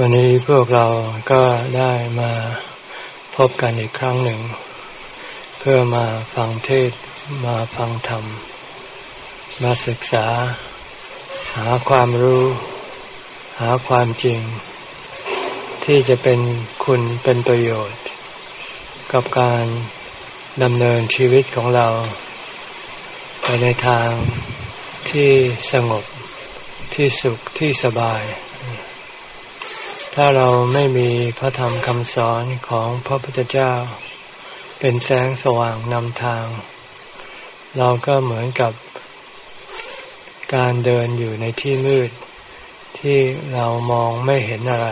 วันนี้พวกเราก็ได้มาพบกันอีกครั้งหนึ่ง เพื่อมาฟังเทศมาฟังธรรม มาศึกษา หาความรู้ หาความจริง ที่จะเป็นคุณเป็นประโยชน์ กับการดำเนินชีวิตของเรา ไปในทางที่สงบที่สุขที่สบาย ถ้าเราไม่มีพระธรรมคำสอนของพระพุทธเจ้า เป็นแสงสว่างนำทาง เราก็เหมือนกับการเดินอยู่ในที่มืด ที่เรามองไม่เห็นอะไร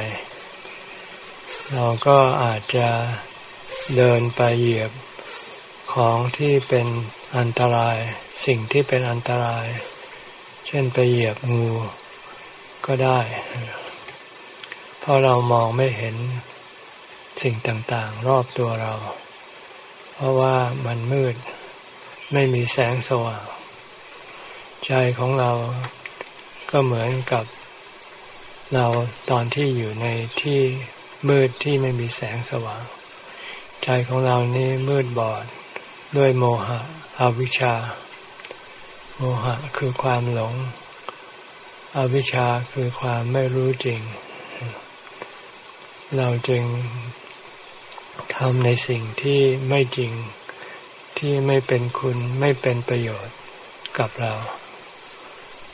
เราก็อาจจะเดินไปเหยียบของที่เป็นอันตราย สิ่งที่เป็นอันตราย เช่นไปเหยียบงูก็ได้ เพราะเรามองไม่เห็นสิ่งต่างๆ รอบตัวเรา เพราะว่ามันมืดไม่มีแสงสว่าง ใจของเราก็เหมือนกับเราตอนที่อยู่ในที่มืดที่ไม่มีแสงสว่าง ใจของเรานี่มืดบอดด้วยโมหะอวิชชา โมหะคือความหลง อวิชชาคือความไม่รู้จริง เราจึงทำในสิ่งที่ไม่จริงที่ไม่เป็นคุณไม่เป็นประโยชน์กับเรา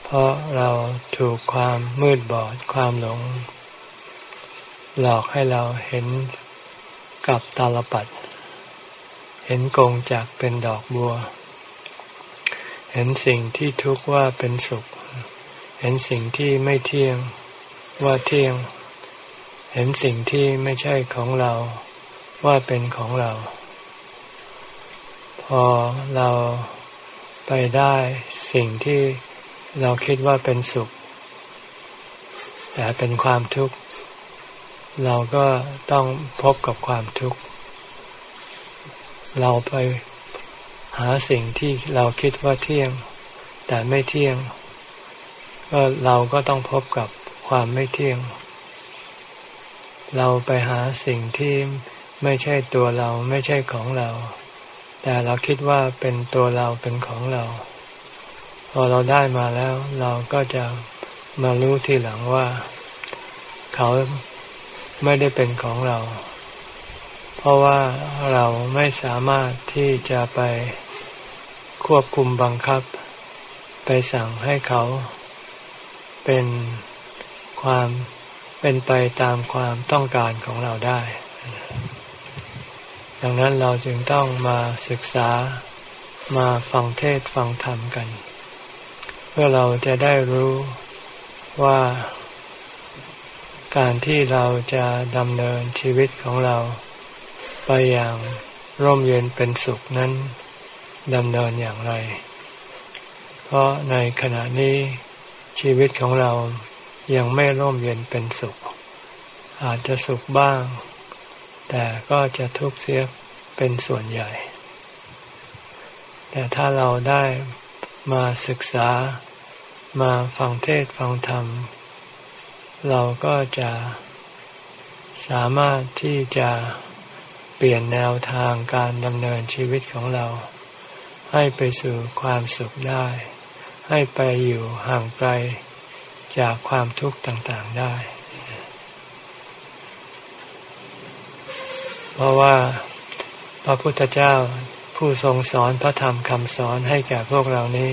เพราะเราถูกความมืดบอดความหลง หลอกให้เราเห็นกับตาลปัด เห็นกงจากเป็นดอกบัว เห็นสิ่งที่ทุกข์ว่าเป็นสุข เห็นสิ่งที่ไม่เที่ยงว่าเที่ยง เห็นสิ่งที่ไม่ใช่ของเราว่าเป็นของเรา พอเราไปได้สิ่งที่เราคิดว่าเป็นสุข แต่เป็นความทุกข์ เราก็ต้องพบกับความทุกข์ เราไปหาสิ่งที่เราคิดว่าเที่ยง แต่ไม่เที่ยง ก็เราก็ต้องพบกับความไม่เที่ยง เราไปหาสิ่งที่ไม่ใช่ตัวเราไม่ใช่ของเรา แต่เราคิดว่าเป็นตัวเราเป็นของเรา พอเราได้มาแล้ว เราก็จะมารู้ทีหลังว่า เขาไม่ได้เป็นของเรา เพราะว่าเราไม่สามารถที่จะไปควบคุมบังคับ ไปสั่งให้เขาเป็นความ เป็นไปตามความต้องการของเราได้ ดังนั้นเราจึงต้องมาศึกษามาฟังเทศฟังธรรมกัน เพื่อเราจะได้รู้ว่าการที่เราจะดำเนินชีวิตของเรา ไปอย่างร่มเย็นเป็นสุขนั้นดำเนินอย่างไร เพราะในขณะนี้ชีวิตของเรา ยังไม่ร่มเย็นเป็นสุข อาจจะสุขบ้าง แต่ก็จะทุกข์เสียเป็นส่วนใหญ่ แต่ถ้าเราได้มาศึกษามาฟังเทศฟังธรรม เราก็จะสามารถที่จะเปลี่ยนแนวทางการดำเนินชีวิตของเรา ให้ไปสู่ความสุขได้ ให้ไปอยู่ห่างไกล จากความทุกข์ต่างๆได้ เพราะว่าพระพุทธเจ้าผู้ทรงสอนพระธรรมคำสอนให้แก่พวกเรานี้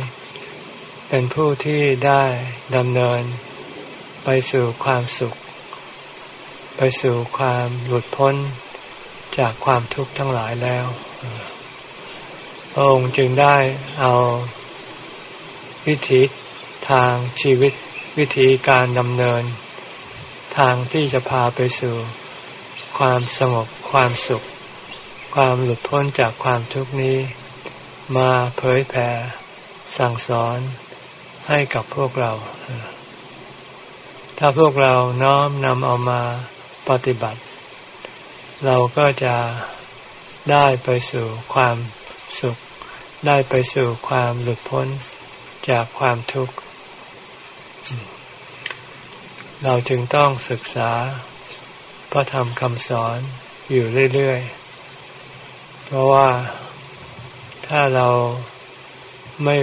เป็นผู้ที่ได้ดำเนินไปสู่ความสุข ไปสู่ความหลุดพ้นจากความทุกข์ทั้งหลายแล้ว พระองค์จึงได้เอาวิธีทางชีวิต วิธีการดำเนิน ทางที่จะพาไปสู่ ความสงบความสุข ความหลุดพ้นจากความทุกข์นี้ มาเผยแผ่ สั่งสอนให้กับพวกเรา ถ้าพวกเราน้อมนำเอามาปฏิบัติ เราก็จะได้ไปสู่ความสุข ได้ไปสู่ความหลุดพ้นจากความทุกข์ เราจึงต้องศึกษาพระธรรมคำสอนอยู่เรื่อยๆ เพราะว่าถ้าเราไม่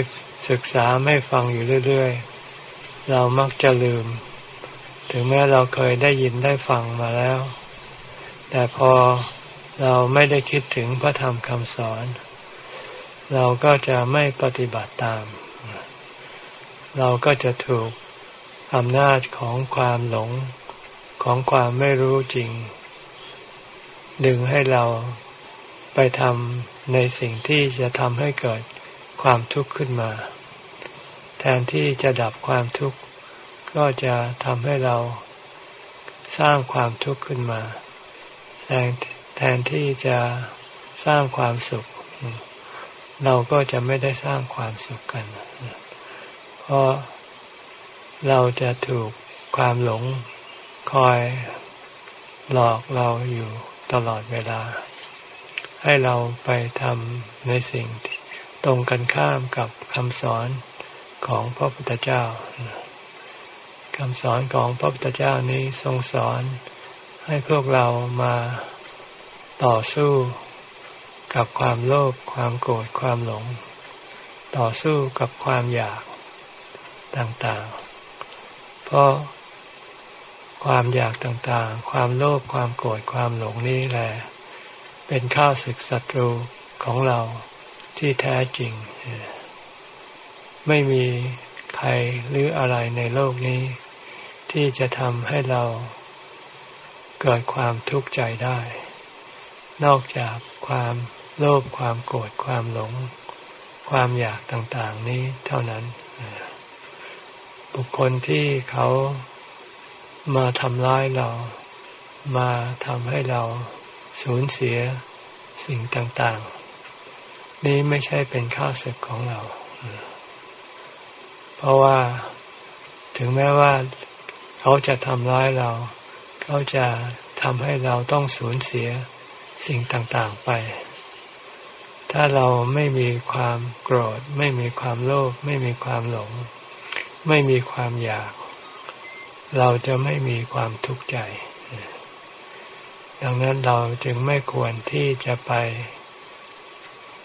ศึกษาไม่ฟังอยู่เรื่อยๆ เรามักจะลืม ถึงแม้เราเคยได้ยินได้ฟังมาแล้ว แต่พอเราไม่ได้คิดถึงพระธรรมคำสอน เราก็จะไม่ปฏิบัติตาม เราก็จะถูก อำนาจของความหลงของความไม่รู้จริง ดึงให้เราไปทำในสิ่งที่จะทำให้เกิดความทุกข์ขึ้นมา แทนที่จะดับความทุกข์ ก็จะทำให้เราสร้างความทุกข์ขึ้นมา แทนแทนที่จะสร้างความสุข เราก็จะไม่ได้สร้างความสุขกัน เพราะ เราจะถูกความหลงคอยหลอกเราอยู่ตลอดเวลา ให้เราไปทำในสิ่งตรงกันข้ามกับคำสอนของพระพุทธเจ้าคำสอนของพระพุทธเจ้านี้ทรงสอนให้พวกเรามาต่อสู้กับความโลภความโกรธความหลง ต่อสู้กับความอยากต่างๆ เพราะความอยากต่างๆ ความโลภความโกรธความหลงนี้แหละเป็นข้าศึกศัตรูของเราที่แท้จริง ไม่มีใครหรืออะไรในโลกนี้ ที่จะทำให้เราเกิดความทุกข์ใจได้ นอกจากความโลภความโกรธความหลง ความอยากต่างๆนี้เท่านั้น บุคคลที่เขามาทำร้ายเรา มาทำให้เราสูญเสียสิ่งต่างๆ นี้ไม่ใช่เป็นข้าศึกของเรา เพราะว่าถึงแม้ว่าเขาจะทำร้ายเรา เขาจะทำให้เราต้องสูญเสียสิ่งต่างๆไป ถ้าเราไม่มีความโกรธ ไม่มีความโลภไม่มีความหลง ไม่มีความอยาก เราจะไม่มีความทุกข์ใจ ดังนั้นเราจึงไม่ควรที่จะไป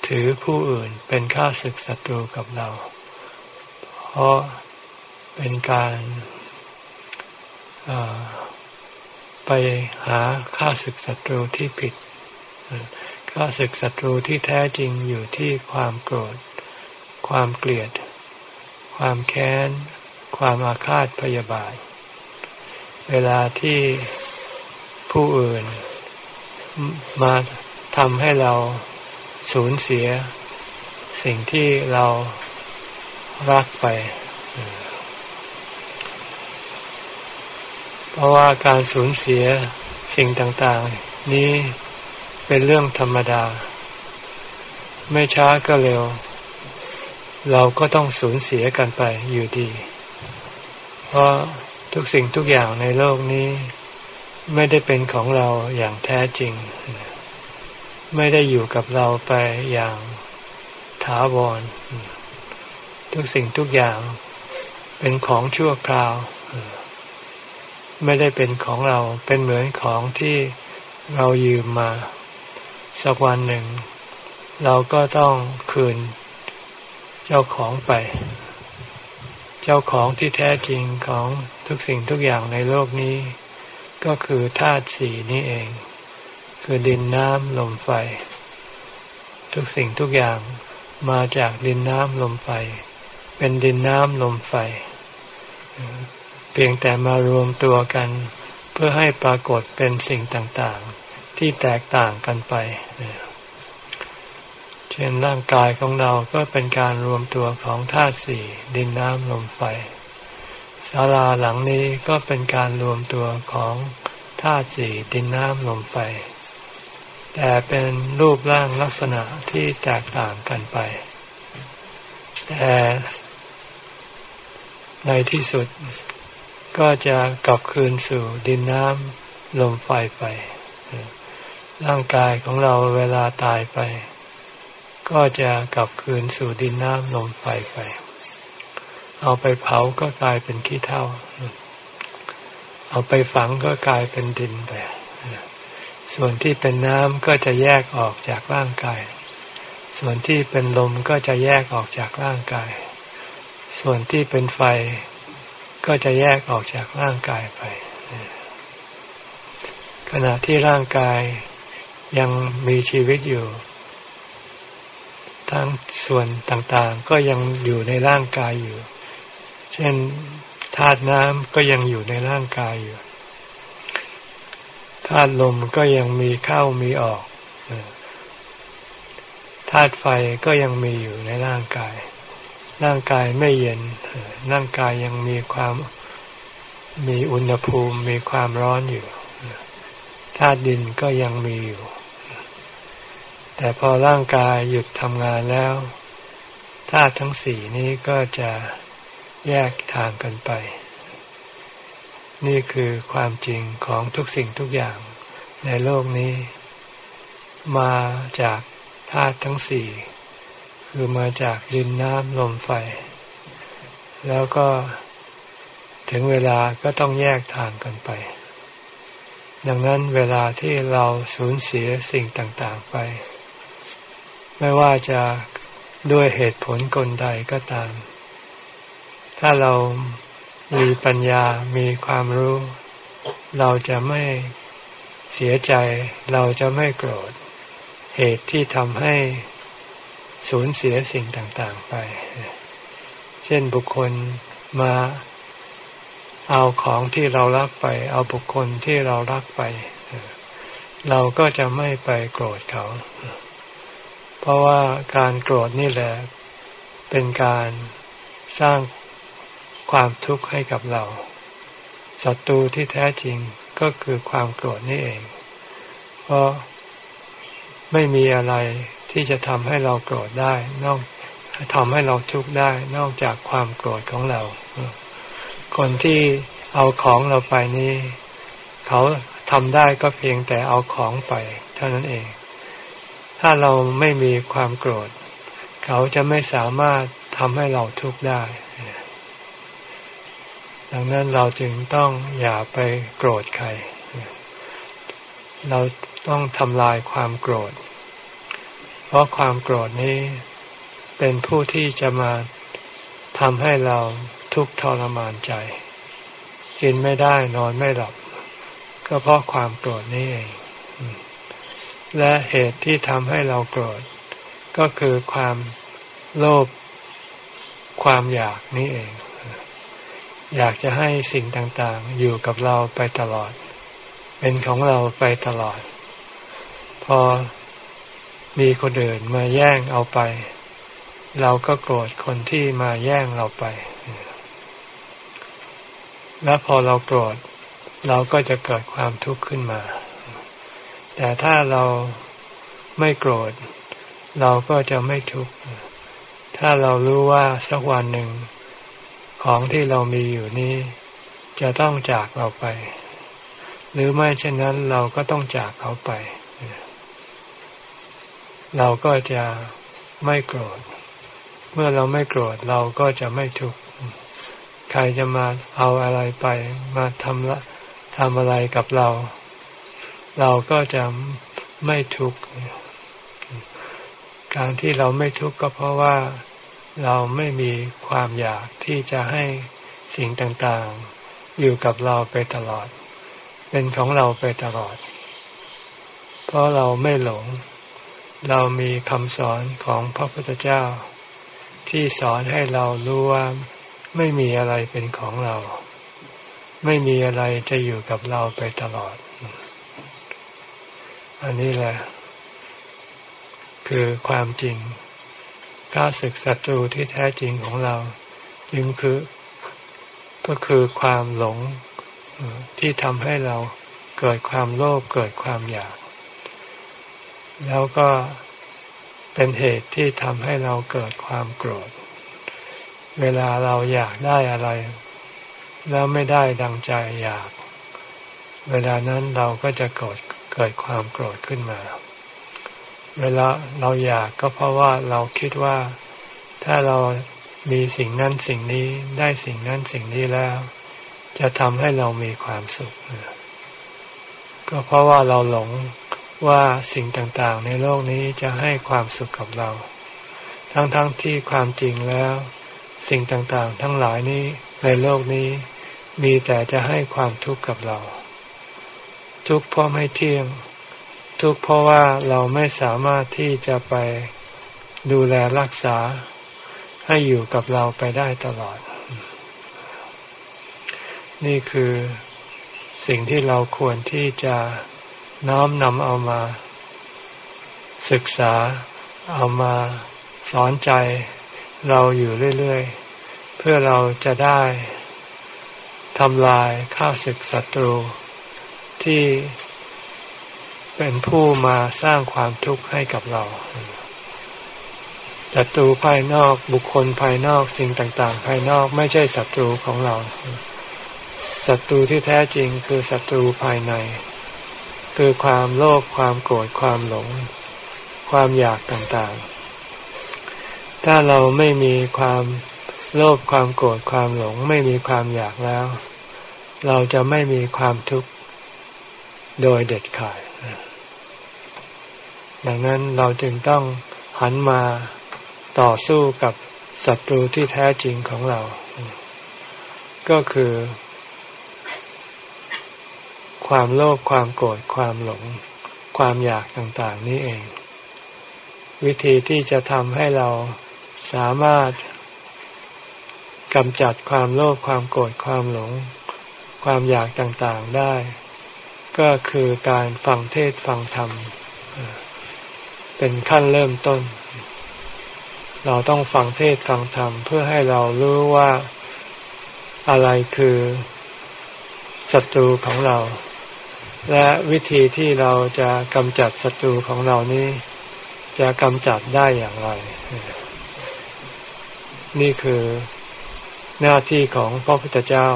ถือผู้อื่นเป็นข้าศึกศัตรูกับเรา เพราะเป็นการไปหาข้าศึกศัตรูที่ผิดข้าศึกศัตรูที่แท้จริงอยู่ที่ความโกรธ ความเกลียด ความแค้น ความอาฆาตพยาบาท เวลาที่ผู้อื่นมาทำให้เราสูญเสีย สิ่งที่เรารักไป เพราะว่าการสูญเสียสิ่งต่างๆ นี้เป็นเรื่องธรรมดา ไม่ช้าก็เร็ว เราก็ต้องสูญเสียกันไปอยู่ดี เพราะทุกสิ่งทุกอย่างในโลกนี้ ไม่ได้เป็นของเราอย่างแท้จริง ไม่ได้อยู่กับเราไปอย่างถาวร ทุกสิ่งทุกอย่างเป็นของชั่วคราว ไม่ได้เป็นของเราเป็นเหมือนของที่เรายืมมา สักวันหนึ่ง เราก็ต้องคืน เจ้าของไป เจ้าของที่แท้จริงของทุกสิ่งทุกอย่างในโลกนี้ ก็คือธาตุสี่นี้เอง คือดินน้ำลมไฟ ทุกสิ่งทุกอย่างมาจากดินน้ำลมไฟ เป็นดินน้ำลมไฟ เพียงแต่มารวมตัวกัน เพื่อให้ปรากฏเป็นสิ่งต่างๆ ที่แตกต่างกันไปเเช่นร่างกายของเราก็เป็นการรวมตัวของธาตุสี่ดินน้ำลมไฟศาลาหลังนี้ก็เป็นการรวมตัวของธาตุสี่ดินน้ำลมไฟแต่เป็นรูปร่างลักษณะที่แตกต่างกันไป แต่ในที่สุดก็จะกลับคืนสู่ดินน้ำลมไฟไป ร่างกายของเราเวลาตายไป ก็จะกลับคืนสู่ดินน้ำลมไฟไป เอาไปเผาก็กลายเป็นขี้เถ้า เอาไปฝังก็กลายเป็นดินไป ส่วนที่เป็นน้ำก็จะแยกออกจากร่างกาย ส่วนที่เป็นลมก็จะแยกออกจากร่างกาย ส่วนที่เป็นไฟก็จะแยกออกจากร่างกายไป ขณะที่ร่างกายยังมีชีวิตอยู่ ทั้งส่วนต่างๆ ก็ยังอยู่ในร่างกายอยู่ เช่นธาตุน้ำก็ยังอยู่ในร่างกายอยู่ธาตุลมก็ยังมีเข้ามีออกธาตุไฟก็ยังมีอยู่ในร่างกาย ร่างกายไม่เย็น ร่างกายยังมีความมีอุณหภูมิมีความร้อนอยู่ธาตุดินก็ยังมีอยู่ แต่พอร่างกายหยุดทำงานแล้วธาตุทั้งสี่นี้ก็จะแยกทางกันไป นี่คือความจริงของทุกสิ่งทุกอย่างในโลกนี้ มาจากธาตุทั้งสี่คือมาจากดินน้ำลมไฟ แล้วก็ถึงเวลาก็ต้องแยกทางกันไป ดังนั้นเวลาที่เราสูญเสียสิ่งต่าง ๆ ไป ไม่ว่าจะด้วยเหตุผลกลใดก็ตาม ถ้าเรามีปัญญา มีความรู้ เราจะไม่เสียใจ เราจะไม่โกรธ เหตุที่ทำให้สูญเสียสิ่งต่าง ๆ ไป เช่นบุคคลมาเอาของที่เรารักไป เอาบุคคลที่เรารักไป เราก็จะไม่ไปโกรธเขา เพราะว่าการโกรธนี่แหละเป็นการสร้างความทุกข์ให้กับเราศัตรูที่แท้จริงก็คือความโกรธนี่เอง เพราะไม่มีอะไรที่จะทำให้เราโกรธได้ นอกทำให้เราทุกข์ได้นอกจากความโกรธของเรา คนที่เอาของเราไปนี่ เขาทำได้ก็เพียงแต่เอาของไป เท่านั้นเอง ถ้าเราไม่มีความโกรธ เขาจะไม่สามารถทำให้เราทุกข์ได้ ดังนั้นเราจึงต้องอย่าไปโกรธใคร เราต้องทำลายความโกรธ เพราะความโกรธนี้เป็นผู้ที่จะมาทำให้เราทุกข์ทรมานใจ กินไม่ได้นอนไม่หลับ ก็เพราะความโกรธนี่เอง และเหตุที่ทำให้เราโกรธ ก็คือความโลภความอยากนี่เอง อยากจะให้สิ่งต่างๆ อยู่กับเราไปตลอด เป็นของเราไปตลอด พอมีคนอื่นมาแย่งเอาไป เราก็โกรธคนที่มาแย่งเราไป และพอเราโกรธ เราก็จะเกิดความทุกข์ขึ้นมา แต่ถ้าเราไม่โกรธ เราก็จะไม่ทุกข์ ถ้าเรารู้ว่าสักวันหนึ่ง ของที่เรามีอยู่นี้ จะต้องจากเราไป หรือไม่เช่นนั้นเราก็ต้องจากเขาไป เราก็จะไม่โกรธ เมื่อเราไม่โกรธเราก็จะไม่ทุกข์ใครจะมาเอาอะไรไปมาทำละทำอะไรกับเรา เราก็จะไม่ทุกข์ การที่เราไม่ทุกข์ก็เพราะว่าเราไม่มีความอยากที่จะให้สิ่งต่างๆ อยู่กับเราไปตลอด เป็นของเราไปตลอด เพราะเราไม่หลง เรามีคำสอนของพระพุทธเจ้า ที่สอนให้เรารู้ว่าไม่มีอะไรเป็นของเรา ไม่มีอะไรจะอยู่กับเราไปตลอด อันนี้แหละ คือความจริงข้าศึกศัตรูที่แท้จริงของเรา จึงคือก็คือความหลงที่ทำให้เราเกิดความโลภเกิดความอยาก แล้วก็เป็นเหตุที่ทำให้เราเกิดความโกรธ เวลาเราอยากได้อะไร แล้วไม่ได้ดังใจอยาก เวลานั้นเราก็จะเกิด กิดความโกรธขึ้นมา เวลาเราอยากก็เพราะว่าเราคิดว่าถ้าเรามีสิ่งนั้นสิ่งนี้ได้สิ่งนั้นสิ่งนี้แล้ว จะทำให้เรามีความสุข ก็เพราะว่าเราหลงว่าสิ่งต่างๆ ในโลกนี้จะให้ความสุขกับเรา ทั้งๆทที่ความจริงแล้ว สิ่งต่างๆ ทั้งหลายนี้ในโลกนี้ มีแต่จะให้ความทุกข์กับเรา ทุกข์เพราะไม่เที่ยง ทุกข์เพราะว่าเราไม่สามารถที่จะไปดูแลรักษาให้อยู่กับเราไปได้ตลอด นี่คือสิ่งที่เราควรที่จะน้อมนำเอามา ศึกษาเอามาสอนใจเราอยู่เรื่อยๆ เพื่อเราจะได้ทำลายข้าศึกศัตรู ที่เป็นผู้มาสร้างความทุกข์ให้กับเราศัตรูภายนอกบุคคลภายนอกสิ่งต่าง ๆ ภายนอกไม่ใช่ศัตรูของเราศัตรูที่แท้จริงคือศัตรูภายใน คือความโลภความโกรธความหลง ความอยากต่างๆ ถ้าเราไม่มีความโลภความโกรธความหลง ไม่มีความอยากแล้ว เราจะไม่มีความทุกข์ โดยเด็ดขาดดังนั้นเราจึงต้องหันมาต่อสู้กับศัตรูที่แท้จริงของเรา ก็คือ ความโลภความโกรธความหลง ความอยากต่างๆ นี้เอง วิธีที่จะทำให้เราสามารถกำจัดความโลภความโกรธความหลง ความอยากต่างๆได้ ก็คือการฟังเทศฟังธรรม เป็นขั้นเริ่มต้น เราต้องฟังเทศฟังธรรม เพื่อให้เรารู้ว่าอะไรคือศัตรูของเรา และวิธีที่เราจะกำจัดศัตรูของเรานี้ จะกำจัดได้อย่างไร นี่คือหน้าที่ของพระพุทธเจ้า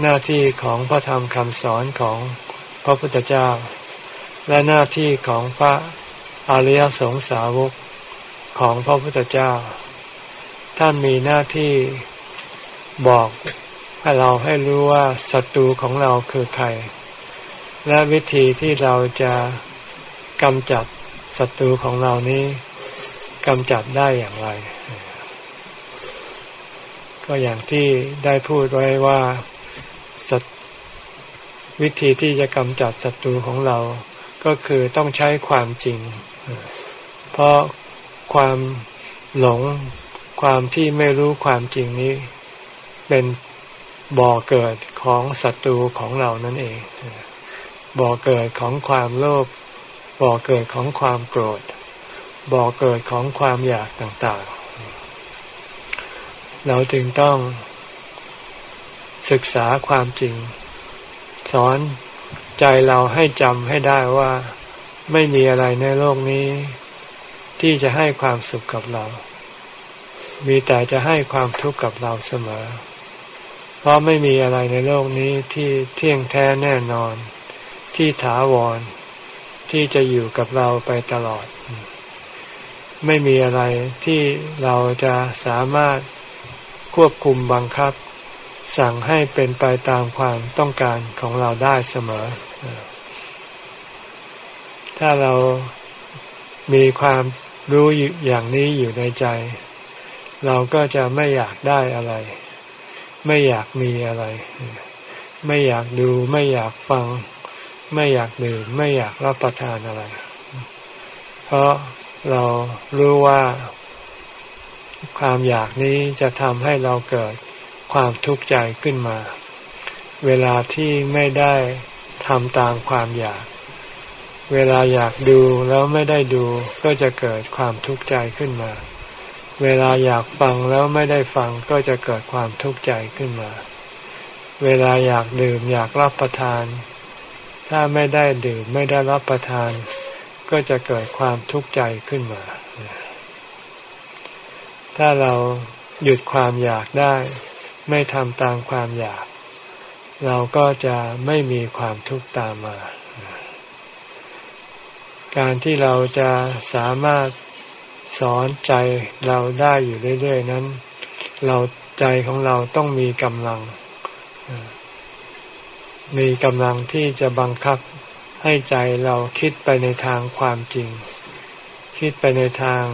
หน้าที่ของพระธรรมคำสอนของ พระพุทธเจ้า และหน้าที่ของพระอริยสงสาวกของพระพุทธเจ้า ท่านมีหน้าที่บอกให้เราให้รู้ว่าศัตรูของเราคือใคร และวิธีที่เราจะกำจัดศัตรูของเรานี้กำจัดได้อย่างไร ก็อย่างที่ได้พูดไว้ว่า วิธีที่จะกำจัดศัตรูของเรา ก็คือต้องใช้ความจริง เพราะความหลงความที่ไม่รู้ความจริงนี้ เป็นบ่อเกิดของศัตรูของเรานั่นเอง บ่อเกิดของความโลภบ่อเกิดของความโกรธ บ่อเกิดของความอยากต่างๆ เราจึงต้องศึกษาความจริง สอนใจเราให้จำให้ได้ว่าไม่มีอะไรในโลกนี้ ที่จะให้ความสุขกับเรา มีแต่จะให้ความทุกข์กับเราเสมอ เพราะไม่มีอะไรในโลกนี้ที่เที่ยงแท้แน่นอน ที่ถาวร ที่จะอยู่กับเราไปตลอด ไม่มีอะไรที่เราจะสามารถควบคุมบังคับ สั่งให้เป็นไปตามความต้องการของเราได้เสมอ ถ้าเรามีความรู้อย่างนี้อยู่ในใจ เราก็จะไม่อยากได้อะไร ไม่อยากมีอะไร ไม่อยากดู ไม่อยากฟัง ไม่อยากดื่ม ไม่อยากรับประทานอะไร เพราะเรารู้ว่าความอยากนี้จะทำให้เราเกิด ความทุกข์ใจขึ้นมา เวลาที่ไม่ได้ทำตามความอยาก เวลาอยากดูแล้วไม่ได้ดูก็จะเกิดความทุกข์ใจขึ้นมา เวลาอยากฟังแล้วไม่ได้ฟังก็จะเกิดความทุกข์ใจขึ้นมา เวลาอยากดื่มอยากรับประทาน ถ้าไม่ได้ดื่มไม่ได้รับประทาน ก็จะเกิดความทุกข์ใจขึ้นมา ถ้าเราหยุดความอยากได้ ไม่ทำตามความอยาก เราก็จะไม่มีความทุกข์ตามมา การที่เราจะสามารถสอนใจเราได้อยู่เรื่อยๆนั้น เราใจของเราต้องมีกำลัง มีกำลังที่จะบังคับให้ใจเราคิดไปในทางความจริง คิดไปในทาง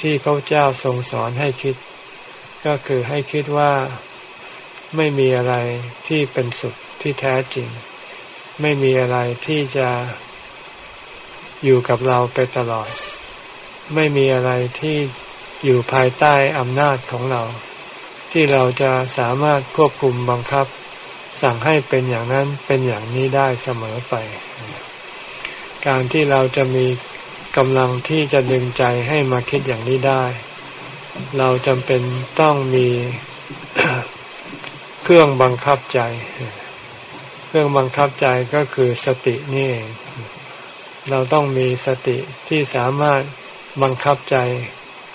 ที่พระเจ้าทรงสอนให้คิด ก็คือให้คิดว่าไม่มีอะไรที่เป็นสุขที่แท้จริง ไม่มีอะไรที่จะอยู่กับเราไปตลอด ไม่มีอะไรที่อยู่ภายใต้อำนาจของเรา ที่เราจะสามารถควบคุมบังคับ สั่งให้เป็นอย่างนั้นเป็นอย่างนี้ได้เสมอไป การที่เราจะมีกำลังที่จะดึงใจให้มาคิดอย่างนี้ได้ เราจำเป็นต้องมีเครื่องบังคับใจ เครื่องบังคับใจก็คือสตินี่เองเราต้องมีสติที่สามารถบังคับใจ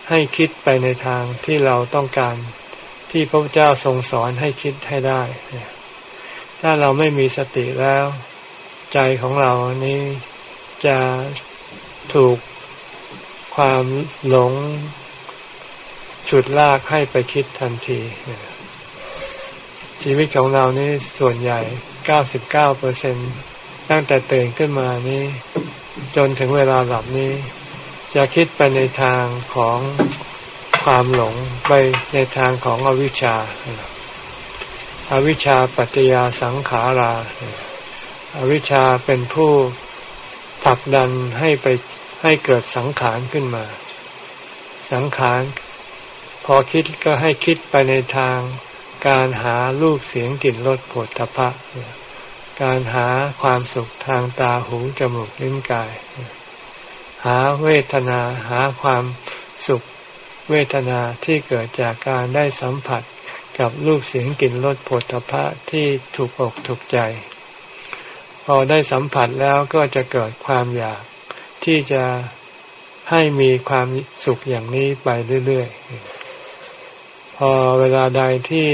ให้คิดไปในทางที่เราต้องการที่พระเจ้าทรงสอนให้คิดให้ได้ ถ้าเราไม่มีสติแล้ว ใจของเรานี้จะถูกความหลง ฉุดลากให้ไปคิดทันที ชีวิตของเรานี่ส่วนใหญ่เก้าสิบเก้าเปอร์เซ็นตั้งแต่ตื่นขึ้นมานี้ จนถึงเวลาหลับนี้ จะคิดไปในทางของความหลงไปในทางของอวิชชาอาวิชชาปัจจยาสังขาราอาวิชชาเป็นผู้ผลักดันให้ไปให้เกิดสังขารขึ้นมา สังขาร พอคิดก็ให้คิดไปในทาง การหารูปเสียงกลิ่นรสผลทพะการหาความสุขทางตาหูจมูกลิ้นกาย หาเวทนาหาความสุขเวทนาที่เกิดจากการได้สัมผัสกับรูปเสียงกลิ่นรสผลทพะที่ถูกอกถูกใจ พอได้สัมผัสแล้วก็จะเกิดความอยากที่จะให้มีความสุขอย่างนี้ไปเรื่อยๆ พอเวลาใดที่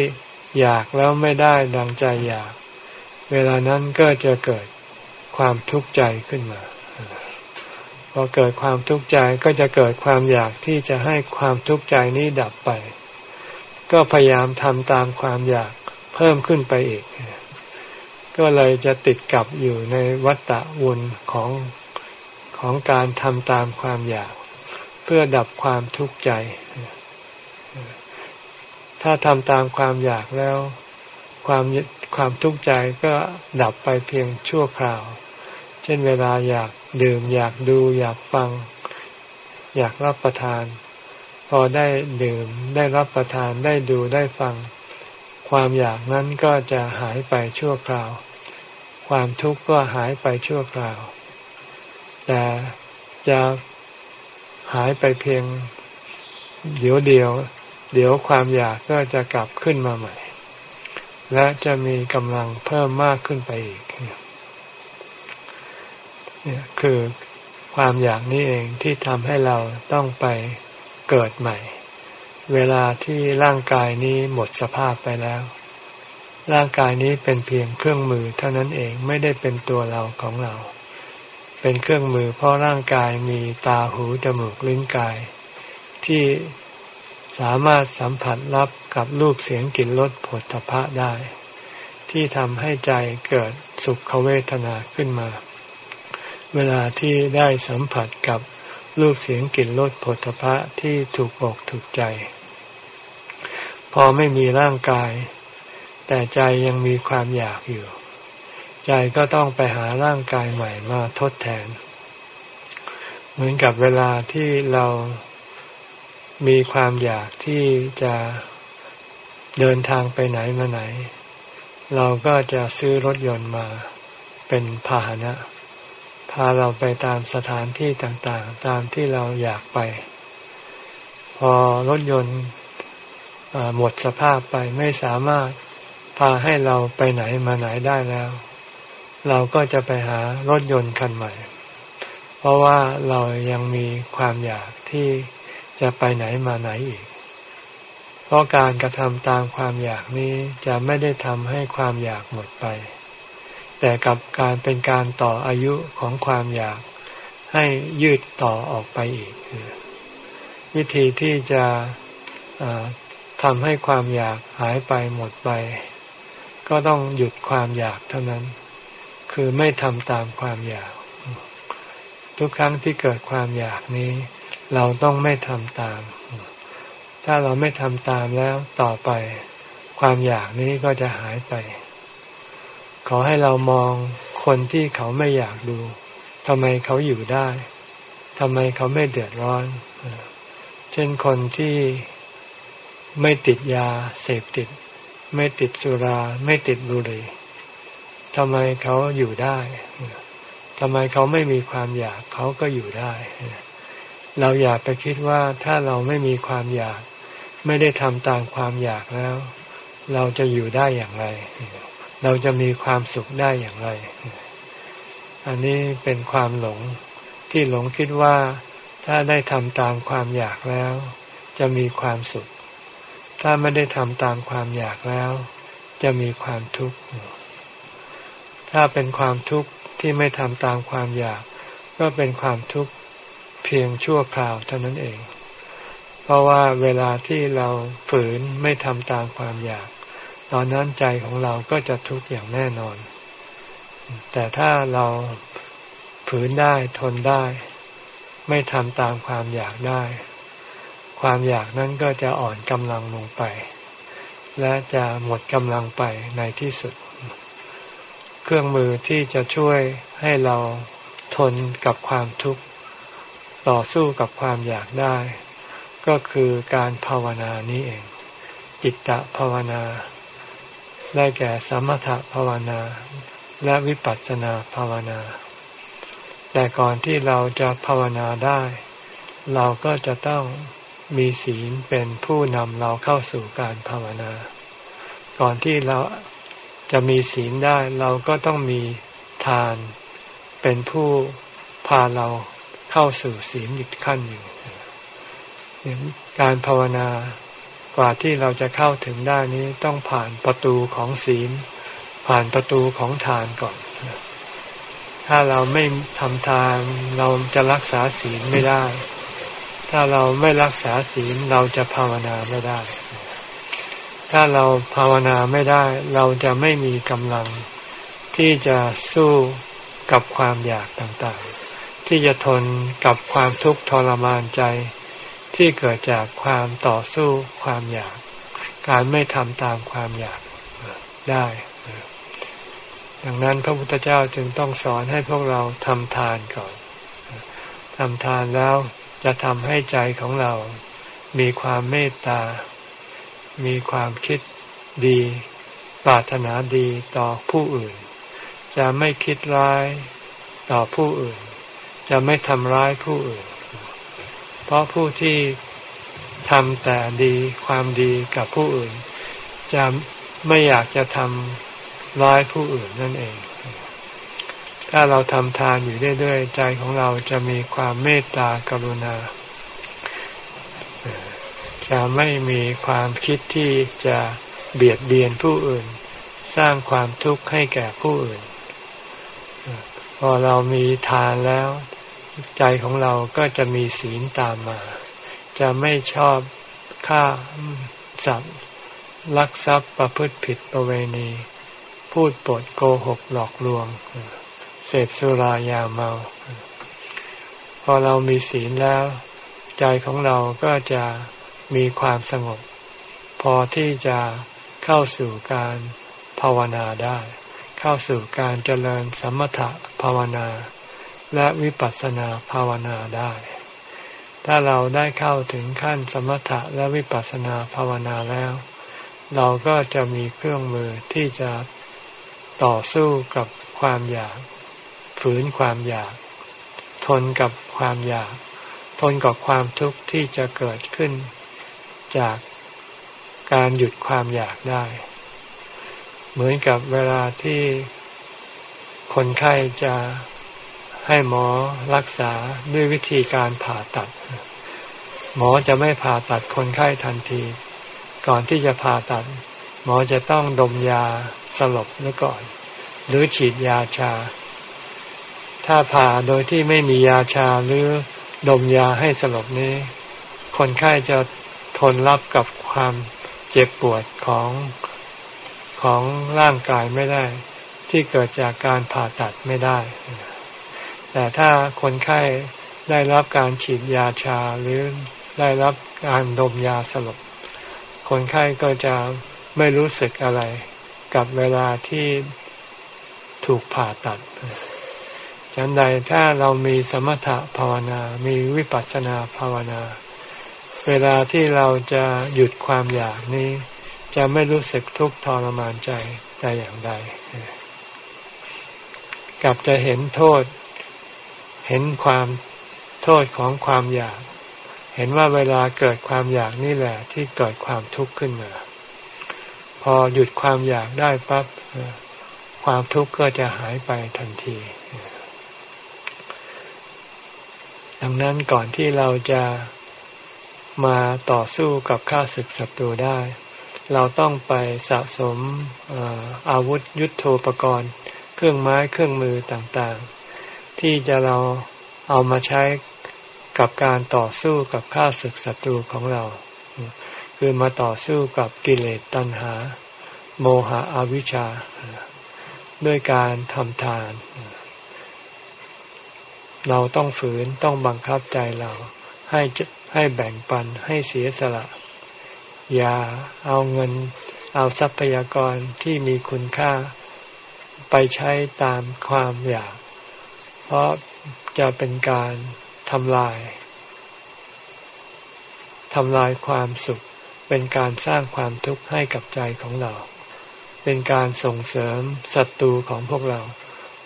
อยากแล้วไม่ได้ดังใจอยาก เวลานั้นก็จะเกิดความทุกข์ใจขึ้นมาพอเกิดความทุกข์ใจก็จะเกิดความอยากที่จะให้ความทุกข์ใจนี้ดับไป ก็พยายามทำตามความอยากเพิ่มขึ้นไปอีก ก็เลยจะติดกับอยู่ในวัฏฏะวนของของการทำตามความอยาก เพื่อดับความทุกข์ใจ ถ้าทำตามความอยากแล้ว ความความทุกข์ใจก็ดับไปเพียงชั่วคราว เช่นเวลาอยากดื่ม อยากดู อยากฟัง อยากรับประทาน พอได้ดื่มได้รับประทานได้ดูได้ฟัง ความอยากนั้นก็จะหายไปชั่วคราว ความทุกข์ก็หายไปชั่วคราว แต่จะหายไปเพียงเดี๋ยวเดียว เดี๋ยวความอยากก็จะกลับขึ้นมาใหม่ และจะมีกำลังเพิ่มมากขึ้นไปอีกเนี่ยคือความอยากนี้เองที่ทำให้เราต้องไปเกิดใหม่ เวลาที่ร่างกายนี้หมดสภาพไปแล้ว ร่างกายนี้เป็นเพียงเครื่องมือเท่านั้นเองไม่ได้เป็นตัวเราของเรา เป็นเครื่องมือเพราะร่างกายมีตาหูจมูกลิ้นกาย ที่ สามารถสัมผัสรับกับรูปเสียงกลิ่นรสผลทพะได้ ที่ทำให้ใจเกิดสุขเวทนาขึ้นมา เวลาที่ได้สัมผัสกับรูปเสียงกลิ่นรสผลทพะที่ถูกอกถูกใจ พอไม่มีร่างกาย แต่ใจยังมีความอยากอยู่ ใจก็ต้องไปหาร่างกายใหม่มาทดแทน เหมือนกับเวลาที่เรา มีความอยากที่จะเดินทางไปไหนมาไหน เราก็จะซื้อรถยนต์มาเป็นพาหนะ พาเราไปตามสถานที่ต่างๆ ตามที่เราอยากไป พอรถยนต์หมดสภาพไปไม่สามารถพาให้เราไปไหนมาไหนได้แล้ว เราก็จะไปหารถยนต์คันใหม่ เพราะว่าเรายังมีความอยากที่ จะไปไหนมาไหนอีก เพราะการกระทำตามความอยากนี้จะไม่ได้ทำให้ความอยากหมดไป แต่กับการเป็นการต่ออายุของความอยากให้ยืดต่อออกไปอีก วิธีที่จะทำให้ความอยากหายไปหมดไปกก็ต้องหยุดความอยากเท่านั้น คือไม่ทำตามความอยาก ทุกครั้งที่เกิดความอยากนี้ เราต้องไม่ทำตาม ถ้าเราไม่ทำตามแล้วต่อไป ความอยากนี้ก็จะหายไป ขอให้เรามองคนที่เขาไม่อยากดูทำไมเขาอยู่ได้ทำไมเขาไม่เดือดร้อน เช่นคนที่ไม่ติดยาเสพติด ไม่ติดสุรา ไม่ติดบุหรี่ทำไมเขาอยู่ได้ทำไมเขาไม่มีความอยากเขาก็อยู่ได้ เราอยากไปคิดว่าถ้าเราไม่มีความอยาก ไม่ได้ทำตามความอยากแล้ว เราจะอยู่ได้อย่างไร เราจะมีความสุขได้อย่างไร อันนี้เป็นความหลงที่หลงคิดว่าถ้าได้ทำตามความอยากแล้ว จะมีความสุข ถ้าไม่ได้ทำตามความอยากแล้ว จะมีความทุกข์ ถ้าเป็นความทุกข์ที่ไม่ทำตามความอยาก ก็เป็นความทุกข์ เพียงชั่วคราวเท่านั้นเอง เพราะว่าเวลาที่เราฝืนไม่ทำตามความอยาก ตอนนั้นใจของเราก็จะทุกข์อย่างแน่นอน แต่ถ้าเราฝืนได้ทนได้ ไม่ทำตามความอยากได้ ความอยากนั้นก็จะอ่อนกำลังลงไป และจะหมดกำลังไปในที่สุด เครื่องมือที่จะช่วยให้เราทนกับความทุกข์ ต่อสู้กับความอยากได้ ก็คือการภาวนานี้เอง จิตตภาวนา ได้แก่สมถภาวนา และวิปัสสนาภาวนา แต่ก่อนที่เราจะภาวนาได้ เราก็จะต้องมีศีลเป็นผู้นำเราเข้าสู่การภาวนา ก่อนที่เราจะมีศีลได้เราก็ต้องมีทานเป็นผู้พาเรา เข้าสู่ศีลอีกขั้นหนึ่งการภาวนากว่าที่เราจะเข้าถึงได้นี้ต้องผ่านประตูของศีล ผ่านประตูของทานก่อน ถ้าเราไม่ทำทานเราจะรักษาศีลไม่ได้ ถ้าเราไม่รักษาศีลเราจะภาวนาไม่ได้ ถ้าเราภาวนาไม่ได้ เราจะไม่มีกำลังที่จะสู้กับความอยากต่างๆ ที่จะทนกับความทุกข์ทรมานใจ ที่เกิดจากความต่อสู้ความอยาก การไม่ทำตามความอยากได้ ดังนั้นพระพุทธเจ้าจึงต้องสอนให้พวกเราทำทานก่อนทำทานแล้วจะทำให้ใจของเรา มีความเมตตา มีความคิดดี ปรารถนาดีต่อผู้อื่น จะไม่คิดร้ายต่อผู้อื่น จะไม่ทำร้ายผู้อื่น เพราะผู้ที่ทำแต่ดีความดีกับผู้อื่น จะไม่อยากจะทำร้ายผู้อื่นนั่นเอง ถ้าเราทำทานอยู่เรื่อยๆใจของเราจะมีความเมตตากรุณา จะไม่มีความคิดที่จะเบียดเบียนผู้อื่น สร้างความทุกข์ให้แก่ผู้อื่น พอเรามีทานแล้ว ใจของเราก็จะมีศีลตามมา จะไม่ชอบฆ่าสัตว์ลักทรัพย์ประพฤติผิดประเวณี พูดปดโกหกหลอกลวง เสพสุรายาเมา พอเรามีศีลแล้ว ใจของเราก็จะมีความสงบ พอที่จะเข้าสู่การภาวนาได้ เข้าสู่การเจริญสมถะภาวนา และวิปัสสนาภาวนาได้ ถ้าเราได้เข้าถึงขั้นสมถะและวิปัสสนาภาวนาแล้ว เราก็จะมีเครื่องมือที่จะต่อสู้กับความอยาก ฝืนความอยาก ทนกับความอยาก ทนกับความทุกข์ที่จะเกิดขึ้น จากการหยุดความอยากได้ เหมือนกับเวลาที่คนไข้จะให้หมอรักษาด้วยวิธีการผ่าตัด หมอจะไม่ผ่าตัดคนไข้ทันที ก่อนที่จะผ่าตัด หมอจะต้องดมยาสลบไว้ก่อน หรือฉีดยาชา ถ้าผ่าโดยที่ไม่มียาชาหรือดมยาให้สลบนี้ คนไข้จะทนรับกับความเจ็บปวดของ ของร่างกายไม่ได้ ที่เกิดจากการผ่าตัดไม่ได้ แต่ถ้าคนไข้ได้รับการฉีดยาชาหรือได้รับการดมยาสลบ คนไข้ก็จะไม่รู้สึกอะไรกับเวลาที่ถูกผ่าตัดฉันใดถ้าเรามีสมถะภาวนา มีวิปัสสนาภาวนา เวลาที่เราจะหยุดความอยากนี้ จะไม่รู้สึกทุกข์ทรมานใจแต่อย่างใด กลับจะเห็นโทษ เห็นความโทษของความอยาก เห็นว่าเวลาเกิดความอยากนี่แหละ ที่เกิดความทุกข์ขึ้นมา พอหยุดความอยากได้ปั๊บความทุกข์ก็จะหายไปทันที ดังนั้นก่อนที่เราจะมาต่อสู้กับข้าศึกศัตรูได้ เราต้องไปสะสมอาวุธยุโทโธปกรณ์ เครื่องไม้เครื่องมือต่างๆ ที่จะเราเอามาใช้กับการต่อสู้กับข้าศึกศัตรูของเรา คือมาต่อสู้กับกิเลสตัณหา โมหะอวิชชา ด้วยการทำทาน เราต้องฝืนต้องบังคับใจเราให้ให้แบ่งปันให้เสียสละ อย่าเอาเงินเอาทรัพยากรที่มีคุณค่าไปใช้ตามความอยาก เพราะจะเป็นการทำลายทำลายความสุข เป็นการสร้างความทุกข์ให้กับใจของเรา เป็นการส่งเสริมศัตรูของพวกเรา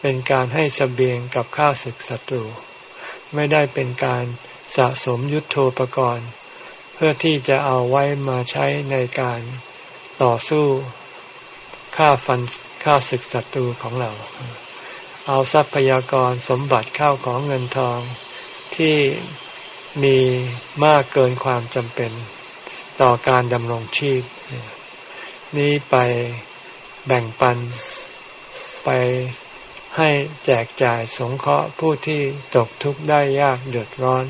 เป็นการให้สเสบียงกับข้าศึกศัตรู ไม่ได้เป็นการสะสมยุทโธปกรณ์ เพื่อที่จะเอาไว้มาใช้ในการต่อสู้ฆ่าฟันฆ่าศึกศัตรูของเรา เอาทรัพยากรสมบัติข้าวของเงินทองที่มีมากเกินความจำเป็นต่อการดำรงชีพ นี้ไปแบ่งปัน ไปให้แจกจ่ายสงเคราะห์ผู้ที่ตกทุกข์ได้ยากเดือดร้อน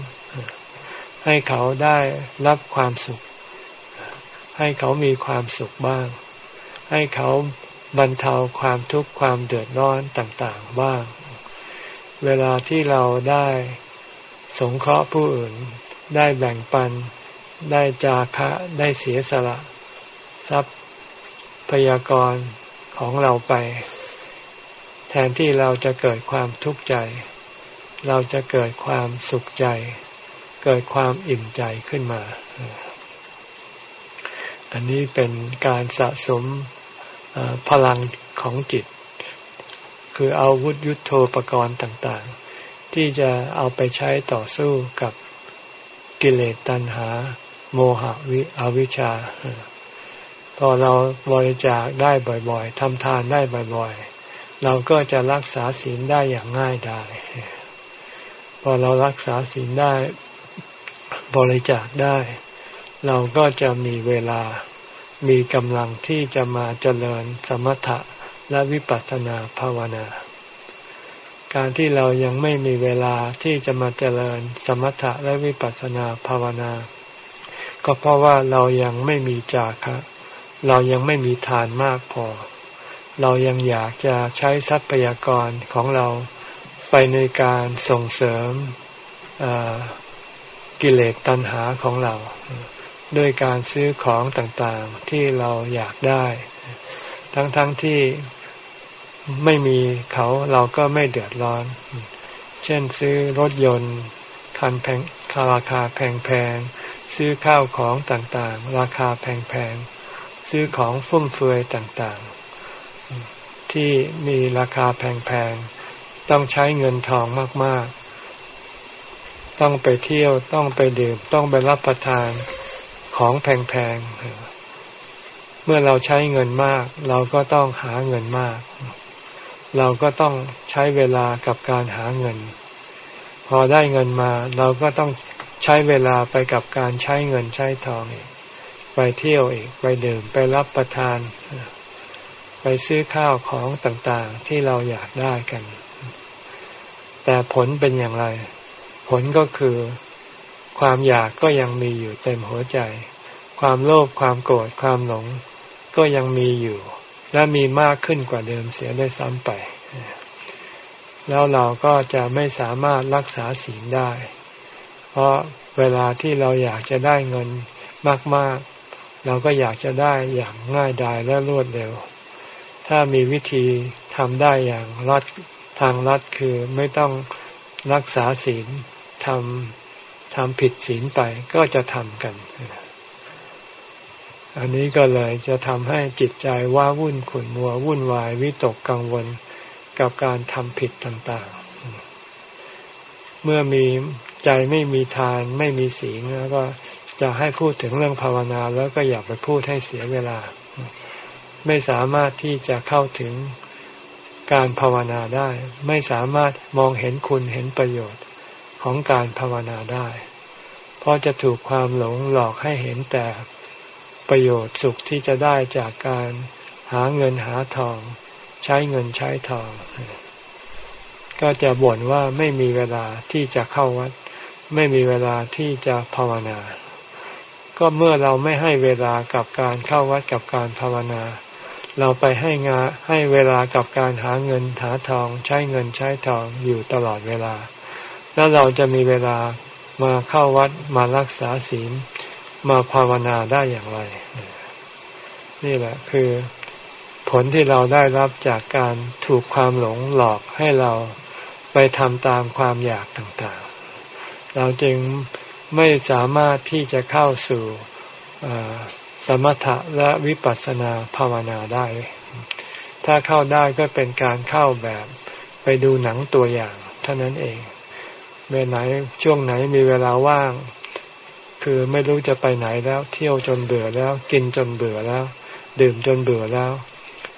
ให้เขาได้รับความสุข ให้เขามีความสุขบ้าง ให้เขาบรรเทาความทุกข์ความเดือดร้อนต่างๆบ้าง เวลาที่เราได้สงเคราะห์ผู้อื่น ได้แบ่งปัน ได้จาคะ ได้เสียสละ ทรัพพยากรของเราไป แทนที่เราจะเกิดความทุกข์ใจ เราจะเกิดความสุขใจ เกิดความอิ่มใจขึ้นมา อันนี้เป็นการสะสมพลังของจิต คืออาวุธยุโทโธปกรณ์ต่าง ๆ ที่จะเอาไปใช้ต่อสู้กับกิเลสตัณหา โมหะวิอวิชชา พอเราบริจาคได้บ่อยๆทำทานได้บ่อย ๆ เราก็จะรักษาศีลได้อย่างง่ายดายพอเรารักษาศีลได้ บริจาคได้ เราก็จะมีเวลา มีกำลังที่จะมาเจริญสมถะและวิปัสสนาภาวนา การที่เรายังไม่มีเวลาที่จะมาเจริญสมถะและวิปัสสนาภาวนา ก็เพราะว่าเรายังไม่มีจาคะเรายังไม่มีทานมากพอ เรายังอยากจะใช้ทรัพยากรของเราไปในการส่งเสริม กิเลสตัณหาของเรา ด้วยการซื้อของต่างๆที่เราอยากได้ ทั้งๆทที่ไม่มีเขาเราก็ไม่เดือดร้อน เช่นซื้อรถยนต์คันแพงราคาแพงๆ ซื้อข้าวของต่างๆ ราคาแพงๆ ซื้อของฟุ่มเฟือยต่างๆ ที่มีราคาแพงๆ ต้องใช้เงินทองมากๆ ต้องไปเที่ยวต้องไปดื่ม ต้องไปรับประทานของแพงๆ เมื่อเราใช้เงินมาก เราก็ต้องหาเงินมาก เราก็ต้องใช้เวลากับการหาเงิน พอได้เงินมา เราก็ต้องใช้เวลาไปกับการใช้เงินใช้ทองอีกไปเที่ยวอีกไปดื่มไปรับประทาน ไปซื้อข้าวของต่างๆที่เราอยากได้กัน แต่ผลเป็นอย่างไร ผลก็คือ ความอยากก็ยังมีอยู่เต็มหัวใจ ความโลภความโกรธความหลง ก็ยังมีอยู่ และมีมากขึ้นกว่าเดิมเสียได้ซ้ำไป แล้วเราก็จะไม่สามารถรักษาศีลได้ เพราะเวลาที่เราอยากจะได้เงินมาก ๆ เราก็อยากจะได้อย่างง่ายดายและรวดเร็ว ถ้ามีวิธีทำได้อย่างรัดทางรัดคือไม่ต้องรักษาศีล ทำทำผิดศีลไปก็จะทำกัน อันนี้ก็เลยจะทำให้จิตใจว้าวุ่นขุ่นมัววุ่นวายวิตกกังวลกับการทำผิดต่างๆ เมื่อมีใจไม่มีทานไม่มีศีลแล้วก็จะให้พูดถึงเรื่องภาวนาแล้วก็อยากไปพูดให้เสียเวลา ไม่สามารถที่จะเข้าถึงการภาวนาได้ ไม่สามารถมองเห็นคุณเห็นประโยชน์ ของการภาวนาได้ เพราะจะถูกความหลงหลอกให้เห็นแต่ประโยชน์สุขที่จะได้จากการหาเงินหาทอง ใช้เงินใช้ทอง ก็จะบ่นว่าไม่มีเวลาที่จะเข้าวัด ไม่มีเวลาที่จะภาวนา ก็เมื่อเราไม่ให้เวลากับการเข้าวัดกับการภาวนา เราไปให้งานให้เวลากับการหาเงินหาทอง ใช้เงินใช้ทองอยู่ตลอดเวลา แล้วเราจะมีเวลามาเข้าวัดมารักษาศีลมาภาวนาได้อย่างไร นี่แหละคือผลที่เราได้รับจากการถูกความหลงหลอกให้เราไปทำตามความอยากต่างๆ เราจึงไม่สามารถที่จะเข้าสู่สมถะและวิปัสสนาภาวนาได้ ถ้าเข้าได้ก็เป็นการเข้าแบบไปดูหนังตัวอย่าง เท่านั้นเอง เมื่อไหนช่วงไหนมีเวลาว่าง คือไม่รู้จะไปไหนแล้ว เที่ยวจนเบื่อแล้ว กินจนเบื่อแล้ว ดื่มจนเบื่อแล้ว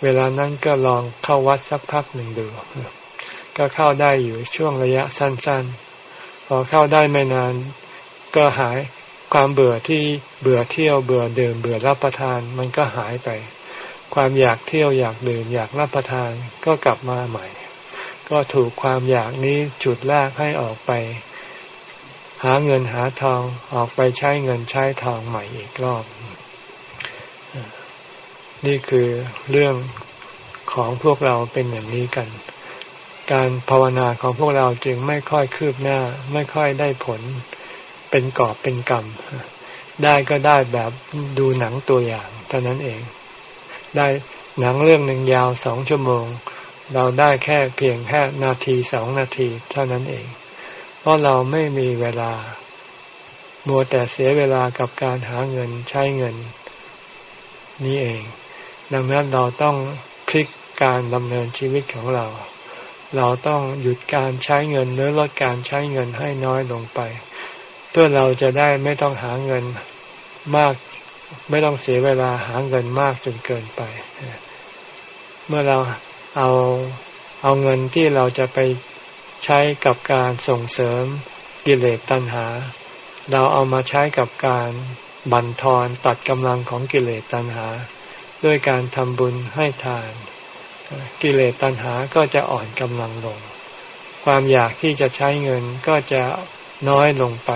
เวลานั้นก็ลองเข้าวัดสักพักหนึ่งดูก็เข้าได้อยู่ช่วงระยะสั้น ๆ พอเข้าได้ไม่นาน ก็หายความเบื่อที่เบื่อเที่ยวเบื่อดื่มเบื่อรับประทาน มันก็หายไป ความอยากเที่ยวอยากดื่มอยากรับประทานก็กลับมาใหม่ ก็ถูกความอยากนี้จุดแรกให้ออกไป หาเงินหาทองออกไปใช้เงินใช้ทองใหม่อีกรอบ นี่คือเรื่องของพวกเราเป็นอย่างนี้กัน การภาวนาของพวกเราจึงไม่ค่อยคืบหน้า ไม่ค่อยได้ผล เป็นกอบเป็นกรรม ได้ก็ได้แบบดูหนังตัวอย่างเท่านั้นเอง ได้หนังเรื่องหนึ่งยาวสองชั่วโมง เราได้แค่เพียงแค่นาทีสองนาทีเท่านั้นเอง เพราะเราไม่มีเวลา มัวแต่เสียเวลากับการหาเงินใช้เงิน นี่เอง ดังนั้นเราต้องพลิกการดำเนินชีวิตของเรา เราต้องหยุดการใช้เงินหรือลดการใช้เงินให้น้อยลงไป เพื่อเราจะได้ไม่ต้องหาเงินมาก ไม่ต้องเสียเวลาหาเงินมากจนเกินไป เมื่อเรา เอาเอาเงินที่เราจะไปใช้กับการส่งเสริมกิเลสตัณหา เราเอามาใช้กับการบั่นทอนตัดกำลังของกิเลสตัณหา ด้วยการทำบุญให้ทาน กิเลสตัณหาก็จะอ่อนกำลังลง ความอยากที่จะใช้เงินก็จะน้อยลงไป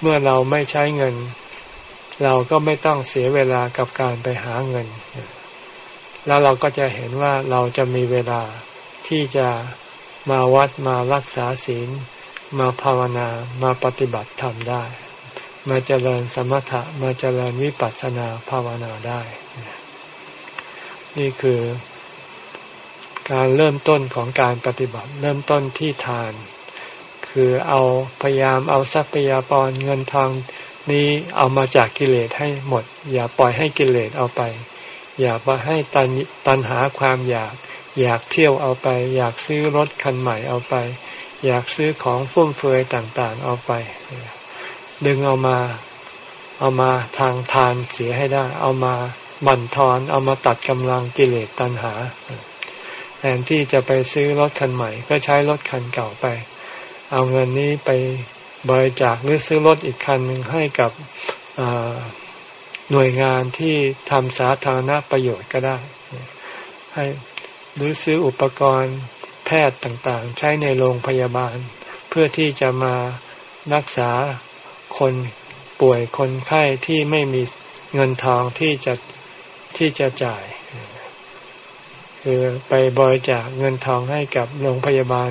เมื่อเราไม่ใช้เงิน เราก็ไม่ต้องเสียเวลากับการไปหาเงิน แล้วเราก็จะเห็นว่าเราจะมีเวลาที่จะมาวัดมารักษาศีล มาภาวนามาปฏิบัติธรรมได้ มาเจริญสมถะมาเจริญวิปัสสนาภาวนาได้ นี่คือการเริ่มต้นของการปฏิบัติเริ่มต้นที่ทาน คือเอาพยายามเอาทรัพยากรเงินทองนี้เอามาจากกิเลสให้หมด อย่าปล่อยให้กิเลสเอาไป อย่าไปให้ตันตันหาความอยาก อยากเที่ยวเอาไป อยากซื้อรถคันใหม่เอาไป อยากซื้อของฟุ่มเฟือยต่างๆเอาไป ดึงเอามาเอามาทางทานเสียให้ได้ เอามาบั่นทอนเอามาตัดกำลังกิเลสตัณหา แทนที่จะไปซื้อรถคันใหม่ ก็ใช้รถคันเก่าไป เอาเงินนี้ไปบริจาคหรือซื้อรถอีกคันหนึ่งให้กับ หน่วยงานที่ทำสาธารณประโยชน์ก็ได้ ให้หรือซื้ออุปกรณ์แพทย์ต่างๆ ใช้ในโรงพยาบาล เพื่อที่จะมารักษาคนป่วยคนไข้ที่ไม่มีเงินทองที่จะที่จะจ่าย คือไปบริจาคเงินทองให้กับโรงพยาบาล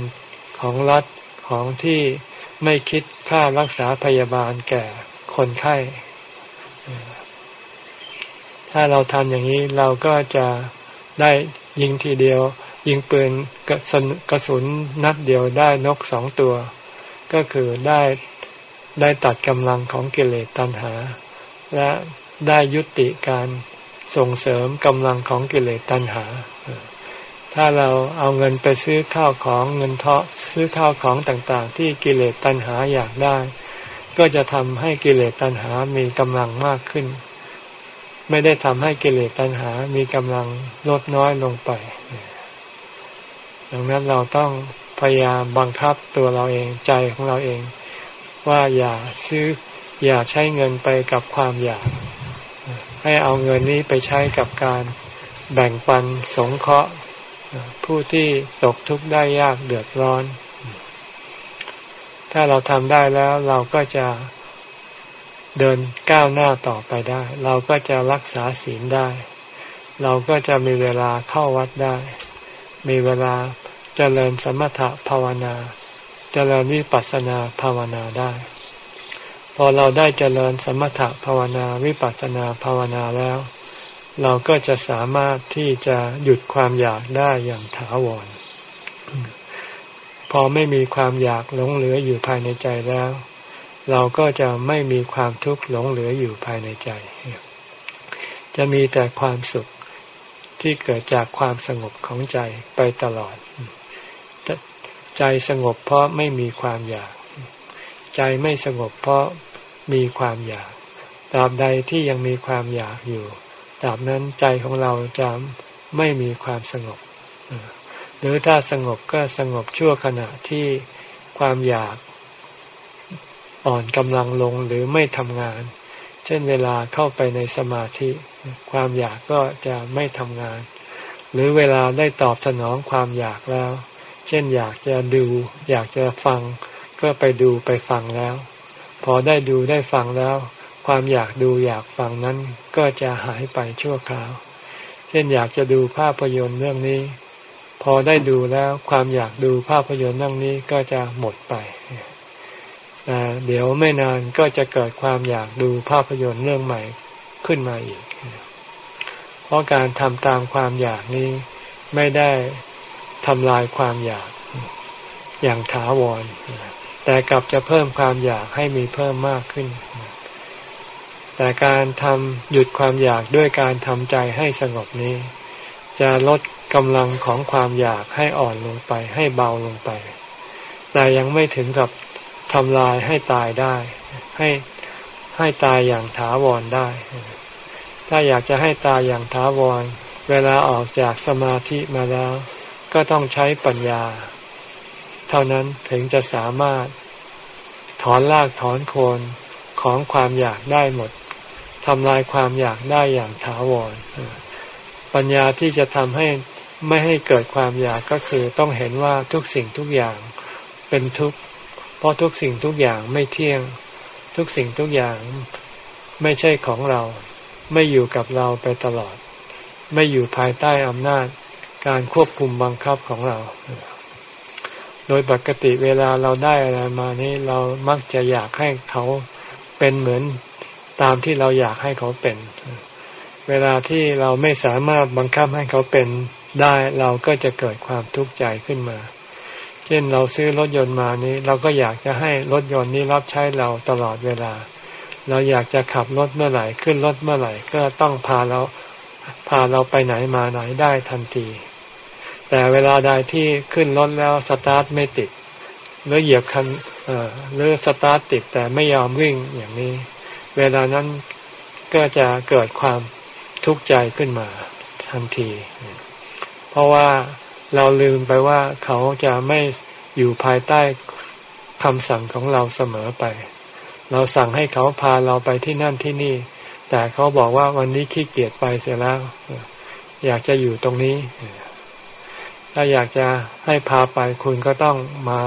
ของรัฐของที่ไม่คิดค่ารักษาพยาบาลแก่คนไข้ ถ้าเราทำอย่างนี้เราก็จะได้ยิงทีเดียว ยิงปืนกระสุนกระสุนนัดเดียวได้นกสองตัว ก็คือได้ได้ตัดกำลังของกิเลสตัณหา และได้ยุติการส่งเสริมกำลังของกิเลสตัณหา ถ้าเราเอาเงินไปซื้อข้าวของเงินเทาะซื้อข้าวของต่างๆ ที่กิเลสตัณหาอยากได้ ก็จะทำให้กิเลสตัณหามีกำลังมากขึ้น ไม่ได้ทำให้กิเลสตัณหา มีกำลังลดน้อยลงไป ดังนั้นเราต้องพยายามบังคับตัวเราเองใจของเราเอง ว่าอย่าซื้ออย่าใช้เงินไปกับความอยาก ให้เอาเงินนี้ไปใช้กับการแบ่งปันสงเคราะห์ผู้ที่ตกทุกข์ได้ยากเดือดร้อน ถ้าเราทำได้แล้วเราก็จะ เดินก้าวหน้าต่อไปได้ เราก็จะรักษาศีลได้ เราก็จะมีเวลาเข้าวัดได้ มีเวลาเจริญสมถะภาวนาเจริญวิปัสสนาภาวนาได้ พอเราได้เจริญสมถะภาวนาวิปัสสนาภาวนาแล้ว เราก็จะสามารถที่จะหยุดความอยากได้อย่างถาวร พอไม่มีความอยากหลงเหลืออยู่ภายในใจแล้ว เราก็จะไม่มีความทุกข์หลงเหลืออยู่ภายในใจ จะมีแต่ความสุขที่เกิดจากความสงบของใจไปตลอด ใจสงบเพราะไม่มีความอยาก ใจไม่สงบเพราะมีความอยากตราบใดที่ยังมีความอยากอยู่ตราบนั้นใจของเราจะไม่มีความสงบ หรือถ้าสงบก็สงบชั่วขณะที่ความอยาก อ่อนกำลังลงหรือไม่ทำงาน เช่นเวลาเข้าไปในสมาธิ ความอยากก็จะไม่ทำงาน หรือเวลาได้ตอบสนองความอยากแล้ว เช่นอยากจะดู อยากจะฟัง ก็ไปดูไปฟังแล้ว พอได้ดูได้ฟังแล้ว ความอยากดูอยากฟังนั้นก็จะหายไปชั่วคราว เช่นอยากจะดูภาพยนตร์เรื่องนี้ พอได้ดูแล้วความอยากดูภาพยนตร์เรื่องนี้ก็จะหมดไป แต่เดี๋ยวไม่นานก็จะเกิดความอยากดูภาพยนตร์เรื่องใหม่ขึ้นมาอีก เพราะการทำตามความอยากนี้ไม่ได้ทำลายความอยากอย่างถาวร แต่กลับจะเพิ่มความอยากให้มีเพิ่มมากขึ้น แต่การทำหยุดความอยากด้วยการทำใจให้สงบนี้ จะลดกำลังของความอยากให้อ่อนลงไปให้เบาลงไป แต่ยังไม่ถึงกับ ทำลายให้ตายได้ ให้ให้ตายอย่างถาวรได้ ถ้าอยากจะให้ตายอย่างถาวร เวลาออกจากสมาธิมาแล้ว ก็ต้องใช้ปัญญา เท่านั้นถึงจะสามารถ ถอนรากถอนโคนของความอยากได้หมดทำลายความอยากได้อย่างถาวร ปัญญาที่จะทำให้ไม่ให้เกิดความอยากก็คือต้องเห็นว่าทุกสิ่งทุกอย่างเป็นทุกข์ เพราะทุกสิ่งทุกอย่างไม่เที่ยง ทุกสิ่งทุกอย่างไม่ใช่ของเรา ไม่อยู่กับเราไปตลอด ไม่อยู่ภายใต้อำนาจการควบคุมบังคับของเรา โดยปกติเวลาเราได้อะไรมานี้เรามักจะอยากให้เขาเป็นเหมือนตามที่เราอยากให้เขาเป็น เวลาที่เราไม่สามารถบังคับให้เขาเป็นได้เราก็จะเกิดความทุกข์ใจขึ้นมา เช่นเราซื้อรถยนต์มานี้ เราก็อยากจะให้รถยนต์นี้รับใช้เราตลอดเวลา เราอยากจะขับรถเมื่อไหร่ขึ้นรถเมื่อไหร่ก็ต้องพาเราพาเราไปไหนมาไหนได้ทันที แต่เวลาใดที่ขึ้นรถแล้วสตาร์ทไม่ติดหรือเหยียบคันเอ่อหรือสตาร์ทติดแต่ไม่ยอมวิ่งอย่างนี้ เวลานั้นก็จะเกิดความทุกข์ใจขึ้นมาทันที เพราะว่า เราลืมไปว่าเขาจะไม่อยู่ภายใต้คำสั่งของเราเสมอไป เราสั่งให้เขาพาเราไปที่นั่นที่นี่ แต่เขาบอกว่าวันนี้ขี้เกียจไปเสียแล้ว อยากจะอยู่ตรงนี้ ถ้าอยากจะให้พาไปคุณก็ต้องมา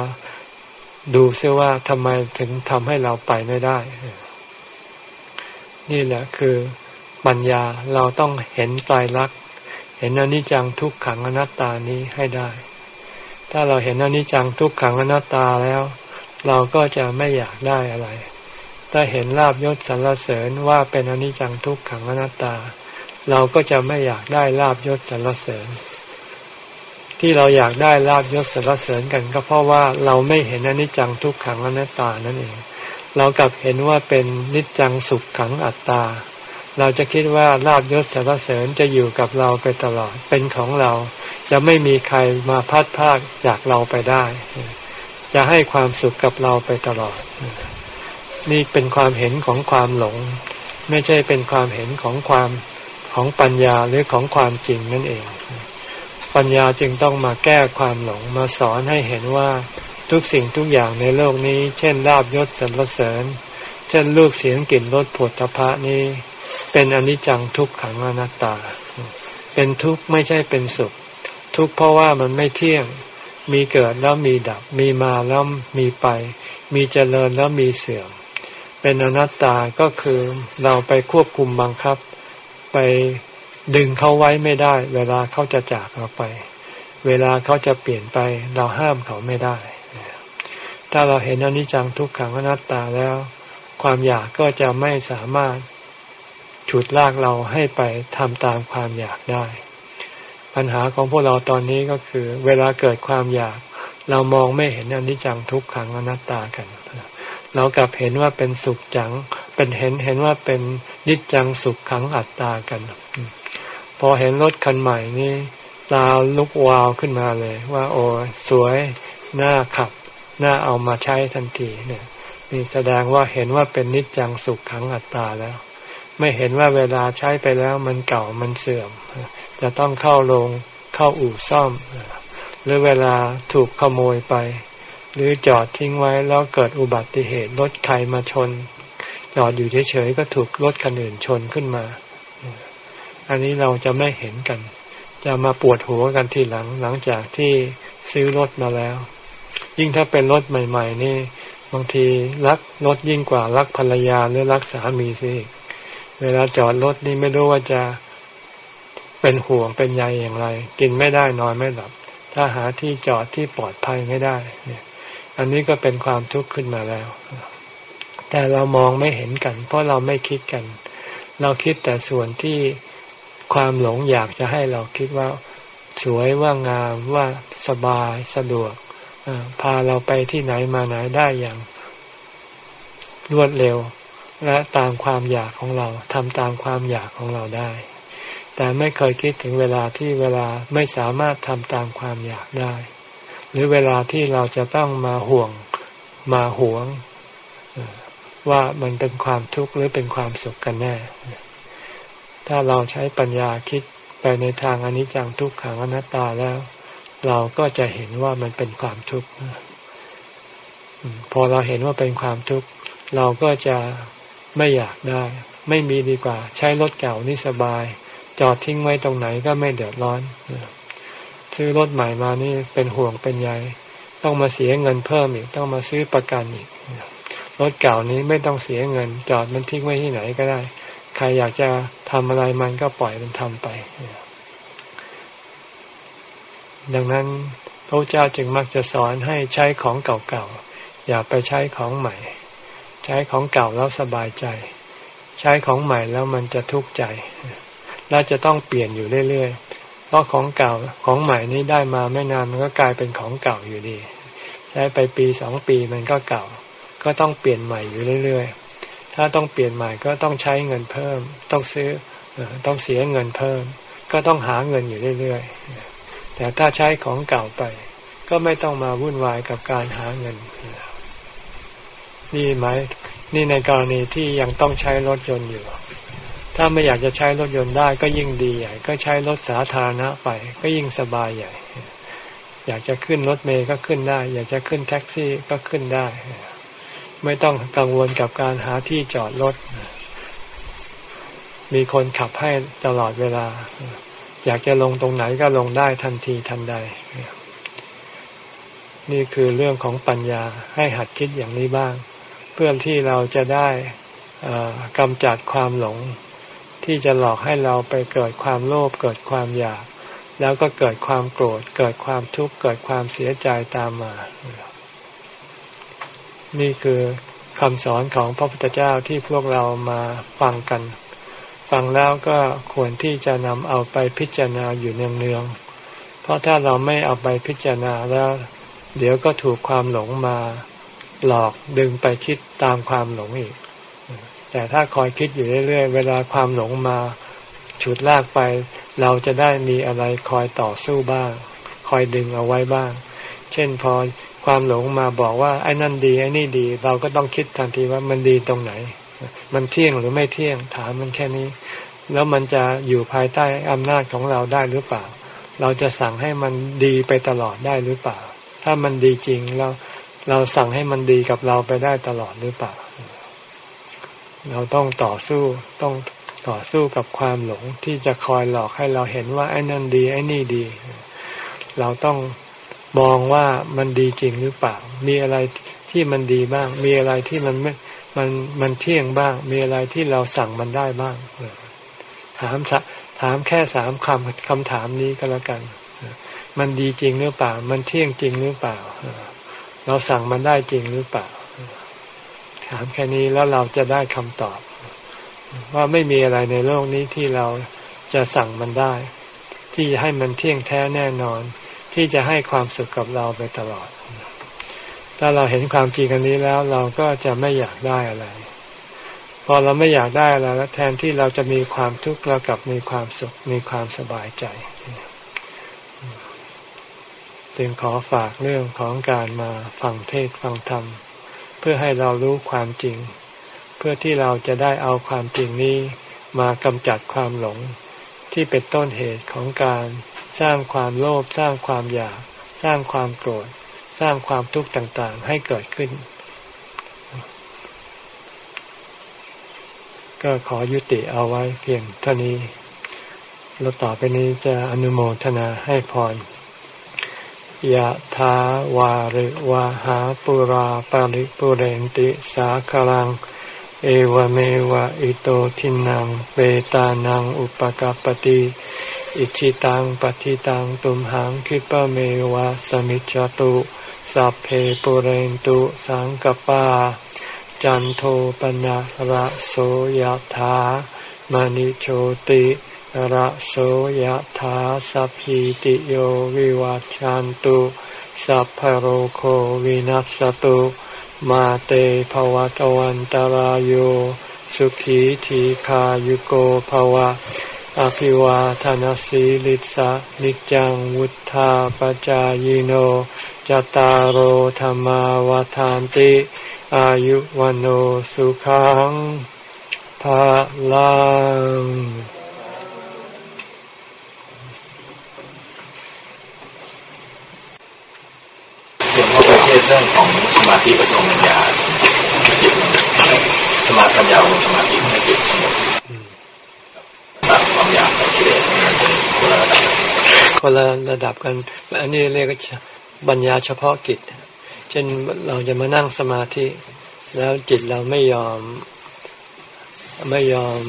ดูซิว่าทำไมถึงทำให้เราไปไม่ได้ นี่แหละคือปัญญาเราต้องเห็นใจรัก เห็นอนิจจังทุกขังอนัตตานี้ให้ได้ ถ้าเราเห็นอนิจจังทุกขังอนัตตาแล้ว เราก็จะไม่อยากได้อะไร ถ้าเห็นลาบยศสรรเสริญว่าเป็นอนิจจังทุกขังอนัตตา เราก็จะไม่อยากได้ลาบยศสรรเสริญ ที่เราอยากได้ลาบยศสรรเสริญกัน ก็เพราะว่าเราไม่เห็นอนิจจังทุกขังอนัตตานั่นเอง เรากลับเห็นว่าเป็นนิจจังสุขขังอัตตา เราจะคิดว่าลาบยศสารเสริญจะอยู่กับเราไปตลอด เป็นของเรา จะไม่มีใครมาพัดพากจากเราไปได้ จะให้ความสุขกับเราไปตลอด นี่เป็นความเห็นของความหลง ไม่ใช่เป็นความเห็นของความของปัญญาหรือของความจริงนั่นเอง ปัญญาจึงต้องมาแก้ความหลงมาสอนให้เห็นว่าทุกสิ่งทุกอย่างในโลกนี้ เช่นลาบยศสรรเสริญ เช่นรูปเสียงกลิ่นรสผลทพะนี้ เป็นอนิจจังทุกขังอนัตตา เป็นทุกข์ไม่ใช่เป็นสุข ทุกข์เพราะว่ามันไม่เที่ยง มีเกิดแล้วมีดับ มีมาแล้วมีไป มีเจริญแล้วมีเสื่อม เป็นอนัตตาก็คือเราไปควบคุมบังคับ ไปดึงเขาไว้ไม่ได้ เวลาเขาจะจากเราไป เวลาเขาจะเปลี่ยนไปเราห้ามเขาไม่ได้ ถ้าเราเห็นอนิจจังทุกขังอนัตตาแล้ว ความอยากก็จะไม่สามารถ ฉุดลากเราให้ไปทำตามความอยากได้ ปัญหาของพวกเราตอนนี้ก็คือ เวลาเกิดความอยาก เรามองไม่เห็นอนิจจังทุกขังอนัตตากัน เรากลับเห็นว่าเป็นสุขจัง เป็นเห็นเห็นว่าเป็นนิจจังสุขขังอัตตากัน พอเห็นรถคันใหม่นี่ตาลุกวาวขึ้นมาเลย ว่า โอ้สวยน่าขับน่าเอามาใช้ทันทีเนี่ยนี่แสดงว่าเห็นว่าเป็นนิจจังสุขขังอัตตาแล้ว ไม่เห็นว่าเวลาใช้ไปแล้วมันเก่ามันเสื่อม จะต้องเข้าลงเข้าอู่ซ่อม หรือเวลาถูกขโมยไป หรือจอดทิ้งไว้แล้วเกิดอุบัติเหตุรถใครมาชน จอดอยู่เฉยๆก็ถูกรถคันอื่นชนขึ้นมา อันนี้เราจะไม่เห็นกัน จะมาปวดหัวกันทีหลังหลังจากที่ซื้อรถมาแล้ว ยิ่งถ้าเป็นรถใหม่ ๆ นี่ บางทีรักรถยิ่งกว่ารักภรรยาหรือรักสามีซิ เวลาจอดรถนี่ไม่รู้ว่าจะเป็นห่วงเป็นใยอย่างไร กินไม่ได้นอนไม่หลับ ถ้าหาที่จอดที่ปลอดภัยไม่ได้ เนี่ย อันนี้ก็เป็นความทุกข์ขึ้นมาแล้ว แต่เรามองไม่เห็นกัน เพราะเราไม่คิดกัน เราคิดแต่ส่วนที่ความหลงอยากจะให้เราคิดว่าสวยว่างามว่าสบายสะดวกพาเราไปที่ไหนมาไหนได้อย่างรวดเร็ว และตามความอยากของเราทำตามความอยากของเราได้ แต่ไม่เคยคิดถึงเวลาที่เวลาไม่สามารถทำตามความอยากได้ หรือเวลาที่เราจะต้องมาห่วงมาหวง ว่ามันเป็นความทุกข์หรือเป็นความสุขกันแน่ ถ้าเราใช้ปัญญาคิดไปในทางอนิจจังทุกขังอนัตตาแล้ว เราก็จะเห็นว่ามันเป็นความทุกข์พอเราเห็นว่าเป็นความทุกข์เราก็จะ ไม่อยากได้ ไม่มีดีกว่า ใช้รถเก่านี่สบาย จอดทิ้งไว้ตรงไหนก็ไม่เดือดร้อน ซื้อรถใหม่มานี่เป็นห่วงเป็นใยต้องมาเสียเงินเพิ่มอีก ต้องมาซื้อประกันอีกรถเก่านี้ไม่ต้องเสียเงิน จอดมันทิ้งไว้ที่ไหนก็ได้ ใครอยากจะทำอะไรมันก็ปล่อยมันทำไป ดังนั้นพระเจ้าจึงมักจะสอนให้ใช้ของเก่าๆอย่าไปใช้ของใหม่ ช้ของเก่าแล้วสบายใจ ใช้ของใหม่แล้วมันจะทุกข์ใจแล้วจะต้องเปลี่ยนอยู่เรื่อยๆ เพราะของเก่าของใหม่นี้ได้มาไม่นานมันก็กลายเป็นของเก่าอยู่ดี ใช้ไปปีสองปีมันก็เก่า ก็ต้องเปลี่ยนใหม่อยู่เรื่อยๆ ถ้าต้องเปลี่ยนใหม่ก็ต้องใช้เงินเพิ่ม ต้องซื้อต้องเสียเงินเพิ่ม ก็ต้องหาเงินอยู่เรื่อยๆ แต่ถ้าใช้ของเก่าไป ก็ไม่ต้องมาวุ่นวายกับการหาเงิน นี่ไหมนี่ในกรณีที่ยังต้องใช้รถยนต์อยู่ ถ้าไม่อยากจะใช้รถยนต์ได้ก็ยิ่งดีใหญ่ ก็ใช้รถสาธารณะไป ก็ยิ่งสบายใหญ่ อยากจะขึ้นรถเมล์ก็ขึ้นได้ อยากจะขึ้นแท็กซี่ก็ขึ้นได้ ไม่ต้องกังวลกับการหาที่จอดรถ มีคนขับให้ตลอดเวลา อยากจะลงตรงไหนก็ลงได้ทันทีทันใดนี่คือเรื่องของปัญญาให้หัดคิดอย่างนี้บ้าง เพื่อที่เราจะได้กำจัดความหลง ที่จะหลอกให้เราไปเกิดความโลภเกิดความอยาก แล้วก็เกิดความโกรธ เกิดความทุกข์เกิดความเสียใจตามมา นี่คือคำสอนของพระพุทธเจ้าที่พวกเรามาฟังกัน ฟังแล้วก็ควรที่จะนำเอาไปพิจารณาอยู่เนืองๆเพราะถ้าเราไม่เอาไปพิจารณาแล้ว เดี๋ยวก็ถูกความหลงมา หลอกดึงไปคิดตามความหลงอีก แต่ถ้าคอยคิดอยู่เรื่อยๆ เวลาความหลงมาฉุดลากไป เราจะได้มีอะไรคอยต่อสู้บ้าง คอยดึงเอาไว้บ้าง เช่นพอความหลงมาบอกว่าไอ้นั่นดีไอ้นี่ดี เราก็ต้องคิดทันทีว่ามันดีตรงไหน มันเที่ยงหรือไม่เที่ยงถามมันแค่นี้ แล้วมันจะอยู่ภายใต้อำนาจของเราได้หรือเปล่า เราจะสั่งให้มันดีไปตลอดได้หรือเปล่า ถ้ามันดีจริงเรา เราสั่งให้มันดีกับเราไปได้ตลอดหรือเปล่า เราต้องต่อสู้ต้องต่อสู้กับความหลงที่จะคอยหลอกให้เราเห็นว่าไอ้นั่นดี ไอ้นี่ดี เราต้องมองว่ามันดีจริงหรือเปล่า มีอะไรที่มันดีบ้าง มีอะไรที่มันไม่มันมันเที่ยงบ้าง มีอะไรที่เราสั่งมันได้บ้างถามถามแค่สามคำคำถามนี้ก็แล้วกัน มันดีจริงหรือเปล่า มันเที่ยงจริงหรือเปล่า เราสั่งมันได้จริงหรือเปล่า ถามแค่นี้แล้วเราจะได้คำตอบ ว่าไม่มีอะไรในโลกนี้ที่เราจะสั่งมันได้ ที่ให้มันเที่ยงแท้แน่นอน ที่จะให้ความสุขกับเราไปตลอด ถ้าเราเห็นความจริงอันนี้แล้วเราก็จะไม่อยากได้อะไร พอเราไม่อยากได้อะไรแล้วแทนที่เราจะมีความทุกข์เรากลับมีความสุขมีความสบายใจ จึงขอฝากเรื่องของการมาฟังเทศฟังธรรม เพื่อให้เรารู้ความจริง เพื่อที่เราจะได้เอาความจริงนี้มากำจัดความหลง ที่เป็นต้นเหตุของการสร้างความโลภสร้างความอยาก สร้างความโกรธ สร้างความทุกข์ต่างๆ ให้เกิดขึ้น ก็ขอยุติเอาไว้เพียงเท่านี้แล้วต่อไปนี้จะอนุโมทนาให้พร ยะถาวาริวะหาปุราปาริปุเรนติสาคลัง เอวเมวะอิโตทินังเปตานังอุปกปติอิชิตังปฏิตังตุมหังคิปะเมวะสมิจจตุสัพเพปุเรนตุสังกปา จันโทปนะระโสยะถามณิโชติ ระโสยถาสัพพิติโยวิวัจจันตุสัพพโรโควินัสตุมาเตภวะตวันตารโยสุขีทีขายุโกภวะ อภิวาทานสีลิสะนิจังวุธาปจายโนจตารโหธรรมาวาทานติ อายุวันโอสุขังภาลัง เรื่องของสมาธิกับลมปัญญาจิตสมาธิปัญญาลมสมาธิให้จิตสงบตามความอยากของกิเลสคนละระดับคนละระดับกัน อันนี้เรียกว่าปัญญาเฉพาะกิจ เช่นเราจะมานั่งสมาธิ แล้วจิตเราไม่ยอมไม่ยอม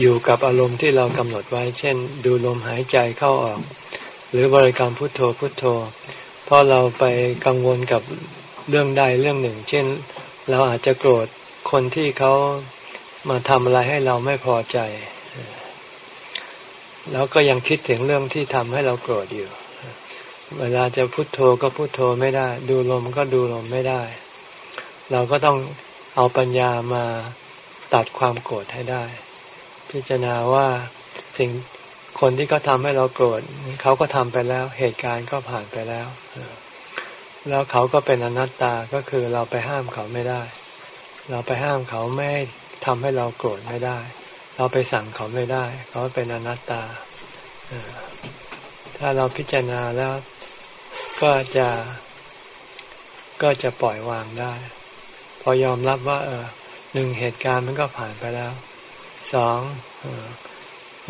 อยู่กับอารมณ์ที่เรากำหนดไว้ เช่น ดูลมหายใจเข้าออก หรือบริกรรมพุทโธพุทโธ เพราะเราไปกังวลกับเรื่องใดเรื่องหนึ่ง เช่น เราอาจจะโกรธคนที่เขามาทำอะไรให้เราไม่พอใจ แล้วก็ยังคิดถึงเรื่องที่ทำให้เราโกรธอยู่ เวลาจะพุโทโธก็พุโทโธไม่ได้ ดูลมก็ดูลมไม่ได้ เราก็ต้องเอาปัญญามาตัดความโกรธให้ได้ พิจารณาว่าสิ่ง คนที่เขาทาให้เราโกรธเขาก็ทำไปแล้ว เหตุการณ์ก็ผ่านไปแล้ว แล้วเขาก็เป็นอนัตตาก็คือเราไปห้ามเขาไม่ได้ เราไปห้ามเขาไม่ทำให้เราโกรธไม่ได้ เราไปสั่งเขาไม่ได้ เขาเป็นอนัตตาถ้าเราพิจารณาแล้วก็จะก็จะปล่อยวางได้ พอยอมรับว่า เออหนึ่งเหตุการณ์มันก็ผ่านไปแล้วสอง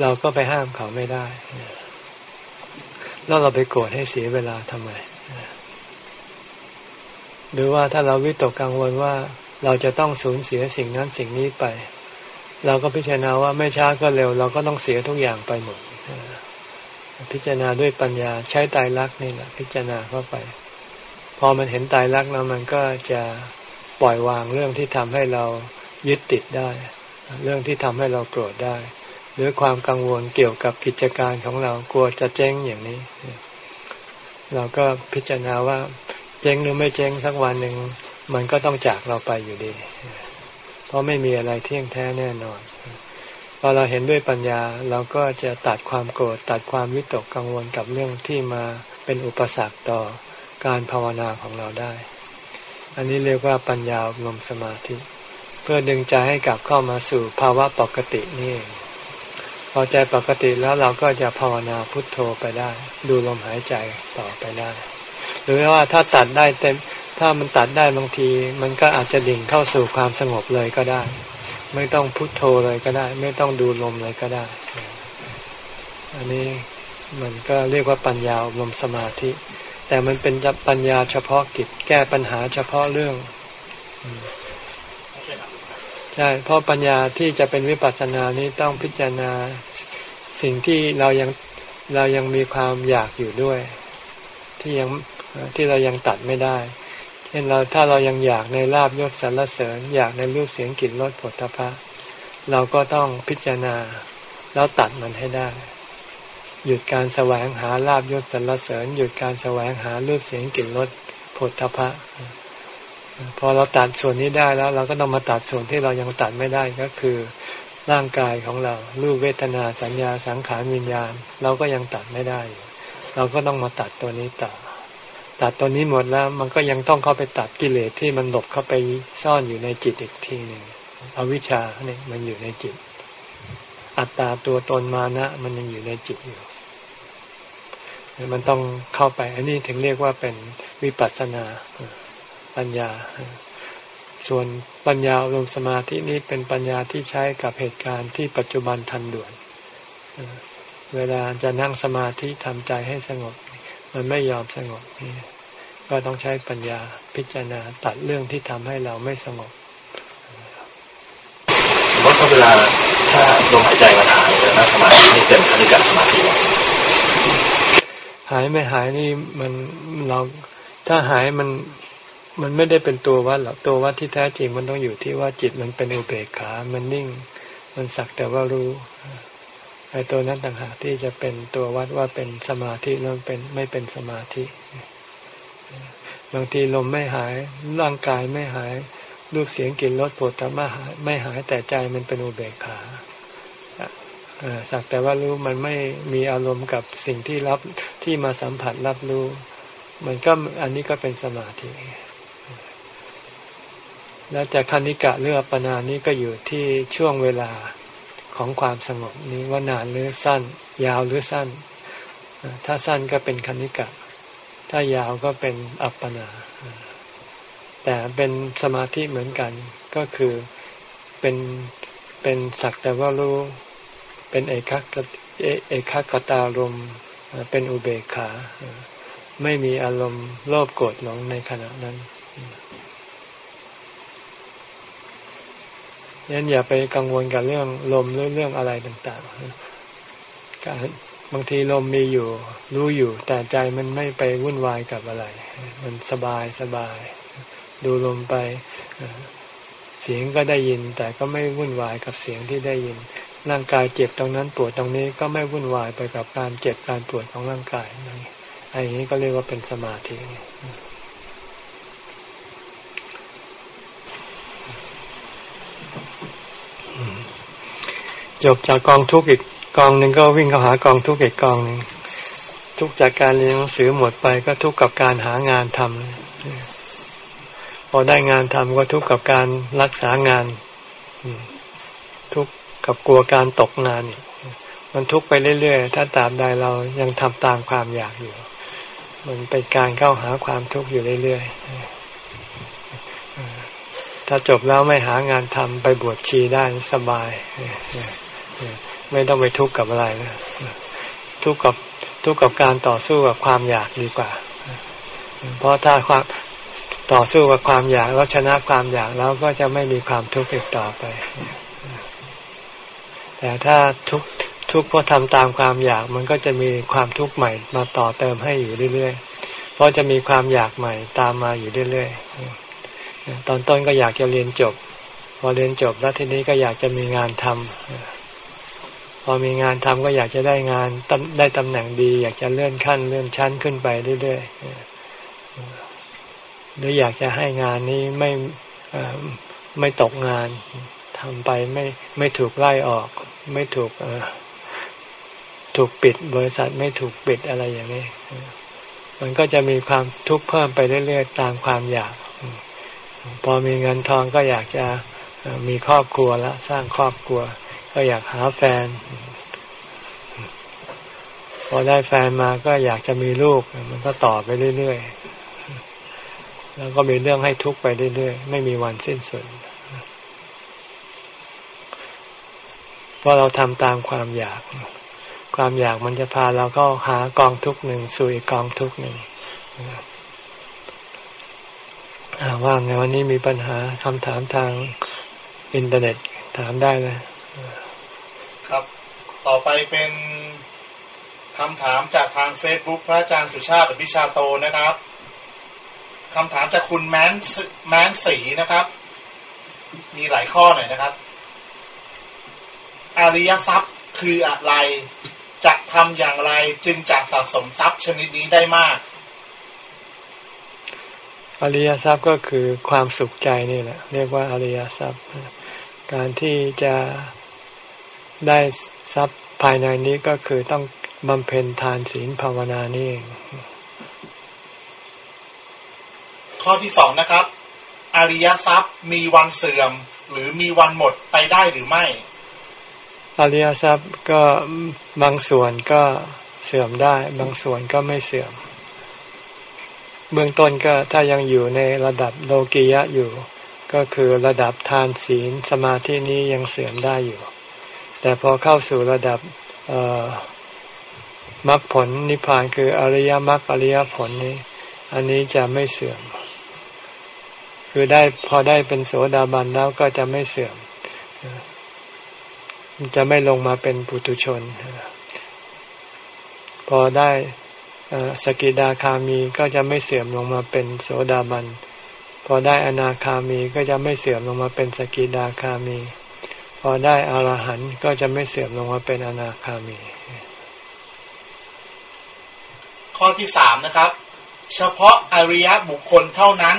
เราก็ไปห้ามเขาไม่ได้ แล้วเราไปโกรธให้เสียเวลาทำไม หรือว่าถ้าเราวิตกกังวลว่าเราจะต้องสูญเสียสิ่งนั้นสิ่งนี้ไป เราก็พิจารณาว่าไม่ช้าก็เร็ว เราก็ต้องเสียทุกอย่างไปหมดพิจารณาด้วยปัญญาใช้ตายรักนี่แหละพิจารณาเข้าไป พอมันเห็นตายรักแล้วมันก็จะปล่อยวางเรื่องที่ทำให้เรายึดติดได้ เรื่องที่ทำให้เราโกรธได้ หรือความกังวลเกี่ยวกับกิจการของเรากลัวจะเจ๊งอย่างนี้ เราก็พิจารณาว่าเจ๊งหรือไม่เจ๊งสักวันหนึ่งมันก็ต้องจากเราไปอยู่ดี เพราะไม่มีอะไรเที่ยงแท้แน่นอน พอเราเห็นด้วยปัญญาเราก็จะตัดความโกรธตัดความวิตกกังวลกับเรื่องที่มาเป็นอุปสรรคต่อการภาวนาของเราได้ อันนี้เรียกว่าปัญญาอบรมสมาธิ เพื่อดึงใจให้กลับเข้ามาสู่ภาวะปกตินี่ พอใจปกติแล้วเราก็จะภาวนาพุทโธไปได้ ดูลมหายใจต่อไปได้ หรือว่าถ้าตัดได้เต็ม ถ้ามันตัดได้บางที มันก็อาจจะดิ่งเข้าสู่ความสงบเลยก็ได้ ไม่ต้องพุทโธเลยก็ได้ ไม่ต้องดูลมเลยก็ได้ อันนี้มันก็เรียกว่าปัญญาอบรมสมาธิ แต่มันเป็นปัญญาเฉพาะกิจแก้ปัญหาเฉพาะเรื่อง ใช่เพราะปัญญาที่จะเป็นวิปัสสนานี้ต้องพิจารณาสิ่งที่เรายังเรายังมีความอยากอยู่ด้วย ที่ยังที่เรายังตัดไม่ได้ช่นเราถ้าเรายังอยากในลาบยศสรรเสริญ อยากในรูปเสียงกลิ่นรสผลตภะเราก็ต้องพิจารณาแล้วตัดมันให้ได้ หยุดการแสวงหาลาบยศสรรเสริญ หยุดการแสวงหารูปเสียงกลิ่นรสผลตภะ พอเราตัดส่วนนี้ได้แล้ว เราก็ต้องมาตัดส่วนที่เรายังตัดไม่ได้ก็คือร่างกายของเรารูปเวทนาสัญญาสังขารวิญญาณ เราก็ยังตัดไม่ได้ เราก็ต้องมาตัดตัวนี้ต่อตัดตัวนี้หมดแล้ว มันก็ยังต้องเข้าไปตัดกิเลสที่มันหลบเข้าไปซ่อนอยู่ในจิตอีกทีหนึ่งอวิชชาเนี่ยมันอยู่ในจิต อัตตาตัวตนมานะ มันยังอยู่ในจิตอยู่มันต้องเข้าไป อันนี้ถึงเรียกว่าเป็นวิปัสสนา ปัญญา ส่วนปัญญาลงสมาธินี้เป็นปัญญาที่ใช้กับเหตุการณ์ที่ปัจจุบันทันด่วน เวลาจะนั่งสมาธิทำใจให้สงบ มันไม่ยอมสงบนี่ก็ต้องใช้ปัญญาพิจารณาตัดเรื่องที่ทำให้เราไม่สงบเพราะเวลาถ้าลมหายใจมันหายแล้วนั่งสมาธินี่เป็นคณิกาสมาธิหายไม่หายนี่มันเราถ้าหายมัน มันไม่ได้เป็นตัววัดหรอกตัววัดที่แท้จริงมันต้องอยู่ที่ว่าจิตมันเป็นอุเบกขา มันนิ่ง มันสักแต่ว่ารู้ไอ้ตัวนั้นต่างหากที่จะเป็นตัววัดว่าเป็นสมาธิแล้เป็นไม่เป็นสมาธิบางทีลมไม่หายร่างกายไม่หาย รูปเสียงกลิ่นรสปวดตามาหายไม่หายแต่ใจมันเป็นอุเบกขาสักแต่ว่ารู้มันไม่มีอารมณ์กับสิ่งที่รับที่มาสัมผัสรับรู้ มันก็อันนี้ก็เป็นสมาธิ แล้วแต่คณิกะเรื่องปนานี้ก็อยู่ที่ช่วงเวลาของความสงบนี้ว่านานหรือสั้น ยาวหรือสั้น ถ้าสั้นก็เป็นคณิกะ ถ้ายาวก็เป็นอัปปนา แต่เป็นสมาธิเหมือนกันก็คือเป็นเป็นสักแต่ว่ารู้เป็นเอกคเอกคตารมเป็นอุเบกขา ไม่มีอารมณ์โลภโกรธหลงในขณะนั้น ยันอย่าไปกังวลกับเรื่องลมหรือเรื่องอะไรต่างๆการบางทีลมมีอยู่ รู้อยู่ แต่ใจมันไม่ไปวุ่นวายกับอะไร มันสบายสบาย ดูลมไปเสียงก็ได้ยิน แต่ก็ไม่วุ่นวายกับเสียงที่ได้ยิน ร่างกายเจ็บตรงนั้นปวดตรงนี้ก็ไม่วุ่นวายไปกับการเจ็บการปวดของร่างกายอันนี้ก็เรียกว่าเป็นสมาธิ จบจากกองทุกข์อีกกองหนึ่งก็วิ่งเข้าหากองทุกข์อีกกองหนึ่งทุกจากการเรียนหนังสือหมดไปก็ทุกกับการหางานทำพอได้งานทำก็ทุกกับการรักษางาน ทุกกับกลัวการตกงานมันทุกไปเรื่อยๆ ถ้าตามใดเรายังทำตามความอยากอยู่ มันเป็นการเข้าหาความทุกข์อยู่เรื่อยๆถ้าจบแล้วไม่หางานทำไปบวชชีได้สบาย ไม่ต้องไปทุกข์กับอะไรนะทุกข์กับทุกข์กับการต่อสู้กับความอยากดีกว่า เพราะถ้าความต่อสู้กับความอยากแล้วชนะความอยากแล้วก็จะไม่มีความทุกข์อีกต่อไป แต่ถ้าทุกทุกเพราะทำตามความอยากมันก็จะมีความทุกข์ใหม่มาต่อเติมให้อยู่เรื่อยๆ เพราะจะมีความอยากใหม่ตามมาอยู่เรื่อยๆ ตอนต้นก็อยากจะเรียนจบ พอเรียนจบแล้วทีนี้ก็อยากจะมีงานทำ พอมีงานทำก็อยากจะได้งานได้ตำแหน่งดี อยากจะเลื่อนขั้นเลื่อนชั้นขึ้นไปเรื่อยๆหรืออยากจะให้งานนี้ไม่ไม่ตกงานทำไปไม่ไม่ถูกไล่ออก ไม่ถูกถูกปิด บริษัทไม่ถูกปิดอะไรอย่างนี้มันก็จะมีความทุกข์เพิ่มไปเรื่อยๆตามความอยาก พอมีเงินทองก็อยากจะมีครอบครัวละสร้างครอบครัว ก็อยากหาแฟน พอได้แฟนมาก็อยากจะมีลูก มันก็ต่อไปเรื่อยๆ แล้วก็มีเรื่องให้ทุกข์ไปเรื่อยๆ ไม่มีวันสิ้นสุดเพราะเราทำตามความอยาก ความอยากมันจะพาเราจากกองทุกข์หนึ่งสู่อีกกองทุกข์หนึ่งว่าไงวันนี้มีปัญหาคำถามทางอินเทอร์เน็ตถามได้เลย ต่อไปเป็นคำถามจากทางเฟซบุ๊กพระอาจารย์สุชาติอภิชาโตนะครับคำถามจากคุณแมนแมนสีนะครับ มีหลายข้อหน่อยนะครับ อริยทรัพย์คืออะไรจะทำอย่างไรจึงจะสะสมทรัพย์ชนิดนี้ได้มาก อริยทรัพย์ก็คือความสุขใจนี่แหละ เรียกว่าอริยทรัพย์ การที่จะได้ ทรัพย์ภายในนี้ก็คือต้องบำเพ็ญทานศีลภาวนานี่เองข้อที่สองนะครับ อริยทรัพย์มีวันเสื่อม หรือมีวันหมดไปได้หรือไม่ อริยทรัพย์ก็บางส่วนก็เสื่อมได้ บางส่วนก็ไม่เสื่อม เบื้องต้นก็ถ้ายังอยู่ในระดับโลกียะอยู่ ก็คือระดับทานศีลสมาธินี้ยังเสื่อมได้อยู่ แต่พอเข้าสู่ระดับมรรคผลนิพพานคืออริยมรรคอริยผลนี้ อันนี้จะไม่เสื่อม คือได้พอได้เป็นโสดาบันแล้วก็จะไม่เสื่อม จะไม่ลงมาเป็นปุถุชน พอได้สกิดาคามีก็จะไม่เสื่อมลงมาเป็นโสดาบัน พอได้อนาคามีก็จะไม่เสื่อมลงมาเป็นสกิดาคามี อได้อรหันต์ก็จะไม่เสื่อมลงมาเป็นอนาคามี ข้อที่สามนะครับ เฉพาะอริยบุคคลเท่านั้น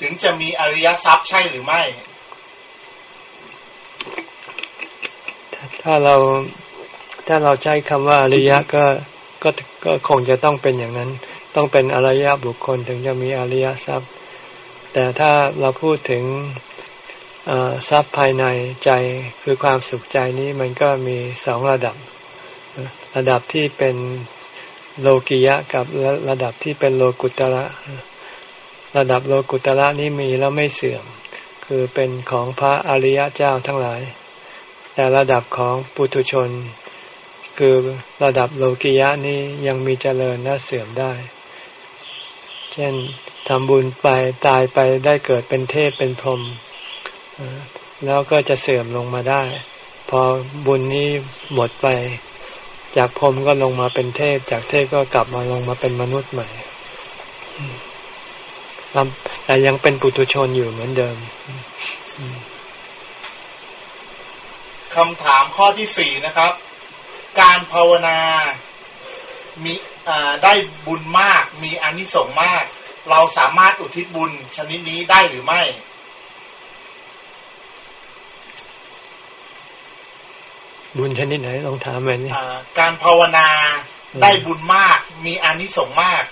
ถึงจะมีอริยทรัพย์ใช่หรือไม่ ถ้าเราถ้าเราใช้คำว่าอริยะก็ก็ก็คงจะต้องเป็นอย่างนั้น ต้องเป็นอริยะบุคคลถึงจะมีอริยทรัพย์ แต่ถ้าเราพูดถึง ทรัพย์ภายในใจคือความสุขใจนี้มันก็มีสองระดับ ระดับที่เป็นโลกิยะกับระดับที่เป็นโลกุตระ ระดับโลกุตระนี้มีแล้วไม่เสื่อม คือเป็นของพระอริยเจ้าทั้งหลาย แต่ระดับของปุถุชน คือระดับโลกิยะนี้ยังมีเจริญและเสื่อมได้ เช่นทำบุญไปตายไปได้เกิดเป็นเทพเป็นพรหม แล้วก็จะเสื่อมลงมาได้ พอบุญนี้หมดไป จากพรมก็ลงมาเป็นเทพ จากเทพก็กลับมาลงมาเป็นมนุษย์ใหม่แต่ยังเป็นปุถุชนอยู่เหมือนเดิมคำถามข้อที่สี่นะครับ การภาวนา มีได้บุญมาก มีอนิสงส์มาก เราสามารถอุทิศบุญชนิดนี้ได้หรือไม่ บุญชนิดไหนลองถามมานี่การภาวนาได้บุญมากมีอนิสงส์มาก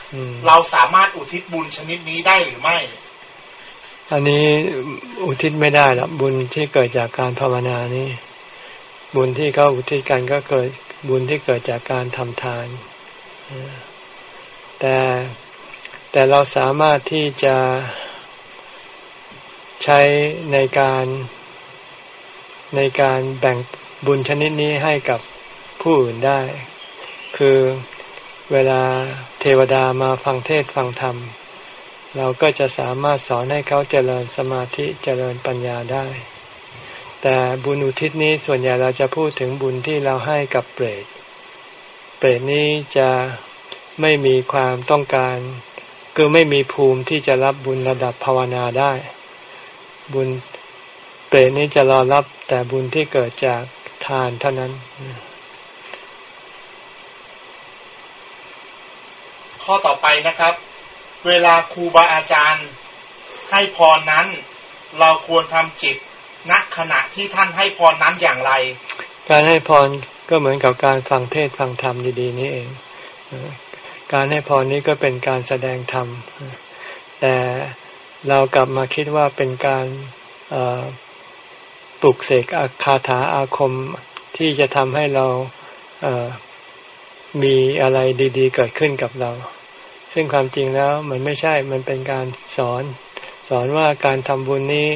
เราสามารถอุทิศบุญชนิดนี้ได้หรือไม่ อันนี้อุทิศไม่ได้หรอกบุญที่เกิดจากการภาวนานี้บุญที่เขาอุทิศกันก็เกิดบุญที่เกิดจากการทำทานแต่แต่เราสามารถที่จะใช้ในการในการแบ่ง บุญชนิดนี้ให้กับผู้อื่นได้ คือเวลาเทวดามาฟังเทศฟังธรรม เราก็จะสามารถสอนให้เขาเจริญสมาธิเจริญปัญญาได้ แต่บุญอุทิศนี้ส่วนใหญ่เราจะพูดถึงบุญที่เราให้กับเปรต เปรตนี้จะไม่มีความต้องการ คือไม่มีภูมิที่จะรับบุญระดับภาวนาได้ บุญเปรตนี้จะรอรับแต่บุญที่เกิดจาก ทานเท่านั้น ข้อต่อไปนะครับ เวลาครูบาอาจารย์ให้พรนั้น เราควรทำจิตณขณะที่ท่านให้พรนั้นอย่างไร การให้พรก็เหมือนกับการฟังเทศฟังธรรมดีๆ นี้เอง การให้พรนี้ก็เป็นการแสดงธรรม แต่เรากลับมาคิดว่าเป็นการ ปลุกเสกคาถาอาคมที่จะทำให้เราเมีอะไรดีๆ เกิดขึ้นกับเรา ซึ่งความจริงแล้วมันไม่ใช่ มันเป็นการสอน สอนว่าการทำบุญนี้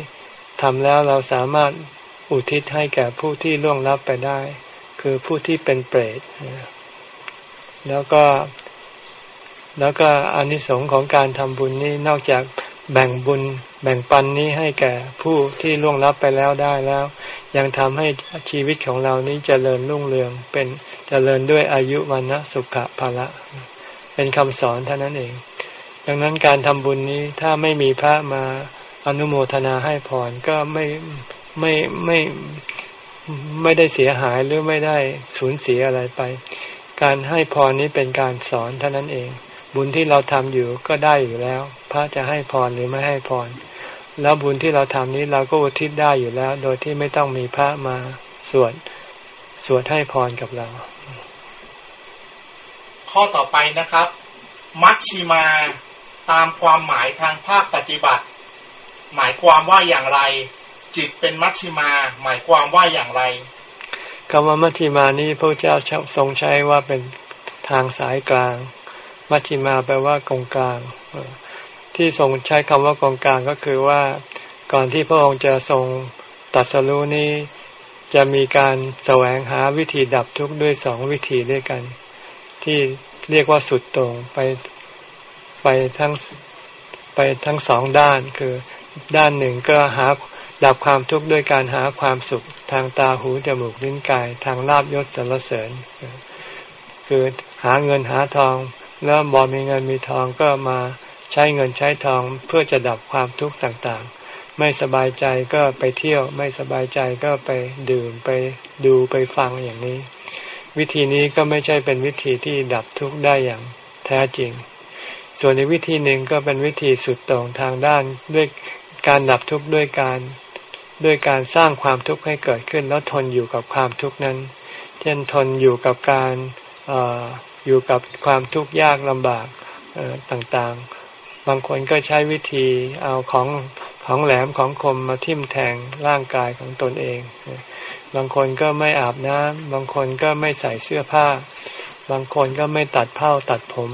ทำแล้วเราสามารถอุทิศให้แก่ผู้ที่ล่วงลับไปได้ คือผู้ที่เป็นเปรตแล้วก็ แล้วก็อานิสงส์ของการทำบุญนี้นอกจากแบ่งบุญ แบ่งปันนี้ให้แก่ผู้ที่ล่วงลับไปแล้วได้แล้ว ยังทำให้ชีวิตของเรานี้เจริญรุ่งเรืองเป็นเจริญด้วยอายุวันนะสุขภาละ เป็นคำสอนเท่านั้นเอง ดังนั้นการทำบุญนี้ถ้าไม่มีพระมาอนุโมทนาให้พรก็ไม่ไม่ไม่ไม่ได้เสียหายหรือไม่ได้สูญเสียอะไรไป การให้พรนี้เป็นการสอนเท่านั้นเอง บุญที่เราทำอยู่ก็ได้อยู่แล้ว พระจะให้พรหรือไม่ให้พร แล้วบุญที่เราทำนี้เราก็อุทิศได้อยู่แล้ว โดยที่ไม่ต้องมีพระมาสวดสวดให้พรกับเรา ข้อต่อไปนะครับ มัชชิมาตามความหมายทางภาคปฏิบัติ หมายความว่าอย่างไร จิตเป็นมัชชิมา หมายความว่าอย่างไรคำว่ามัชชิมานี้พระเจ้าทรงใช้ว่าเป็นทางสายกลาง มัชชิมาแปลว่ากองกลาง ที่ทรงใช้คำว่ากองกลางก็คือว่าก่อนที่พระองค์จะทรงตัดสรู้นี้ จะมีการแสวงหาวิธีดับทุกข์ด้วยสองวิธีด้วยกัน ที่เรียกว่าสุดตรงไปไปทั้งไปทั้งสองด้านคือด้านหนึ่งก็หาดับความทุกข์ด้วยการหาความสุขทางตาหูจมูกลิ้นกายทางลาบยศสรรเสริญ คือหาเงินหาทอง แล้วบอมีเงินมีทองก็มา ใช้เงินใช้ทองเพื่อจะดับความทุกข์ต่างๆ ไม่สบายใจก็ไปเที่ยว ไม่สบายใจก็ไปดื่มไปดูไปฟังอย่างนี้ วิธีนี้ก็ไม่ใช่เป็นวิธีที่ดับทุกข์ได้อย่างแท้จริง ส่วนในวิธีหนึ่งก็เป็นวิธีสุดตรงทางด้านด้วยการดับทุกข์ด้วยการด้วยการสร้างความทุกข์ให้เกิดขึ้น แล้วทนอยู่กับความทุกข์นั้น เช่นทนอยู่กับการออยู่กับความทุกข์ยากลำบากต่างๆ บางคนก็ใช้วิธีเอาของของแหลมของคมมาทิ่มแทงร่างกายของตนเอง บางคนก็ไม่อาบน้ำบางคนก็ไม่ใส่เสื้อผ้า บางคนก็ไม่ตัดเผ้าตัดผม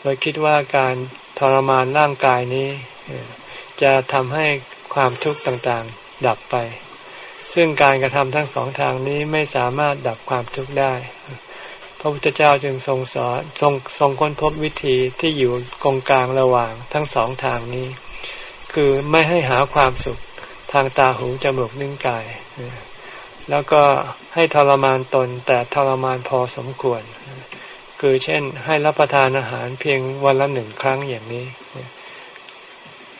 โดยคิดว่าการทรมานร่างกายนี้ จะทำให้ความทุกข์ต่างๆดับไป ซึ่งการกระทำทั้งสองทางนี้ไม่สามารถดับความทุกข์ได้ พระพุทธเจ้าจึงทรงสอนทรงทรงค้นพบวิธีที่อยู่กงกลางระหว่างทั้งสองทางนี้ คือไม่ให้หาความสุขทางตาหูจมูกนิ้วกาย แล้วก็ให้ทรมานตนแต่ทรมานพอสมควร คือเช่นให้รับประทานอาหารเพียงวันละหนึ่งครั้งอย่างนี้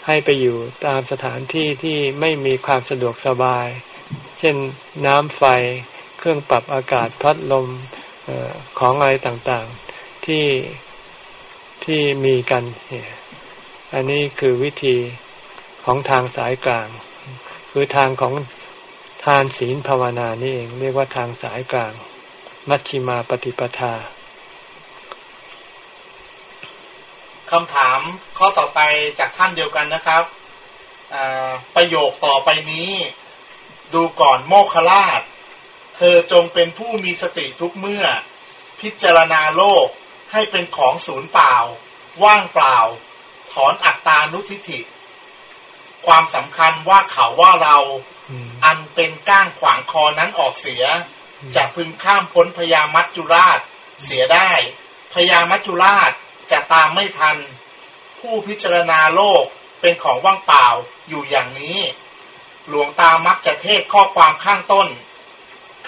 ให้ไปอยู่ตามสถานที่ที่ไม่มีความสะดวกสบาย เช่นน้ำไฟ เครื่องปรับอากาศพัดลม ของอะไรต่างๆที่ที่มีกัน อันนี้คือวิธีของทางสายกลาง คือทางของทานศีลภาวนานี่เอง เรียกว่าทางสายกลาง มัชชิมาปฏิปทาคำถามข้อต่อไปจากท่านเดียวกันนะครับประโยคต่อไปนี้ ดูก่อนโมคลาช เธอจงเป็นผู้มีสติทุกเมื่อ พิจารณาโลกให้เป็นของศูนย์เปล่า ว่างเปล่า ถอนอัตตานุทิฏฐิ ความสำคัญว่าเขาว่าเรา อันเป็นก้างขวางคอนั้นออกเสีย จะพึงข้ามพ้นพญามัจจุราช เสียได้พญามัจจุราชจะตามไม่ทัน ผู้พิจารณาโลกเป็นของว่างเปล่าอยู่อย่างนี้ หลวงตามักจะเทศข้อความข้างต้น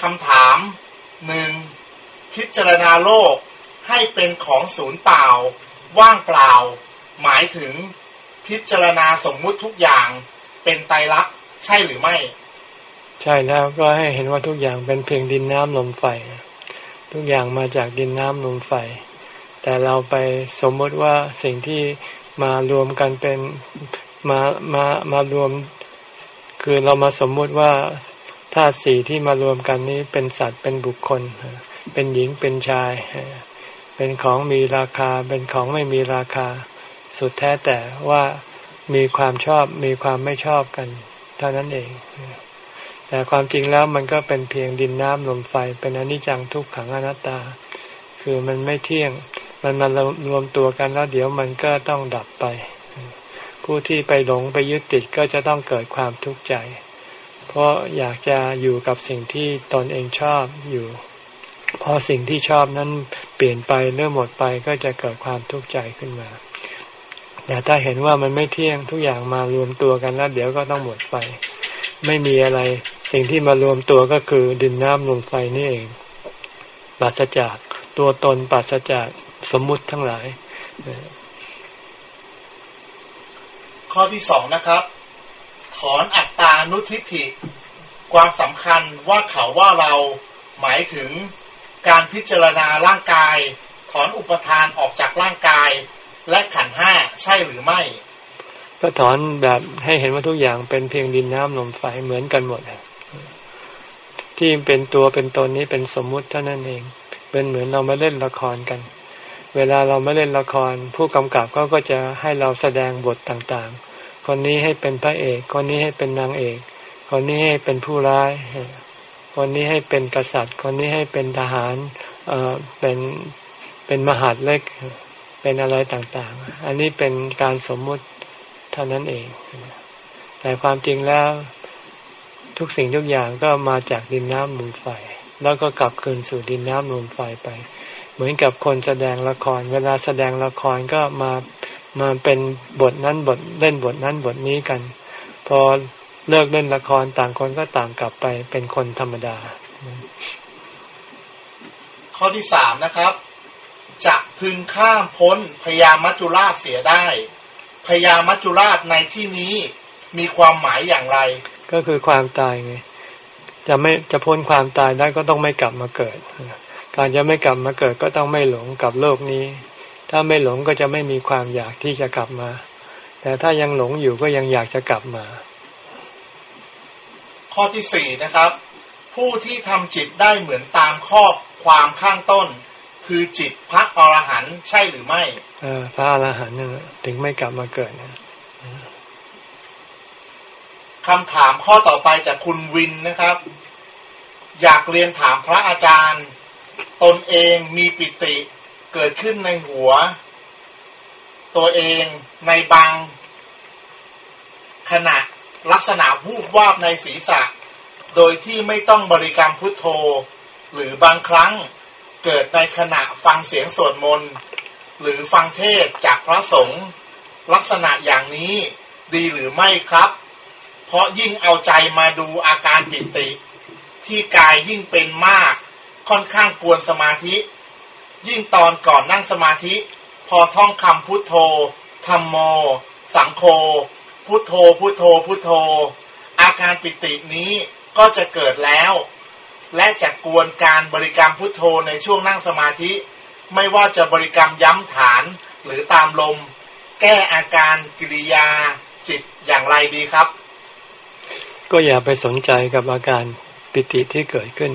คำถามหนึ่งพิจารณาโลกให้เป็นของศูนย์เปล่า ว่างเปล่า หมายถึงพิจารณาสมมุติทุกอย่างเป็นไตรลักษณ์ใช่หรือไม่ ใช่แล้วก็ให้เห็นว่าทุกอย่างเป็นเพียงดินน้ำลมไฟ ทุกอย่างมาจากดินน้ำลมไฟ แต่เราไปสมมติว่าสิ่งที่มารวมกันเป็นมามามารวม คือเรามาสมมติว่า ธาตุสี่ที่มารวมกันนี้เป็นสัตว์เป็นบุคคล เป็นหญิงเป็นชาย เป็นของมีราคา เป็นของไม่มีราคา สุดแท้แต่ว่ามีความชอบมีความไม่ชอบกัน เท่านั้นเอง แต่ความจริงแล้วมันก็เป็นเพียงดินน้ำลมไฟ เป็นอนิจจังทุกขังอนัตตา คือมันไม่เที่ยง มันมารวมตัวกันแล้วเดี๋ยวมันก็ต้องดับไป ผู้ที่ไปหลงไปยึดติดก็จะต้องเกิดความทุกข์ใจ เพราะอยากจะอยู่กับสิ่งที่ตนเองชอบอยู่ พอสิ่งที่ชอบนั้นเปลี่ยนไปเรื่อหมดไปก็จะเกิดความทุกข์ใจขึ้นมา แต่ถ้าเห็นว่ามันไม่เที่ยงทุกอย่างมารวมตัวกันแล้ว เดี๋ยวก็ต้องหมดไป ไม่มีอะไร สิ่งที่มารวมตัวก็คือดินน้ำลมไฟนี่เองปราศจากตัวตนปราศจากสมมุติทั้งหลาย ข้อที่สองนะครับ ถอนอัตตานุทิฏฐิ ความสำคัญว่าเขาว่าเราหมายถึงการพิจารณาร่างกาย ถอนอุปทานออกจากร่างกาย และขันห้าใช่หรือไม่ ก็ถอนแบบให้เห็นว่าทุกอย่างเป็นเพียงดินน้ำลมไฟเหมือนกันหมดที่เป็นตัวเป็นตนนี้เป็นสมมุติเท่านั้นเอง เป็นเหมือนเรามาเล่นละครกัน เวลาเรามาเล่นละคร ผู้กำกับเขาก็จะให้เราแสดงบทต่างๆ คนนี้ให้เป็นพระเอก คนนี้ให้เป็นนางเอก คนนี้ให้เป็นผู้ร้าย คนนี้ให้เป็นกษัตริย์ คนนี้ให้เป็นทหาร เอ่อเป็นเป็นมหาดเล็ก เป็นอะไรต่างๆ อันนี้เป็นการสมมุติเท่านั้นเอง แต่ความจริงแล้ว ทุกสิ่งทุกอย่างก็มาจากดินน้ำลมไฟ แล้วก็กลับคืนสู่ดินน้ำลมไฟไป เหมือนกับคนแสดงละคร เวลาแสดงละครก็มา มาเป็นบทนั้นบทเล่นบทนั้นบทนี้กัน พอเลิกเล่นละครต่างคนก็ต่างกลับไปเป็นคนธรรมดา ข้อที่สามนะครับจะพึงข้ามพ้นพยามัจจุราชเสียได้พยามัจจุราชในที่นี้มีความหมายอย่างไร ก็คือความตายไงจะไม่จะพ้นความตายได้ก็ต้องไม่กลับมาเกิด การจะไม่กลับมาเกิดก็ต้องไม่หลงกับโลกนี้ ถ้าไม่หลงก็จะไม่มีความอยากที่จะกลับมา แต่ถ้ายังหลงอยู่ก็ยังอยากจะกลับมา ข้อที่สี่นะครับ ผู้ที่ทำจิตได้เหมือนตามข้อความข้างต้น คือจิตพระอรหันต์ใช่หรือไม่เออพระอรหันต์เนี่ยถึงไม่กลับมาเกิดนะคำถามข้อต่อไปจากคุณวินนะครับ อยากเรียนถามพระอาจารย์ ตนเองมีปิติ เกิดขึ้นในหัว ตัวเองในบาง ขณะลักษณะวูบวาบในศีรษะ โดยที่ไม่ต้องบริกรรมพุทโธ หรือบางครั้งเกิดในขณะฟังเสียงสวดมนต์หรือฟังเทศจากพระสงฆ์ลักษณะอย่างนี้ดีหรือไม่ครับ เพราะยิ่งเอาใจมาดูอาการปิติ ที่กายยิ่งเป็นมาก ค่อนข้างกวนสมาธิ ยิ่งตอนก่อนนั่งสมาธิ พอท่องคำพุทโธธรรมโม สังโฆพุทโธพุทโธพุทโธ อาการปิตินี้ก็จะเกิดแล้ว และจะกวนการบริกรรมพุทโธในช่วงนั่งสมาธิ ไม่ว่าจะบริกรรมย้ำฐานหรือตามลม แก้อาการกิริยาจิตอย่างไรดีครับ ก็อย่าไปสนใจกับอาการปิติที่เกิดขึ้น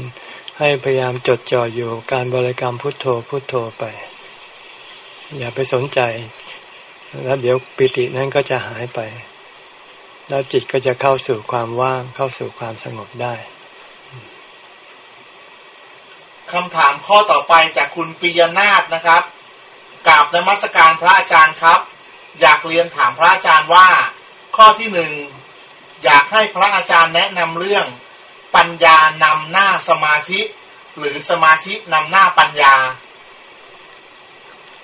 ให้พยายามจดจ่ออยู่การบริกรรมพุทโธพุทโธไป อย่าไปสนใจ แล้วเดี๋ยวปิตินั้นก็จะหายไป แล้วจิตก็จะเข้าสู่ความว่างเข้าสู่ความสงบได้คำถามข้อต่อไปจากคุณปิยนาถนะครับกราบนมัสการพระอาจารย์ครับ อยากเรียนถามพระอาจารย์ว่า ข้อที่หนึ่งอยากให้พระอาจารย์แนะนำเรื่อง ปัญญานำหน้าสมาธิ หรือสมาธินำหน้าปัญญา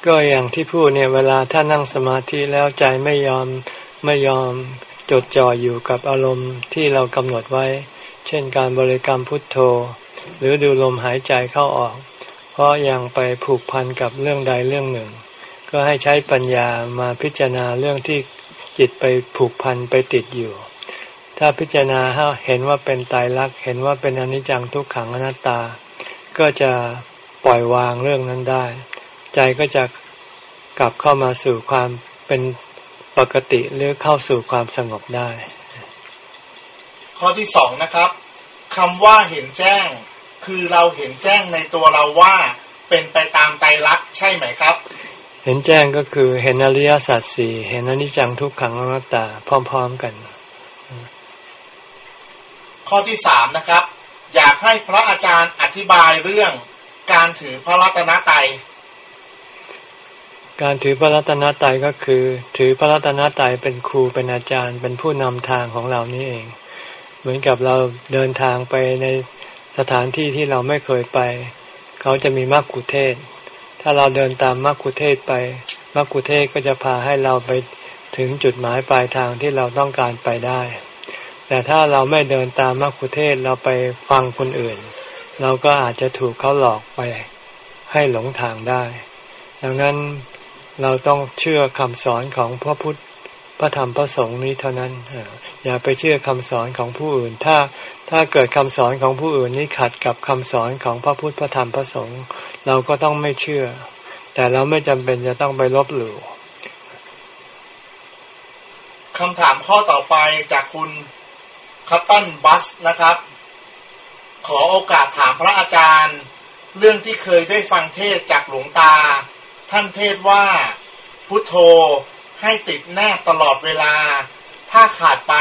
ก็อย่างที่พูดเนี่ยเวลาถ้านั่งสมาธิแล้วใจไม่ยอมไม่ยอมจดจ่ออยู่กับอารมณ์ที่เรากำหนดไว้ เช่นการบริกรรมพุทโธ หรือดูลมหายใจเข้าออก เพราะยังไปผูกพันกับเรื่องใดเรื่องหนึ่ง ก็ให้ใช้ปัญญามาพิจารณาเรื่องที่จิตไปผูกพันไปติดอยู่ ถ้าพิจารณาเห็นว่าเป็นตายรักเห็นว่าเป็นอนิจจังทุกขังอนัตตา ก็จะปล่อยวางเรื่องนั้นได้ ใจก็จะกลับเข้ามาสู่ความเป็นปกติหรือเข้าสู่ความสงบได้ ข้อที่สองนะครับคำว่าเห็นแจ้ง คือเราเห็นแจ้งในตัวเราว่าเป็นไปตามไตรลักษณ์ใช่ไหมครับ เห็นแจ้งก็คือเห็นอริยสัจสี่เห็นอนิจจังทุกขังอนัตตาพร้อม ๆ กัน ข้อที่สามนะครับ อยากให้พระอาจารย์อธิบายเรื่องการถือพระรัตนตรัยการถือพระรัตนตรัยก็คือ ถือพระรัตนตรัยเป็นครูเป็นอาจารย์ เป็นผู้นำทางของเรานี่เอง เหมือนกับเราเดินทางไปในสถานที่ที่เราไม่เคยไป เขาจะมีมรรคุเทศ ถ้าเราเดินตามมรรคุเทศไปมรรคุเทศก็จะพาให้เราไปถึงจุดหมายปลายทางที่เราต้องการไปได้ แต่ถ้าเราไม่เดินตามมรรคุเทศเราไปฟังคนอื่น เราก็อาจจะถูกเขาหลอกไปให้หลงทางได้ ดังนั้นเราต้องเชื่อคำสอนของพระพุทธพระธรรมพระสงฆ์นี้เท่านั้นอย่าไปเชื่อคำสอนของผู้อื่น ถ้าถ้าเกิดคำสอนของผู้อื่นนี้ขัดกับคำสอนของพระพุทธพระธรรมพระสงฆ์เราก็ต้องไม่เชื่อ แต่เราไม่จำเป็นจะต้องไปลบหลู่คำถามข้อต่อไปจากคุณ คัตตันบัสนะครับ ขอโอกาสถามพระอาจารย์ เรื่องที่เคยได้ฟังเทศจากหลวงตา ท่านเทศว่าพุทโธให้ติดแนบตลอดเวลา ถ้าขาดไป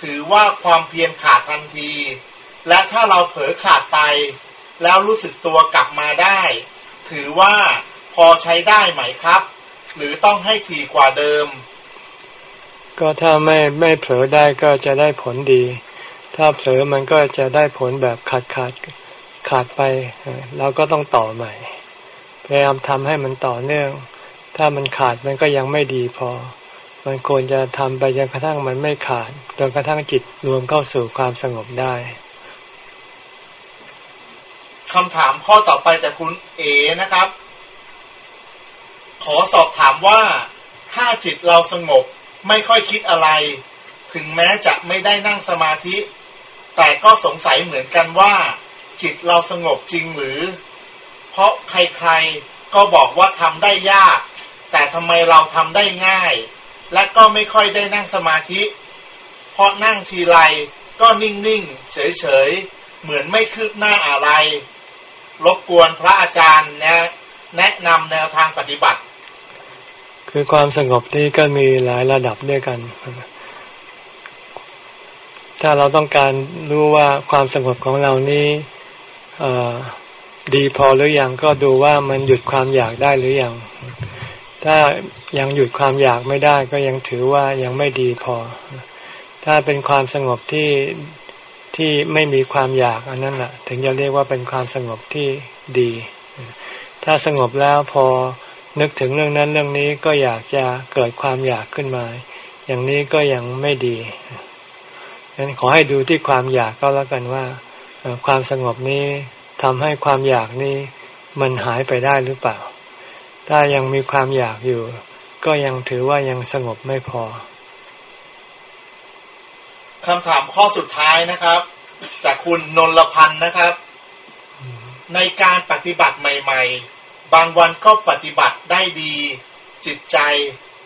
ถือว่าความเพียรขาดทันที และถ้าเราเผลอขาดไป แล้วรู้สึกตัวกลับมาได้ ถือว่าพอใช้ได้ไหมครับ หรือต้องให้ถี่กว่าเดิม ก็ถ้าไม่ไม่เผลอได้ก็จะได้ผลดี ถ้าเผลอมันก็จะได้ผลแบบขาดขาดขาดไปเราก็ต้องต่อใหม่ พยายามทำให้มันต่อเนื่อง ถ้ามันขาดมันก็ยังไม่ดีพอ มันควรจะทำไปจนกระทั่งมันไม่ขาดจนกระทั่งจิตรวมเข้าสู่ความสงบได้คำถามข้อต่อไปจากคุณเอนะครับ ขอสอบถามว่าถ้าจิตเราสงบ ไม่ค่อยคิดอะไร ถึงแม้จะไม่ได้นั่งสมาธิ แต่ก็สงสัยเหมือนกันว่า จิตเราสงบจริงหรือ เพราะใครๆก็บอกว่าทำได้ยาก แต่ทำไมเราทำได้ง่าย และก็ไม่ค่อยได้นั่งสมาธิ เพราะนั่งทีไรก็นิ่งๆ เฉยๆ เหมือนไม่คืบหน้าอะไร รบกวนพระอาจารย์แนะแนะนำแนวทางปฏิบัติ คือความสงบที่ก็มีหลายระดับด้วยกัน ถ้าเราต้องการรู้ว่าความสงบของเรานี้ดีพอหรือยังก็ดูว่ามันหยุดความอยากได้หรือยังถ้ายังหยุดความอยากไม่ได้ก็ยังถือว่ายังไม่ดีพอ ถ้าเป็นความสงบที่ที่ไม่มีความอยากอันนั้นแหละถึงจะเรียกว่าเป็นความสงบที่ดี ถ้าสงบแล้วพอ นึกถึงเรื่องนั้นเรื่องนี้ก็อยากจะเกิดความอยากขึ้นมา อย่างนี้ก็ยังไม่ดีดังนั้นขอให้ดูที่ความอยากก็แล้วกันว่าความสงบนี้ทำให้ความอยากนี้มันหายไปได้หรือเปล่า ถ้ายังมีความอยากอยู่ ก็ยังถือว่ายังสงบไม่พอคำถามข้อสุดท้ายนะครับ จากคุณนนลพันธ์นะครับ ในการปฏิบัติใหม่ ๆ บางวันก็ปฏิบัติได้ดี จิตใจ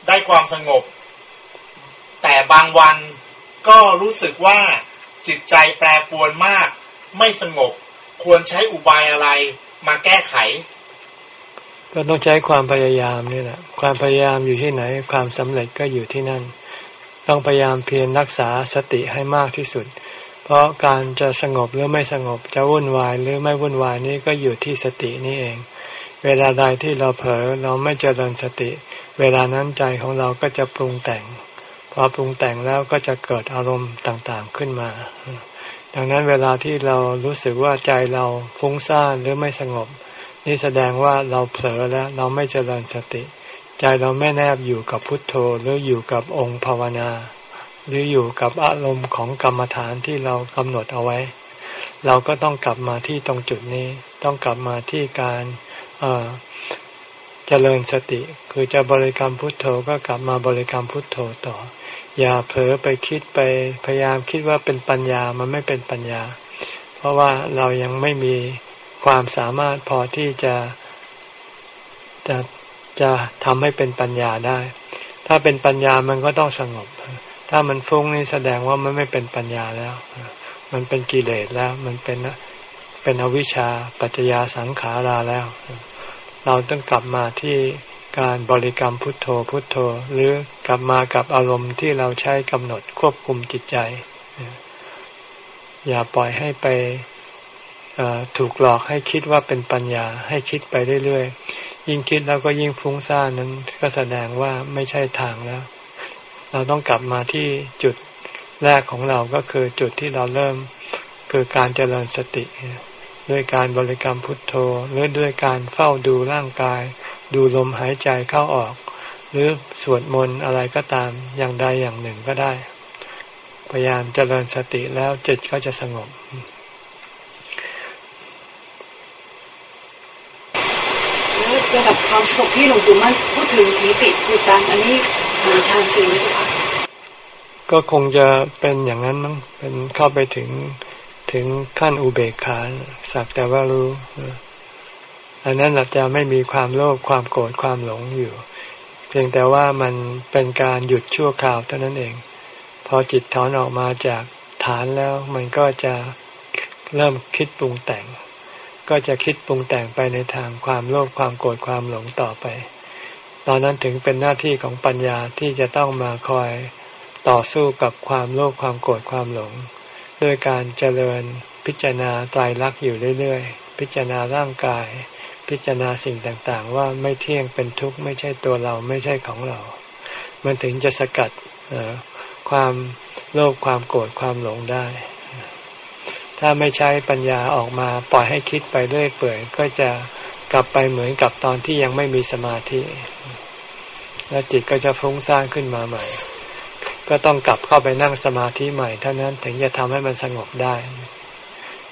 ได้ความสงบ แต่บางวันก็รู้สึกว่าจิตใจแปรปรวนมาก ไม่สงบ ควรใช้อุบายอะไรมาแก้ไข ก็ต้องใช้ความพยายามนี่แหละความพยายามอยู่ที่ไหน ความสำเร็จก็อยู่ที่นั่น ต้องพยายามเพียรรักษาสติให้มากที่สุด เพราะการจะสงบหรือไม่สงบจะวุ่นวายหรือไม่วุ่นวายนี้ก็อยู่ที่สตินี่เอง เวลาใดที่เราเผลอเราไม่เจริญสติ เวลานั้นใจของเราก็จะปรุงแต่ง พอปรุงแต่งแล้วก็จะเกิดอารมณ์ต่างๆขึ้นมา ดังนั้นเวลาที่เรารู้สึกว่าใจเราฟุ้งซ่านหรือไม่สงบ นี่แสดงว่าเราเผลอแล้วเราไม่เจริญสติ ใจเราไม่แนบอยู่กับพุทโธหรืออยู่กับองค์ภาวนา หรืออยู่กับอารมณ์ของกรรมฐานที่เรากำหนดเอาไว้ เราก็ต้องกลับมาที่ตรงจุดนี้ ต้องกลับมาที่การเเจริญสติ คือจะบริกรรมพุทโธก็กลับมาบริกรรมพุทโธต่อ อย่าเผลอไปคิดไปพยายามคิดว่าเป็นปัญญามันไม่เป็นปัญญา เพราะว่าเรายังไม่มีความสามารถพอที่จะจะจะทำให้เป็นปัญญาได้ ถ้าเป็นปัญญามันก็ต้องสงบ ถ้ามันฟุ้งนี่แสดงว่ามันไม่เป็นปัญญาแล้ว มันเป็นกิเลสแล้ว มันเป็น เป็นอวิชชาปัจจยาสังขาราแล้ว เราต้องกลับมาที่การบริกรรมพุทโธพุทโธ หรือกลับมากับอารมณ์ที่เราใช้กำหนดควบคุมจิตใจ อย่าปล่อยให้ไปถูกหลอกให้คิดว่าเป็นปัญญาให้คิดไปเรื่อยๆ ยิ่งคิดแล้วก็ยิ่งฟุ้งซ่านนั้นก็แสดงว่าไม่ใช่ทางแล้ว เราต้องกลับมาที่จุดแรกของเราก็คือจุดที่เราเริ่มคือการเจริญสติ ด้วยการบริกรรมพุทโธ หรือด้วยการเฝ้าดูร่างกาย ดูลมหายใจเข้าออก หรือสวดมนต์อะไรก็ตามอย่างใดอย่างหนึ่งก็ได้ พยายามเจริญสติแล้วจิตก็จะสงบระดับความสงบที่หลวงปู่มั่นพูดถึงทีติคือตังอันนี้เหมือนฌานสี่ไหมจ๊ะก็คงจะเป็นอย่างนั้นมั้งเป็นเข้าไปถึง ถึงขั้นอุเบกขาสักแต่ว่ารู้อันนั้นอาจะไม่มีความโลภความโกรธความหลงอยู่ เพียงแต่ว่ามันเป็นการหยุดชั่วคราวเท่านั้นเอง พอจิตถอนออกมาจากฐานแล้วมันก็จะเริ่มคิดปรุงแต่ง ก็จะคิดปรุงแต่งไปในทางความโลภความโกรธความหลงต่อไป ตอนนั้นถึงเป็นหน้าที่ของปัญญาที่จะต้องมาคอยต่อสู้กับความโลภความโกรธความหลง ด้วยการเจริญพิจารณาตายรักอยู่เรื่อยๆ พิจารณาร่างกาย พิจารณาสิ่งต่างๆ ว่าไม่เที่ยงเป็นทุกข์ไม่ใช่ตัวเราไม่ใช่ของเรา มันถึงจะสกัดความโลภความโกรธความหลงได้ ถ้าไม่ใช้ปัญญาออกมาปล่อยให้คิดไปเรื่อยเปื่อย ก็จะกลับไปเหมือนกับตอนที่ยังไม่มีสมาธิ แล้วจิตก็จะฟุ้งซ่านขึ้นมาใหม่ ก็ต้องกลับเข้าไปนั่งสมาธิใหม่เท่านั้นถึงจะทำให้มันสงบได้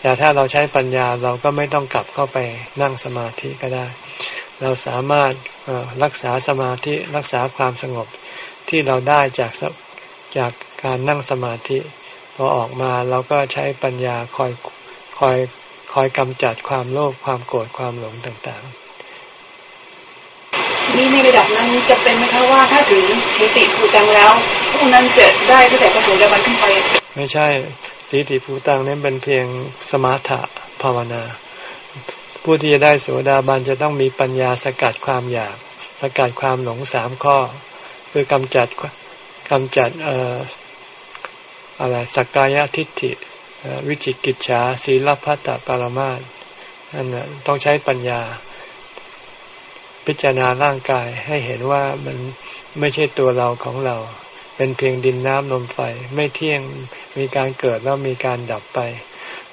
แต่ถ้าเราใช้ปัญญาเราก็ไม่ต้องกลับเข้าไปนั่งสมาธิก็ได้ เราสามารถรักษาสมาธิรักษาความสงบที่เราได้จากจากการนั่งสมาธิพอออกมาเราก็ใช้ปัญญาคอยคอยคอยกำจัดความโลภความโกรธความหลงต่างๆ นี่ในระดับนั้นจะเป็นไหมคะว่าถ้าถึงทิฏฐิภูตังแล้วพวกนั้นจะได้ตั้งแต่ประสูติบันขึ้นไป ไม่ใช่สีติภูตังนั้นเป็นเพียงสมาถะภาวนา ผู้ที่จะได้โสดาบันจะต้องมีปัญญาสกัดความอยาก สกัดความหลงสามข้อ คือกำจัดกำจัดเอ่ออะไรสักกายทิฏฐิวิจิกิจฉาศีลพัตตปรมาตนั่นต้องใช้ปัญญา พิจารณาร่างกายให้เห็นว่ามันไม่ใช่ตัวเราของเรา เป็นเพียงดินน้ำลมไฟไม่เที่ยงมีการเกิดแล้วมีการดับไป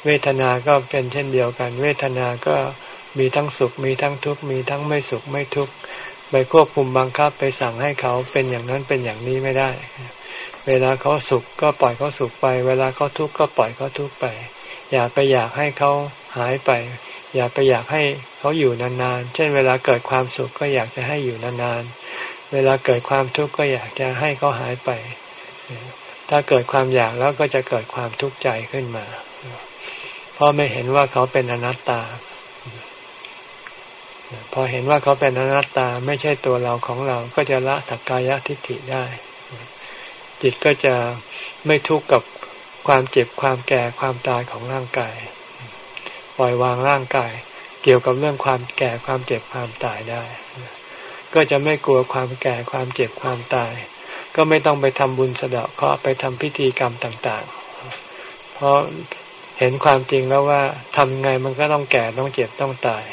เวทนาก็เป็นเช่นเดียวกัน เวทนาก็มีทั้งสุขมีทั้งทุกข์มีทั้งไม่สุขไม่ทุกข์ไปควบคุมบังคับไปสั่งให้เขาเป็นอย่างนั้นเป็นอย่างนี้ไม่ได้ เวลาเขาสุขก็ปล่อยเขาสุขไป เวลาเขาทุกข์ก็ปล่อยเขาทุกข์ไป อย่าไปอยากให้เขาหายไป อย่าไปอยากให้เขาอยู่นานๆ เช่นเวลาเกิดความสุขก็อยากจะให้อยู่นานๆ เวลาเกิดความทุกข์ก็อยากจะให้เขาหายไป ถ้าเกิดความอยากแล้วก็จะเกิดความทุกข์ใจขึ้นมา เพราะไม่เห็นว่าเขาเป็นอนัตตา พอเห็นว่าเขาเป็นอนัตตาไม่ใช่ตัวเราของเรา ก็จะละสักกายทิฏฐิได้ จิตก็จะไม่ทุกข์กับความเจ็บความแก่ความตายของร่างกาย ล่อยวางร่างกาย เกี่ยวกับเรื่องความแก่ความเจ็บความตายได้ ก็จะไม่กลัวความแก่ความเจ็บความตาย ก็ไม่ต้องไปทำบุญสะเดาะเคราะห์ไปทำพิธีกรรมต่างๆ เพราะเห็นความจริงแล้วว่าทำไงมันก็ต้องแก่ต้องเจ็บต้องตาย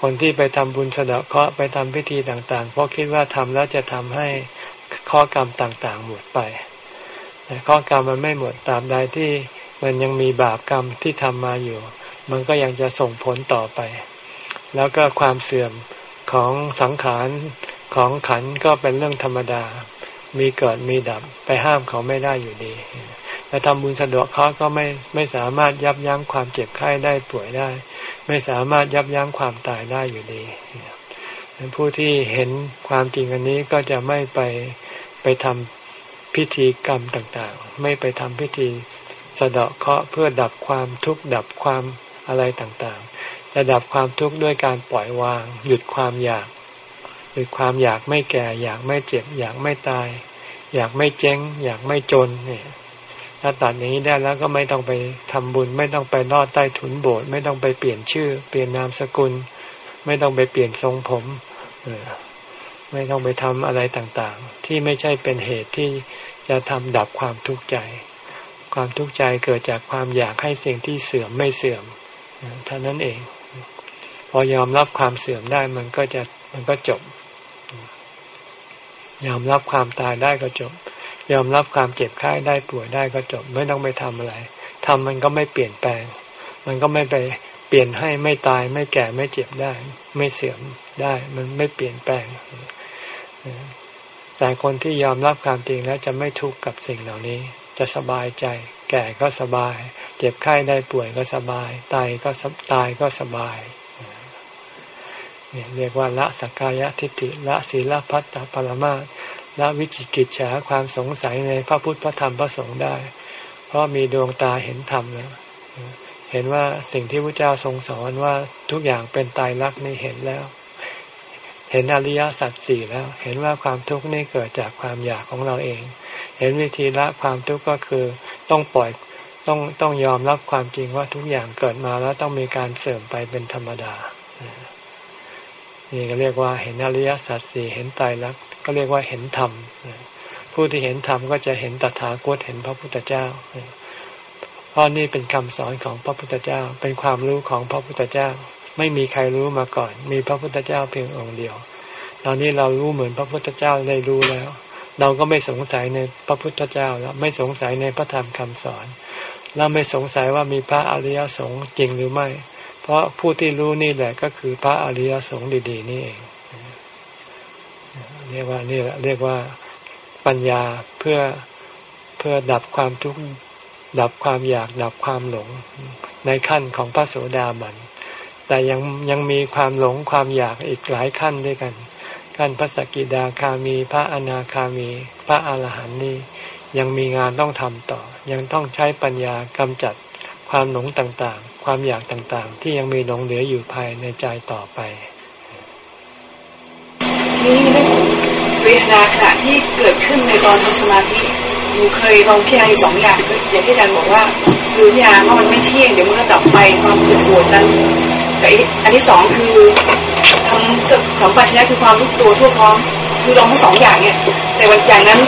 คนที่ไปทำบุญสะเดาะเคราะห์ไปทำพิธีต่างๆ เพราะคิดว่าทำแล้วจะทำให้ข้อกรรมต่างๆหมดไปแต่ข้อกรรมมันไม่หมดตามใดที่ มันยังมีบาปกรรมที่ทำมาอยู่ มันก็ยังจะส่งผลต่อไป แล้วก็ความเสื่อมของสังขารของขันก็เป็นเรื่องธรรมดา มีเกิดมีดับไปห้ามเขาไม่ได้อยู่ดีจะทำบุญสะดวกเขาก็ไม่ไม่สามารถยับยั้งความเจ็บไข้ได้ป่วยได้ ไม่สามารถยับยั้งความตายได้อยู่ดีผู้ที่เห็นความจริงอันนี้ก็จะไม่ไปไปทำพิธีกรรมต่างๆ ไม่ไปทำพิธี สะเดาะเคราะห์เพื่อดับความทุกข์ดับความอะไรต่างๆ จะดับความทุกข์ด้วยการปล่อยวาง หยุดความอยาก หยุดความอยากไม่แก่ อยากไม่เจ็บ อยากไม่ตาย อยากไม่เจ๊ง อยากไม่จนเนี่ยถ้าตัดอย่างนี้ได้แล้วก็ไม่ต้องไปทำบุญ ไม่ต้องไปลอดใต้ถุนโบสถ์ไม่ต้องไปเปลี่ยนชื่อ เปลี่ยนนามสกุล ไม่ต้องไปเปลี่ยนทรงผมไม่ต้องไปทำอะไรต่างๆ ที่ไม่ใช่เป็นเหตุที่จะทำดับความทุกข์ใจ ความทุกข์ใจเกิดจากความอยากให้สิ่งที่เสื่อมไม่เสื่อมเท่านั้นเอง พอยอมรับความเสื่อมได้มันก็จะมันก็จบ ยอมรับความตายได้ก็จบ ยอมรับความเจ็บไข้ได้ป่วยได้ก็จบ ไม่ต้องไปทำอะไรทำมันก็ไม่เปลี่ยนแปลง มันก็ไม่ไปเปลี่ยนให้ไม่ตายไม่แก่ไม่เจ็บได้ ไม่เสื่อมได้ มันไม่เปลี่ยนแปลงแต่คนที่ยอมรับความจริงแล้วจะไม่ทุกข์กับสิ่งเหล่านี้ จะสบายใจ แก่ก็สบาย เจ็บไข้ได้ป่วยก็สบาย ตายก็ตายก็สบายเนี่ยเรียกว่าละสักกายทิฏฐิละศีลพัตตปรมาตละวิจิกิจฉาความสงสัยในพระพุทธพระธรรมพระสงฆ์ได้ เพราะมีดวงตาเห็นธรรมแล้วเห็นว่าสิ่งที่พระเจ้าทรงสอนว่าทุกอย่างเป็นตายรักนี่เห็นแล้ว เห็นอริยสัจสี่แล้ว เห็นว่าความทุกข์นี่เกิดจากความอยากของเราเอง เห็นวิธีละความทุกข์ก็คือต้องปล่อยต้องต้องยอมรับความจริงว่าทุกอย่างเกิดมาแล้วต้องมีการเสื่อมไปเป็นธรรมดา นี่ก็เรียกว่าเห็นอริยสัจสี่เห็นไตายรักษณ์ก็เรียกว่าเห็นธรรม ผู้ที่เห็นธรรมก็จะเห็นตถาคตเห็นพระพุทธเจ้า เพราะนี่เป็นคำสอนของพระพุทธเจ้า เป็นความรู้ของพระพุทธเจ้า ไม่มีใครรู้มาก่อน มีพระพุทธเจ้าเพียงองค์เดียว ตอนนี้เรารู้เหมือนพระพุทธเจ้าได้รู้แล้ว เราก็ไม่สงสัยในพระพุทธเจ้าแล้วไม่สงสัยในพระธรรมคำสอน เราไม่สงสัยว่ามีพระอริยสงฆ์จริงหรือไม่ เพราะผู้ที่รู้นี่แหละก็คือพระอริยสงฆ์ดี ๆ นี่เอง เรียกว่านี่แหละเรียกว่าปัญญาเพื่อเพื่อดับความทุกข์ดับความอยากดับความหลงในขั้นของพระโสดาบัน แต่ยังยังมีความหลงความอยากอีกหลายขั้นด้วยกัน ขั้นพระสกิดาคามี พระอนาคามี พระอาหารหันต์นี้ยังมีงานต้องทำต่อ ยังต้องใช้ปัญญากำจัดความหลงต่างๆ ความอยากต่างๆ ที่ยังมีหลงเหลืออยู่ภายในใจต่อไปนี่เวทนาขณะที่เกิดขึ้นในตอนทำสมาธิหนูเคยลองพิจารณาสองอย่างอย่างที่อาจารย์บอกว่าคือพิจารณาว่ามันไม่เที่ยงเดี๋ยวมันก็ดับไปความเจ็บปวดนั้นแต่อันที่สองคือ ทำสองปัจจัยคือความรู้ตัวทั่วพร้อมคือลองทั้งสองอย่างเนี่ย แต่วันอย่างนั้น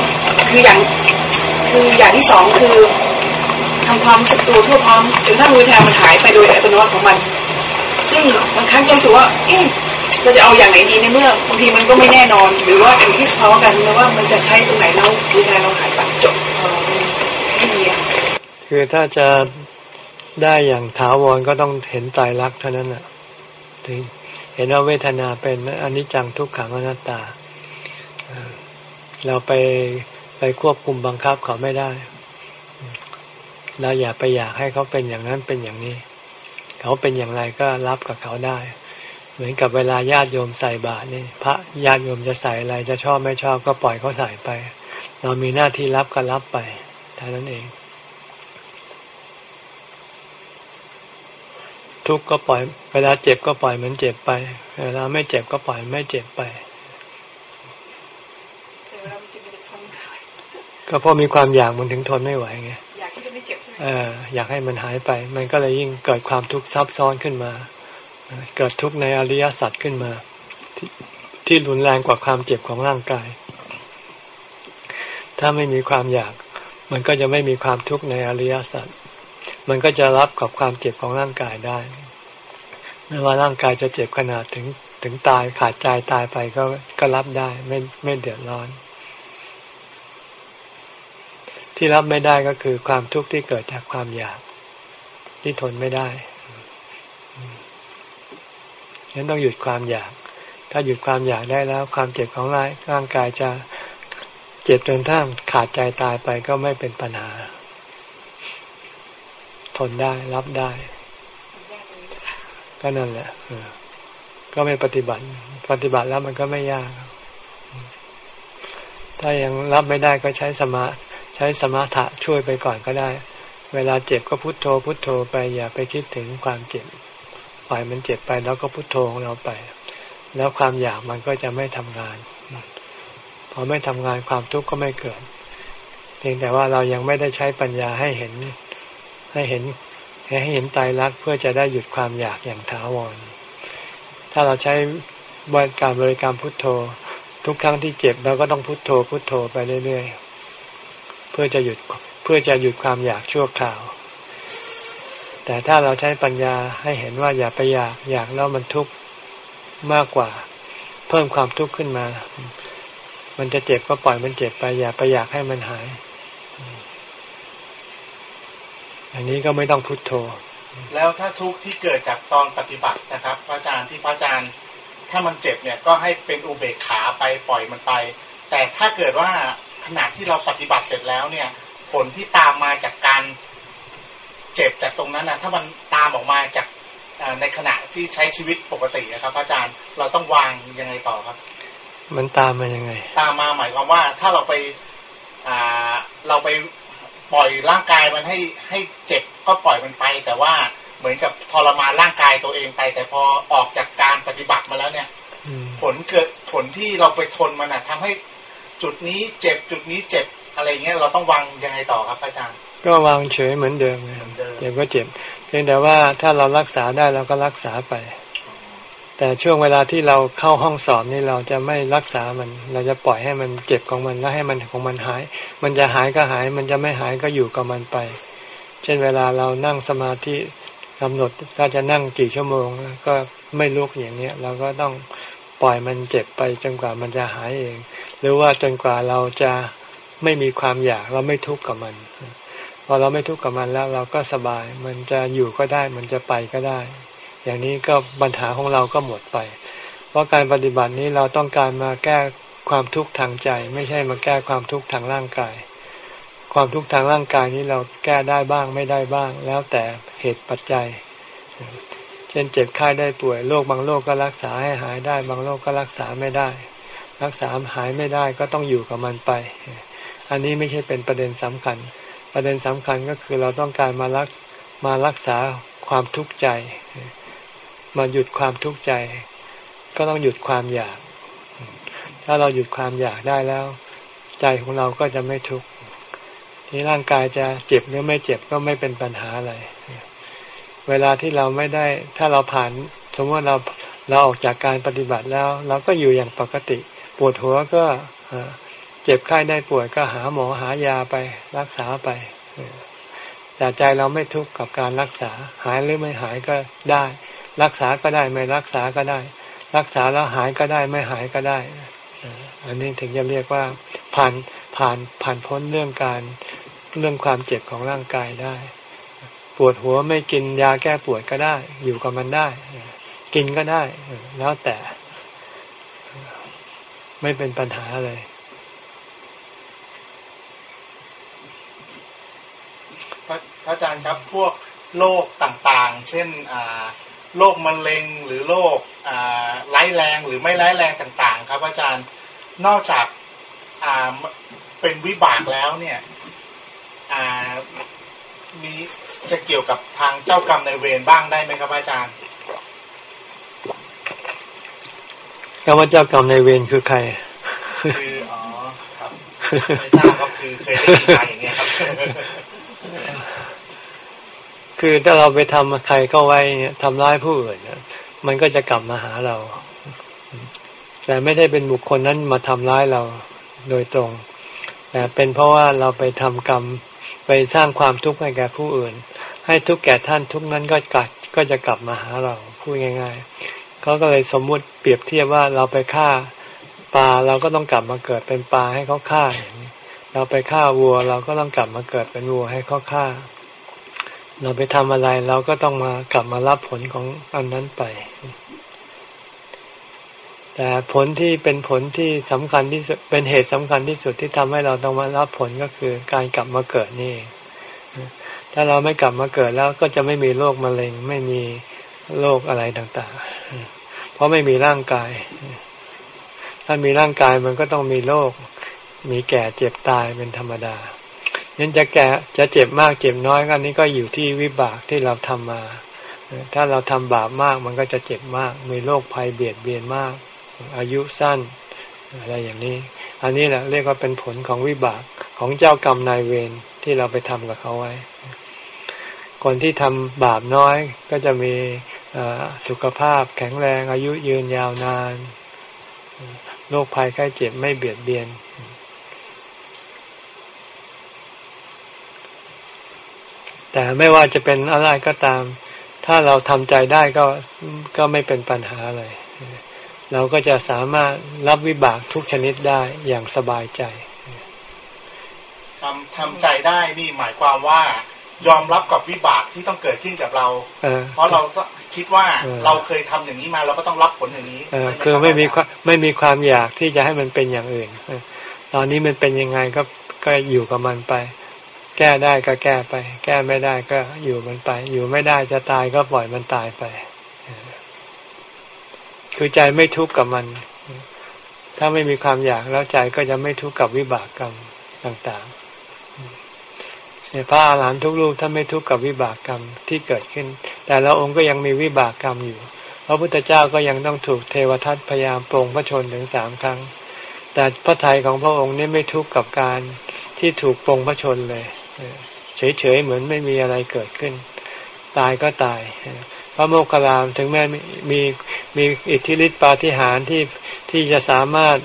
คืออย่างคืออย่างที่สองคือทำความรู้สึกตัวทั่วพร้อมจนถ้ามือแทนมันหายไปโดยอัตโนมัติของมัน ซึ่งบางครั้งก็รู้สึกว่าเอ๊ะเราจะเอาอย่างไหนดีในเมื่อบางทีมันก็ไม่แน่นอน หรือว่าอยู่ที่สภาวะกันนะว่ามันจะใช้ตรงไหนแล้วหรือการเราหายไปจบไม่มีคือถ้าจะได้อย่างถาวรก็ต้องเห็นตายรักเท่านั้นแหละถึง เห็นว่าเวทนาเป็นอนิจจังทุกขังอนัตตา เราไปไปควบคุมบังคับเขาไม่ได้ เราอย่าไปอยากให้เขาเป็นอย่างนั้นเป็นอย่างนี้ เขาเป็นอย่างไรก็รับกับเขาได้ เหมือนกับเวลาญาติโยมใส่บาตรนี่พระญาติโยมจะใส่อะไรจะชอบไม่ชอบก็ปล่อยเขาใส่ไป เรามีหน้าที่รับก็รับไปเท่านั้นเอง ทุกข์ก็ปล่อย เวลาเจ็บก็ปล่อยเหมือนเจ็บไป เวลาไม่เจ็บก็ปล่อยไม่เจ็บไป ก็เพราะมีความอยากมันถึงทนไม่ไหวไงอยากที่จะไม่เจ็บใช่ไหมเอออยากให้มันหายไป มันก็เลยยิ่งเกิดความทุกข์ซับซ้อนขึ้นมา เกิดทุกข์ในอริยสัจขึ้นมาทที่รุนแรงกว่าความเจ็บของร่างกาย ถ้าไม่มีความอยาก มันก็จะไม่มีความทุกข์ในอริยสัจ มันก็จะรับกับความเจ็บของร่างกายได้ ไม่ว่าร่างกายจะเจ็บขนาดถึงถึงตายขาดใจตายไปก็ก็รับได้ ไม่ไม่เดือดร้อน ที่รับไม่ได้ก็คือความทุกข์ที่เกิดจากความอยาก ที่ทนไม่ได้ฉะนั้นต้องหยุดความอยาก ถ้าหยุดความอยากได้แล้ว ความเจ็บของร่างกายจะเจ็บจนท่ามขาดใจตายไปก็ไม่เป็นปัญหา ทนได้รับได้ ก็นั่นแหละก็ไม่ปฏิบัติ ปฏิบัติแล้วมันก็ไม่ยาก ถ้ายังรับไม่ได้ก็ใช้สมาใช้สมาธิช่วยไปก่อนก็ได้ เวลาเจ็บก็พุโทโธ พุโทโธไปอย่าไปคิดถึงความเจ็บปล่อยมันเจ็บไปแล้วก็พุโทโธของเราไป แล้วความอยากมันก็จะไม่ทำงาน พอไม่ทำงานความทุกข์ก็ไม่เกิด เพียงแต่ว่าเรายังไม่ได้ใช้ปัญญาให้เห็น ให้เห็นให้เห็นตายรักเพื่อจะได้หยุดความอยากอย่างถาวร ถ้าเราใช้บริการบริการพุทโธ ทุกครั้งที่เจ็บเราก็ต้องพุทโธพุทโธไปเรื่อยๆเพื่อจะหยุดเพื่อจะหยุดความอยากชั่วคราว แต่ถ้าเราใช้ปัญญาให้เห็นว่าอย่าไปอยากอยากแล้วมันทุกข์มากกว่า เพิ่มความทุกข์ขึ้นมา มันจะเจ็บก็ปล่อยมันเจ็บไป อย่าไปอยากให้มันหาย อันนี้ก็ไม่ต้องพุโทโธ แล้วถ้าทุกข์ที่เกิดจากตอนปฏิบัตินะครับพระอาจารย์ที่พระอาจารย์ ถ้ามันเจ็บเนี่ยก็ให้เป็นอุเบกขาไปปล่อยมันไป แต่ถ้าเกิดว่าขณะที่เราปฏิบัติเสร็จแล้วเนี่ย ผลที่ตามมาจากการเจ็บจากตรงนั้นนะถ้ามันตามออกมาจากในขณะที่ใช้ชีวิตปกตินะครับพระอาจารย์เราต้องวางยังไงต่อครับ มันตามมายังไง ตามมาหมายความว่าถ้าเราไปอ่าเราไป ปล่อยร่างกายมันให้ให้เจ็บก็ปล่อยมันไป แต่ว่าเหมือนกับทรมานร่างกายตัวเองไป แต่พอออกจากการปฏิบัติมาแล้วเนี่ยผลเกิดผลที่เราไปทนมันอะทำให้จุดนี้เจ็บจุดนี้เจ็บอะไรเงี้ยเราต้องวางยังไงต่อครับอาจารย์ ก็วางเฉยเหมือนเดิมเจ็บก็เจ็บเพียงแต่ว่าถ้าเรารักษาได้เราก็รักษาไป แต่ช่วงเวลาที่เราเข้าห้องสอบนี่เราจะไม่รักษามัน เราจะปล่อยให้มันเจ็บของมันแล้วให้มันของมันหาย มันจะหายก็หาย มันจะไม่หายก็อยู่กับมันไป เช่นเวลาเรานั่งสมาธิกำหนดถ้าจะนั่งกี่ชั่วโมง ก็ไม่ลุกอย่างเนี้ยเราก็ต้องปล่อยมันเจ็บไปจนกว่ามันจะหายเอง หรือว่าจนกว่าเราจะไม่มีความอยากเราไม่ทุกข์กับมันพอเราไม่ทุกข์กับมันแล้ว เราก็สบาย มันจะอยู่ก็ได้ มันจะไปก็ได้ อย่างนี้ก็ปัญหาของเราก็หมดไป เพราะการปฏิบัตินี้เราต้องการมาแก้ความทุกข์ทางใจ ไม่ใช่มาแก้ความทุกข์ทางร่างกาย ความทุกข์ทางร่างกายนี้เราแก้ได้บ้างไม่ได้บ้าง แล้วแต่เหตุปัจจัย เช่นเจ็บไข้ได้ป่วยโรคบางโรคก็รักษาให้หายได้ บางโรคก็รักษาไม่ได้ รักษาหายไม่ได้ก็ต้องอยู่กับมันไป อันนี้ไม่ใช่เป็นประเด็นสำคัญ ประเด็นสำคัญก็คือเราต้องการมารักมารักษาความทุกข์ใจ มาหยุดความทุกข์ใจ ก็ต้องหยุดความอยาก ถ้าเราหยุดความอยากได้แล้ว ใจของเราก็จะไม่ทุกข์ที่ร่างกายจะเจ็บหรือไม่เจ็บก็ไม่เป็นปัญหาอะไร เวลาที่เราไม่ได้ ถ้าเราผ่าน สมมติเราเราออกจากการปฏิบัติแล้ว เราก็อยู่อย่างปกติ ปวดหัวก็เจ็บไข้ได้ป่วยก็หาหมอหายาไปรักษาไปแต่ใจเราไม่ทุกข์กับการรักษา หายหรือไม่หายก็ได้ รักษาก็ได้ไม่รักษาก็ได้ รักษาแล้วหายก็ได้ไม่หายก็ได้ อันนี้ถึงจะเรียกว่าผ่านผ่านผ่านพ้นเรื่องการเรื่องความเจ็บของร่างกายได้ ปวดหัวไม่กินยาแก้ปวดก็ได้ อยู่กับมันได้ กินก็ได้ แล้วแต่ ไม่เป็นปัญหาเลยพระอาจารย์ครับพวกโรคต่างๆ เช่นอ่า โรคมะเร็งหรือโรคร้ายแรงหรือไม่ร้ายแรงต่าง ๆ ครับ อาจารย์นอกจากเป็นวิบากแล้วเนี่ยมีจะเกี่ยวกับทางเจ้ากรรมในเวรบ้างได้ไหมครับ อาจารย์คำว่าเจ้ากรรมในเวรคือใครคืออ๋อครับไม่ทราบครับคือเคยได้ยินมาอย่างเงี้ยครับ คือถ้าเราไปทำใครเข้าไว้ทำร้ายผู้อื่นมันก็จะกลับมาหาเรา แต่ไม่ได้เป็นบุคคลนั้นมาทำร้ายเราโดยตรง แต่เป็นเพราะว่าเราไปทำกรรมไปสร้างความทุกข์ให้แก่ผู้อื่น ให้ทุกแก่ท่านทุกนั้นก็กัดก็จะกลับมาหาเราพูดง่าย ๆ เขาก็เลยสมมุติเปรียบเทียบว่าเราไปฆ่าปลาเราก็ต้องกลับมาเกิดเป็นปลาให้เขาฆ่า เราไปฆ่าวัว เราก็ต้องกลับมาเกิดเป็นวัวให้เขาฆ่า เราไปทำอะไรเราก็ต้องมากลับมารับผลของอันนั้นไป แต่ผลที่เป็นผลที่สำคัญที่สุดเป็นเหตุสำคัญที่สุดที่ทำให้เราต้องมารับผลก็คือการกลับมาเกิดนี่ถ้าเราไม่กลับมาเกิดแล้วก็จะไม่มีโรคมะเร็ง ไม่มีโรคอะไรต่างๆ เพราะไม่มีร่างกาย ถ้ามีร่างกายมันก็ต้องมีโรคมีแก่เจ็บตายเป็นธรรมดา นั้นจะแก่จะเจ็บมากเจ็บน้อยก็นี้ก็อยู่ที่วิบากที่เราทำมา ถ้าเราทำบาปมากมันก็จะเจ็บมาก มีโรคภัยเบียดเบียนมาก อายุสั้นอะไรอย่างนี้ อันนี้แหละเรียกว่าเป็นผลของวิบากของเจ้ากรรมนายเวรที่เราไปทำกับเขาไว้ คนที่ทำบาปน้อยก็จะมีสุขภาพแข็งแรงอายุยืนยาวนานโรคภัยไข้เจ็บไม่เบียดเบียน แต่ไม่ว่าจะเป็นอะไรก็ตาม ถ้าเราทำใจได้ก็ก็ไม่เป็นปัญหาอะไร เราก็จะสามารถรับวิบากทุกชนิดได้อย่างสบายใจทำทำใจได้นี่หมายความว่ายอมรับกับวิบากที่ต้องเกิดขึ้นกับเรา เพราะเราก็คิดว่าเราเคยทำอย่างนี้มาเราก็ต้องรับผลอย่างนี้คือไม่มีไม่มีความอยากที่จะให้มันเป็นอย่างอื่น ตอนนี้มันเป็นยังไงก็ก็อยู่กับมันไปแก้ได้ก็แก้ไป แก้ไม่ได้ก็อยู่มันไป อยู่ไม่ได้จะตายก็ปล่อยมันตายไป คือใจไม่ทุกข์กับมัน ถ้าไม่มีความอยากแล้วใจก็จะไม่ทุกข์กับวิบากกรรมต่างๆเนี่ยพระอาหารหันต์ทุกรูปท่านไม่ทุกข์กับวิบากกรรมที่เกิดขึ้น แต่ละองค์ก็ยังมีวิบากกรรมอยู่ พระพุทธเจ้าก็ยังต้องถูกเทวทัตพยายามปรงพระชนถึงสามครั้ง แต่พระทัยของพระองค์นี่ไม่ทุกข์กับการที่ถูกปรงพระชนเลย เฉยๆเหมือนไม่มีอะไรเกิดขึ้น ตายก็ตายพระโมคคัลลามถึงแม้มีมีอิทธิฤทธิปาฏิหาริย์ที่ที่จะสามารถ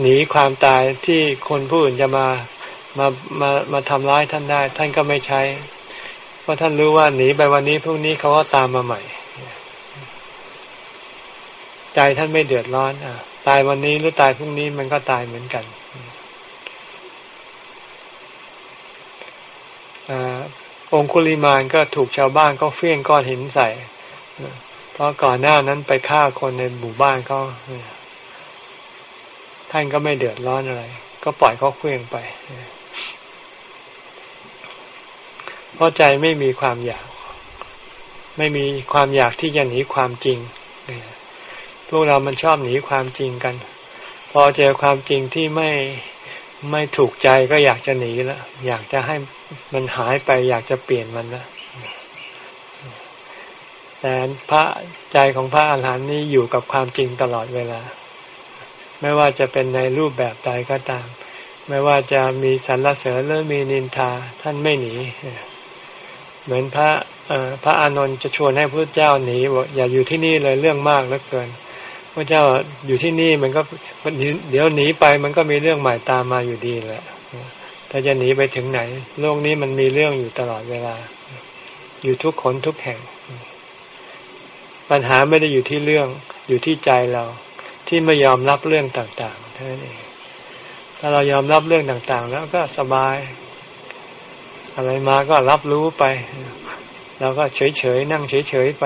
หนีความตายที่คนผู้อื่นจะมามามามาทำร้ายท่านได้ ท่านก็ไม่ใช้ เพราะท่านรู้ว่าหนีไปวันนี้พรุ่งนี้เขาก็ตามมาใหม่ ใจท่านไม่เดือดร้อนอะตายวันนี้หรือตายพรุ่งนี้มันก็ตายเหมือนกัน องคุลิมานก็ถูกชาวบ้านก็เฟี้ยงก้อนหินใส่ เพราะก่อนหน้านั้นไปฆ่าคนในหมู่บ้านเขาท่านก็ไม่เดือดร้อนอะไร ก็ปล่อยเขาเฟี้ยงไป เพราะใจไม่มีความอยาก ไม่มีความอยากที่จะหนีความจริง พวกเรามันชอบหนีความจริงกัน พอเจอความจริงที่ไม่ ไม่ถูกใจก็อยากจะหนีล้วอยากจะให้มันหายไป อยากจะเปลี่ยนมันนะแต่พระใจของพระอาหารหันต์นี้อยู่กับความจริงตลอดเวลา ไม่ว่าจะเป็นในรูปแบบใดก็ตาม ไม่ว่าจะมีสรรเสริญหรือมีนินทาท่านไม่หนี เหมือนพระพระอานนท์จะชวนให้พระเจ้าหนีบอกอย่าอยู่ที่นี่เลยเรื่องมากเหลือเกิน พระเจ้าอยู่ที่นี่มันก็เดี๋ยวหนีไปมันก็มีเรื่องใหม่ตามมาอยู่ดีแหละถ้าจะหนีไปถึงไหน โลกนี้มันมีเรื่องอยู่ตลอดเวลา อยู่ทุกคนทุกแห่ง ปัญหาไม่ได้อยู่ที่เรื่องอยู่ที่ใจเรา ที่ไม่ยอมรับเรื่องต่างๆเท่านั้นเองถ้าเรายอมรับเรื่องต่างๆ แล้วก็สบาย อะไรมาก็รับรู้ไปเราก็เฉยๆนั่งเฉยๆไป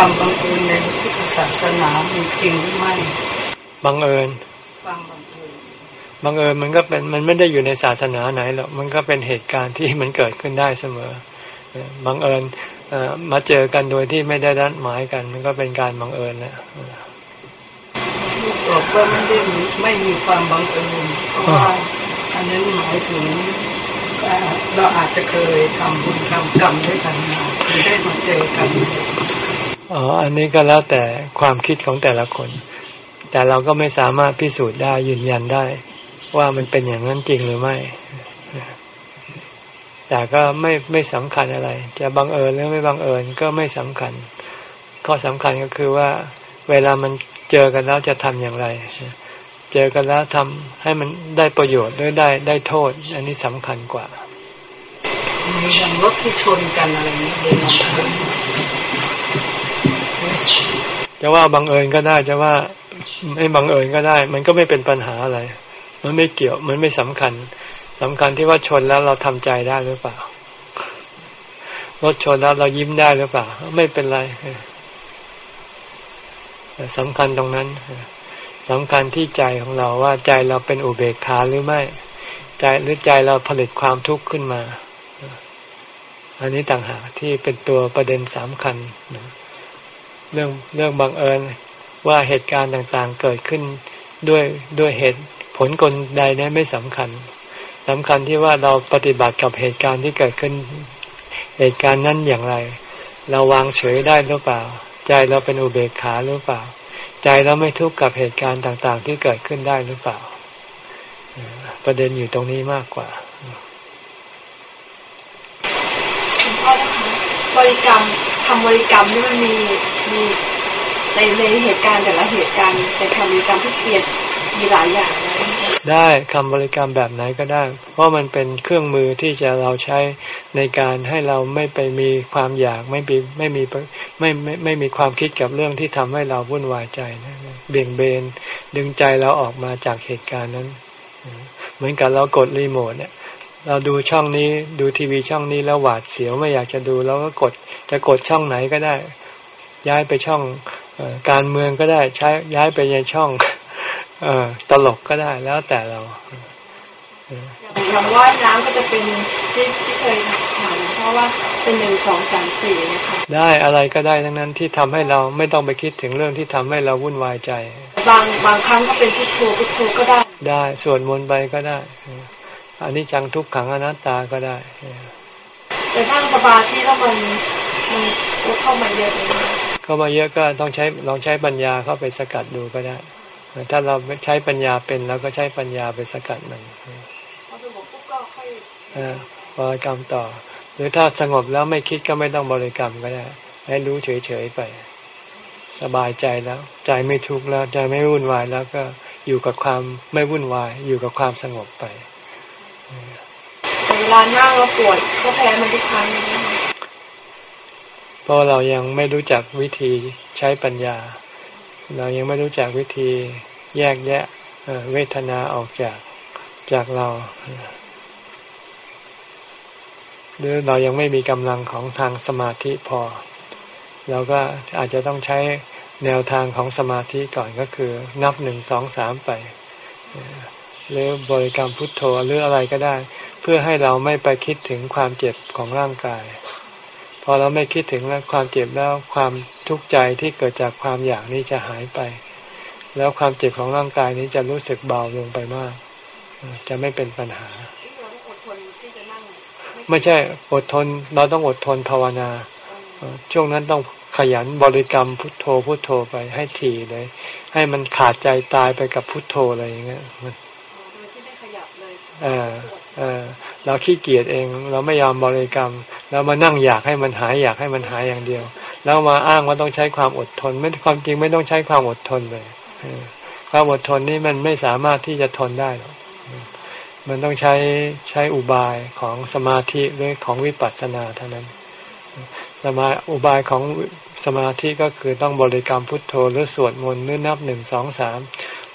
ความบังเอิญในพุทธศาสนามีจริงหรือไม่บังเอิญความบังเอิญบังเอิญมันก็เป็นมันไม่ได้อยู่ในศาสนาไหนหรอกมันก็เป็นเหตุการณ์ที่มันเกิดขึ้นได้เสมอบังเอิญมาเจอกันโดยที่ไม่ได้ดัดหมายกัน มันก็เป็นการบังเอิญนะบอกว่าไม่ได้ไม่มีความบังเอิญเพราะว่าอันนั้นหมายถึงเราอาจจะเคยทำบุญทำกรรมด้วยกันมาคือได้มาเจอกัน อ๋ออันนี้ก็แล้วแต่ความคิดของแต่ละคน แต่เราก็ไม่สามารถพิสูจน์ได้ยืนยันได้ ว่ามันเป็นอย่างนั้นจริงหรือไม่แต่ก็ไม่ไม่สำคัญอะไร จะบังเอิญหรือไม่บังเอิญก็ไม่สำคัญ ข้อสำคัญก็คือว่า เวลามันเจอกันแล้วจะทำอย่างไร เจอกันแล้วทำให้มันได้ประโยชน์หรือได้ได้โทษ อันนี้สำคัญกว่าอย่างรถที่ชนกันอะไรนี้เอง จะว่าบังเอิญก็ได้ จะว่าไม่บังเอิญก็ได้ มันก็ไม่เป็นปัญหาอะไร มันไม่เกี่ยว มันไม่สำคัญสำคัญที่ว่าชนแล้วเราทำใจได้หรือเปล่ารถชนแล้วเรายิ้มได้หรือเปล่า ไม่เป็นไรสำคัญตรงนั้นสำคัญที่ใจของเราว่าใจเราเป็นอุเบกขาหรือไม่ ใจหรือใจเราผลิตความทุกข์ขึ้นมา อันนี้ต่างหากที่เป็นตัวประเด็นสำคัญ เรื่องเรื่องบังเอิญว่าเหตุการณ์ต่างๆเกิดขึ้นด้วยด้วยเหตุผลกลใดนั้นไม่สำคัญสำคัญที่ว่าเราปฏิบัติกับเหตุการณ์ที่เกิดขึ้น เหตุการณ์นั้นอย่างไร เราวางเฉยได้หรือเปล่า ใจเราเป็นอุเบกขาหรือเปล่า ใจเราไม่ทุกข์กับเหตุการณ์ต่างๆ ที่เกิดขึ้นได้หรือเปล่า ประเด็นอยู่ตรงนี้มากกว่าค่ะบริกรรม ทำบริกรรมนี่มันมีมีในในเหตุการณ์แต่ละเหตุการณ์แต่คำบริกรรมที่เปลี่ยนมีหลายอย่างได้คำบริกรรมแบบไหนก็ได้ เพราะมันเป็นเครื่องมือที่จะเราใช้ในการให้เราไม่ไปมีความอยากไม่มีไม่มีไม่ไม่ไม่มีความคิดกับเรื่องที่ทำให้เราวุ่นวายใจนะเบี่ยงเบนดึงใจเราออกมาจากเหตุการณ์นั้น เหมือนกับเรากดรีโมทเนี่ย เราดูช่องนี้ดูทีวีช่องนี้แล้วหวาดเสียวไม่อยากจะดูแล้วก็กดจะกดช่องไหนก็ได้ ย้ายไปช่องการเมืองก็ได้ ใช้ย้ายไปในช่องเออตลกก็ได้แล้วแต่เราอย่างว่ายน้ำก็จะเป็นที่ที่เคยถามเพราะว่าเป็นหนึ่งสองสามสี่นะคะได้อะไรก็ได้ทั้งนั้นที่ทำให้เราไม่ต้องไปคิดถึงเรื่องที่ทำให้เราวุ่นวายใจ บางบางครั้งก็เป็นพุทโธพุทโธก็ได้ ได้สวดมนต์ไปก็ได้ อันนี้จังทุกขังอนัตตาก็ได้ แต่นั่งสมาธิแล้วมันมันเข้ามาเยอะเลยเข้ามาเยอะก็ต้องใช้ลองใช้ปัญญาเข้าไปสกัดดูก็ได้ ถ้าเราใช้ปัญญาเป็นเราก็ใช้ปัญญาไปสกัดมันบริกรรมต่อ หรือถ้าสงบแล้วไม่คิดก็ไม่ต้องบริกรรมก็ได้ ให้รู้เฉยๆไป สบายใจแล้ว ใจไม่ทุกข์แล้ว ใจไม่วุ่นวายแล้วก็อยู่กับความไม่วุ่นวาย อยู่กับความสงบไป เวลานั่งเราปวดก็แพ้มันทุกครั้งเพราะเรายังไม่รู้จักวิธีใช้ปัญญา เรายังไม่รู้จักวิธีแยกแยะเวทนาออกจากจากเรา หรือเรายังไม่มีกำลังของทางสมาธิพอ เราก็อาจจะต้องใช้แนวทางของสมาธิก่อนก็คือ นับหนึ่งสองสามไป หรือบริกรรมพุทโธหรืออะไรก็ได้ พื่อให้เราไม่ไปคิดถึงความเจ็บของร่างกาย พอเราไม่คิดถึงความเจ็บแล้วความทุกข์ใจที่เกิดจากความอยากนี้จะหายไป แล้วความเจ็บของร่างกายนี้จะรู้สึกเบาลงไปมาก จะไม่เป็นปัญหา ไม่ใช่อดทน เราต้องอดทนภาวนา ช่วงนั้นต้องขยันบริกรรมพุทโธพุทโธไปให้ถี่เลย ให้มันขาดใจตายไปกับพุทโธอะไรอย่างเงี้ยมันเออ เออเราขี้เกียจเอง เราไม่ยอมบริกรรมเรามานั่งอยากให้มันหายอยากให้มันหายอย่างเดียว แล้วมาอ้างว่าต้องใช้ความอดทน ไม่ความจริงไม่ต้องใช้ความอดทนเลยความอดทนนี่มันไม่สามารถที่จะทนได้หรอกมันต้องใช้ใช้อุบายของสมาธิหรือของวิปัสสนาเท่านั้นสมาอุบายของสมาธิก็คือต้องบริกรรมพุทโธหรือสวดมนต์หรือนับหนึ่งสองสาม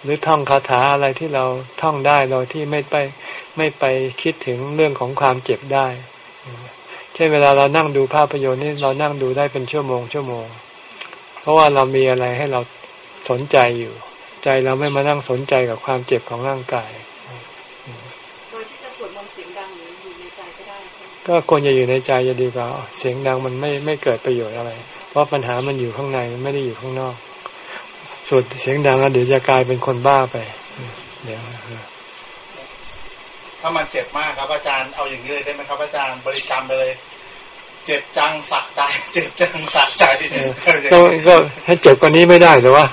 หรือท่องคาถาอะไรที่เราท่องได้โดยที่ไม่ไป ไม่ไปคิดถึงเรื่องของความเจ็บได้เช่นเวลาเรานั่งดูภาพยนตร์นี่เรานั่งดูได้เป็นชั่วโมงชั่วโมง เพราะว่าเรามีอะไรให้เราสนใจอยู่ ใจเราไม่มานั่งสนใจกับความเจ็บของร่างกายโดยที่จะสวดมนต์เสียงดังหรืออยู่ในใจก็ได้ก็ควรจะอยู่ในใจจะดีกว่าเสียงดังมันไม่ไม่เกิดประโยชน์อะไร เพราะปัญหามันอยู่ข้างในมันไม่ได้อยู่ข้างนอกสวดเสียงดังแล้วเดี๋ยวจะกลายเป็นคนบ้าไป เดี๋ยว ถ้ามันเจ็บมากครับ อาจารย์เอาอย่างนี้เลยได้ไหมครับ อาจารย์บริกรรมไปเลย เจ็บจังสักใจ เจ็บจังสักใจก็ก็ให้เจ็บกว่านี้ไม่ได้หรือว่า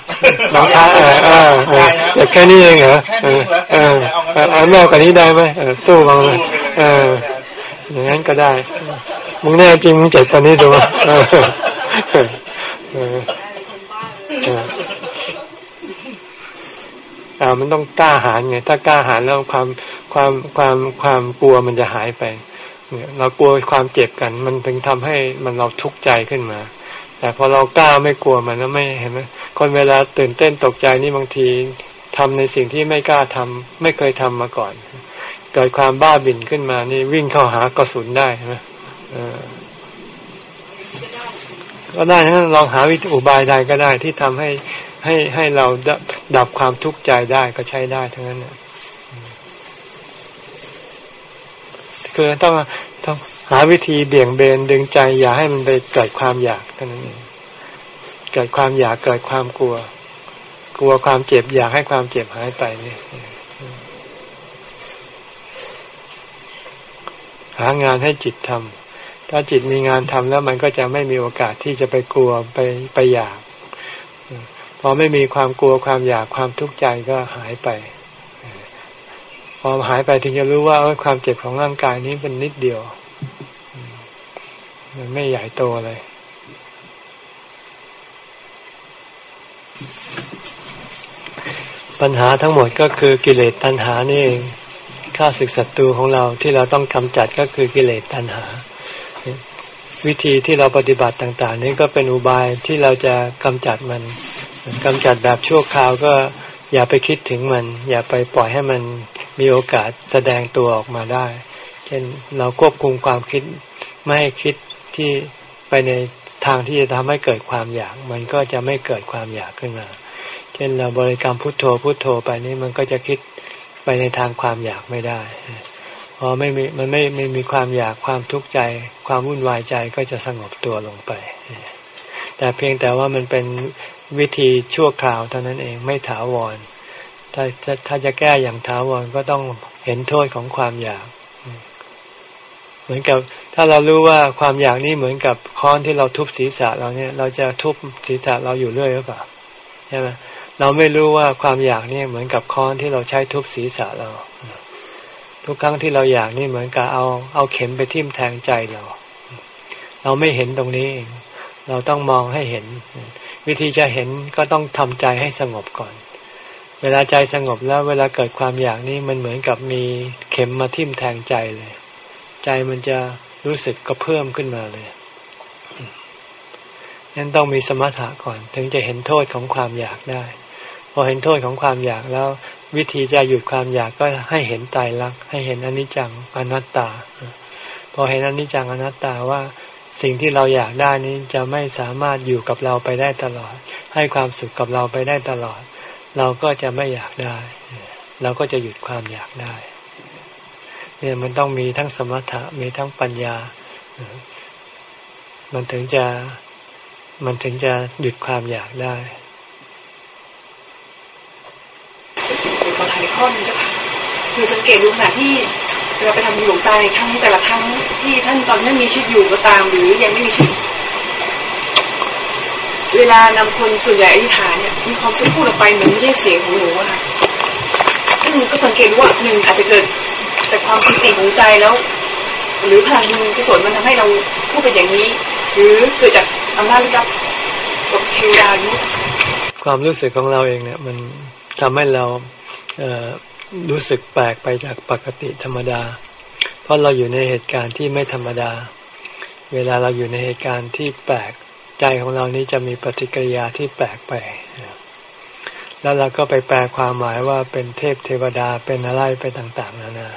น้องท้าเออเออเจ็บแค่นี้เองเหรอเออเออเอาแม่กว่านี้ได้ไหมสู้กันเลยเออ อย่างนั้นก็ได้มึงแน่จริงมึงเจ็บกว่านี้ดูว่าอ่ามันต้องกล้าหาญไง ถ้ากล้าหาญแล้วความ ความความความกลัวมันจะหายไปเรากลัวความเจ็บกัน มันถึงทำให้มันเราทุกข์ใจขึ้นมา แต่พอเรากล้าไม่กลัวมันแล้วไม่เห็นไหมคนเวลาตื่นเต้นตกใจนี่บางทีทำในสิ่งที่ไม่กล้าทำไม่เคยทำมาก่อน เกิดความบ้าบิ่นขึ้นมา นี่วิ่งเข้าหากระสุนได้ใช่ไหมก็ได้นะลองหาวิธีอุบายใดก็ได้ที่ทำให้ให้ให้เราดับความทุกข์ใจได้ก็ใช้ได้ทั้งนั้นนะ คือต้องต้องหาวิธีเบี่ยงเบนดึงใจ อย่าให้มันไปเกิดความอยากเท่านั้นเองเกิดความอยากเกิดความกลัว กลัวความเจ็บอยากให้ความเจ็บหายไปนี่หางานให้จิตทำถ้าจิตมีงานทำแล้วมันก็จะไม่มีโอกาสที่จะไปกลัวไปไปอยาก พอไม่มีความกลัวความอยากความทุกข์ใจก็หายไป พอหายไปถึงจะรู้ว่าความเจ็บของร่างกายนี้เป็นนิดเดียว มันไม่ใหญ่โตเลยปัญหาทั้งหมดก็คือกิเลสตัณหานี่เองข้าศึกศัตรูของเราที่เราต้องกำจัดก็คือกิเลสตัณหา วิธีที่เราปฏิบัติต่าง ๆ นี้ก็เป็นอุบายที่เราจะกำจัดมันกำจัดแบบชั่วคราวก็ อย่าไปคิดถึงมัน อย่าไปปล่อยให้มันมีโอกาสแสดงตัวออกมาได้ เช่นเราควบคุมความคิดไม่ให้คิดที่ไปในทางที่จะทำให้เกิดความอยาก มันก็จะไม่เกิดความอยากขึ้นมา เช่นเราบริกรรมพุทโธพุทโธไปนี่มันก็จะคิดไปในทางความอยากไม่ได้พอไม่มีมันไม่ไม่มีความอยากความทุกข์ใจ ความวุ่นวายใจก็จะสงบตัวลงไป แต่เพียงแต่ว่ามันเป็น วิธีชั่วคราวเท่านั้นเองไม่ถาวร ถ้าถ้าจะแก้อย่างถาวรก็ต้องเห็นโทษของความอยาก เหมือนกับ ถ้าเรารู้ว่าความอยากนี่เหมือนกับค้อนที่เราทุบศีรษะเราเนี่ย เราจะทุบศีรษะเราอยู่เรื่อยหรือเปล่าใช่ไหมเราไม่รู้ว่าความอยากนี่เหมือนกับค้อนที่เราใช้ทุบศีรษะเรา ทุกครั้งที่เราอยากนี่เหมือนกับเอาเอาเข็มไปทิ่มแทงใจเรา เราไม่เห็นตรงนี้ เราต้องมองให้เห็น วิธีจะเห็นก็ต้องทำใจให้สงบก่อน เวลาใจสงบแล้วเวลาเกิดความอยากนี่มันเหมือนกับมีเข็มมาทิ่มแทงใจเลย ใจมันจะรู้สึกก็เพิ่มขึ้นมาเลยนั้นต้องมีสมถะก่อน ถึงจะเห็นโทษของความอยากได้ พอเห็นโทษของความอยากแล้ว วิธีจะหยุดความอยากก็ให้เห็นตายรักให้เห็นอนิจจังอนัตตา พอเห็นอนิจจังอนัตตาว่า สิ่งที่เราอยากได้นี้จะไม่สามารถอยู่กับเราไปได้ตลอด ให้ความสุขกับเราไปได้ตลอด เราก็จะไม่อยากได้ เราก็จะหยุดความอยากได้ เนี่ยมันต้องมีทั้งสมถะมีทั้งปัญญา มันถึงจะมันถึงจะหยุดความอยากได้ขอถ่ายข้อนึงนะคะคือสังเกตดูขณะที่ เราไปทำหลวงตาในครั้งแต่ละครั้งที่ท่านตอนนี้มีชีวิตอยู่ก็ตามหรือยังไม่มีชีวิตเวลานำคนส่วนใหญ่อธิษฐานเนี่ยมีความสุขพูดออกไปเหมือนไม่ใช่เสียงของหนูอะค่ะซึ่งก็สังเกตว่าหนึ่งอาจจะเกิดจากความปิติของใจแล้ว หรือพลังกุศลมันทำให้เราพูดเป็นอย่างนี้ หรือเกิดจากอำนาจกับกับเทวดายุความรู้สึกของเราเองเนี่ย มันทำให้เราเอ่อ รู้สึกแปลกไปจากปกติธรรมดา เพราะเราอยู่ในเหตุการณ์ที่ไม่ธรรมดา เวลาเราอยู่ในเหตุการณ์ที่แปลกใจของเรานี้จะมีปฏิกิริยาที่แปลกไป แล้วเราก็ไปแปลความหมายว่าเป็นเทพเทวดาเป็นอะไรไปต่างๆนานา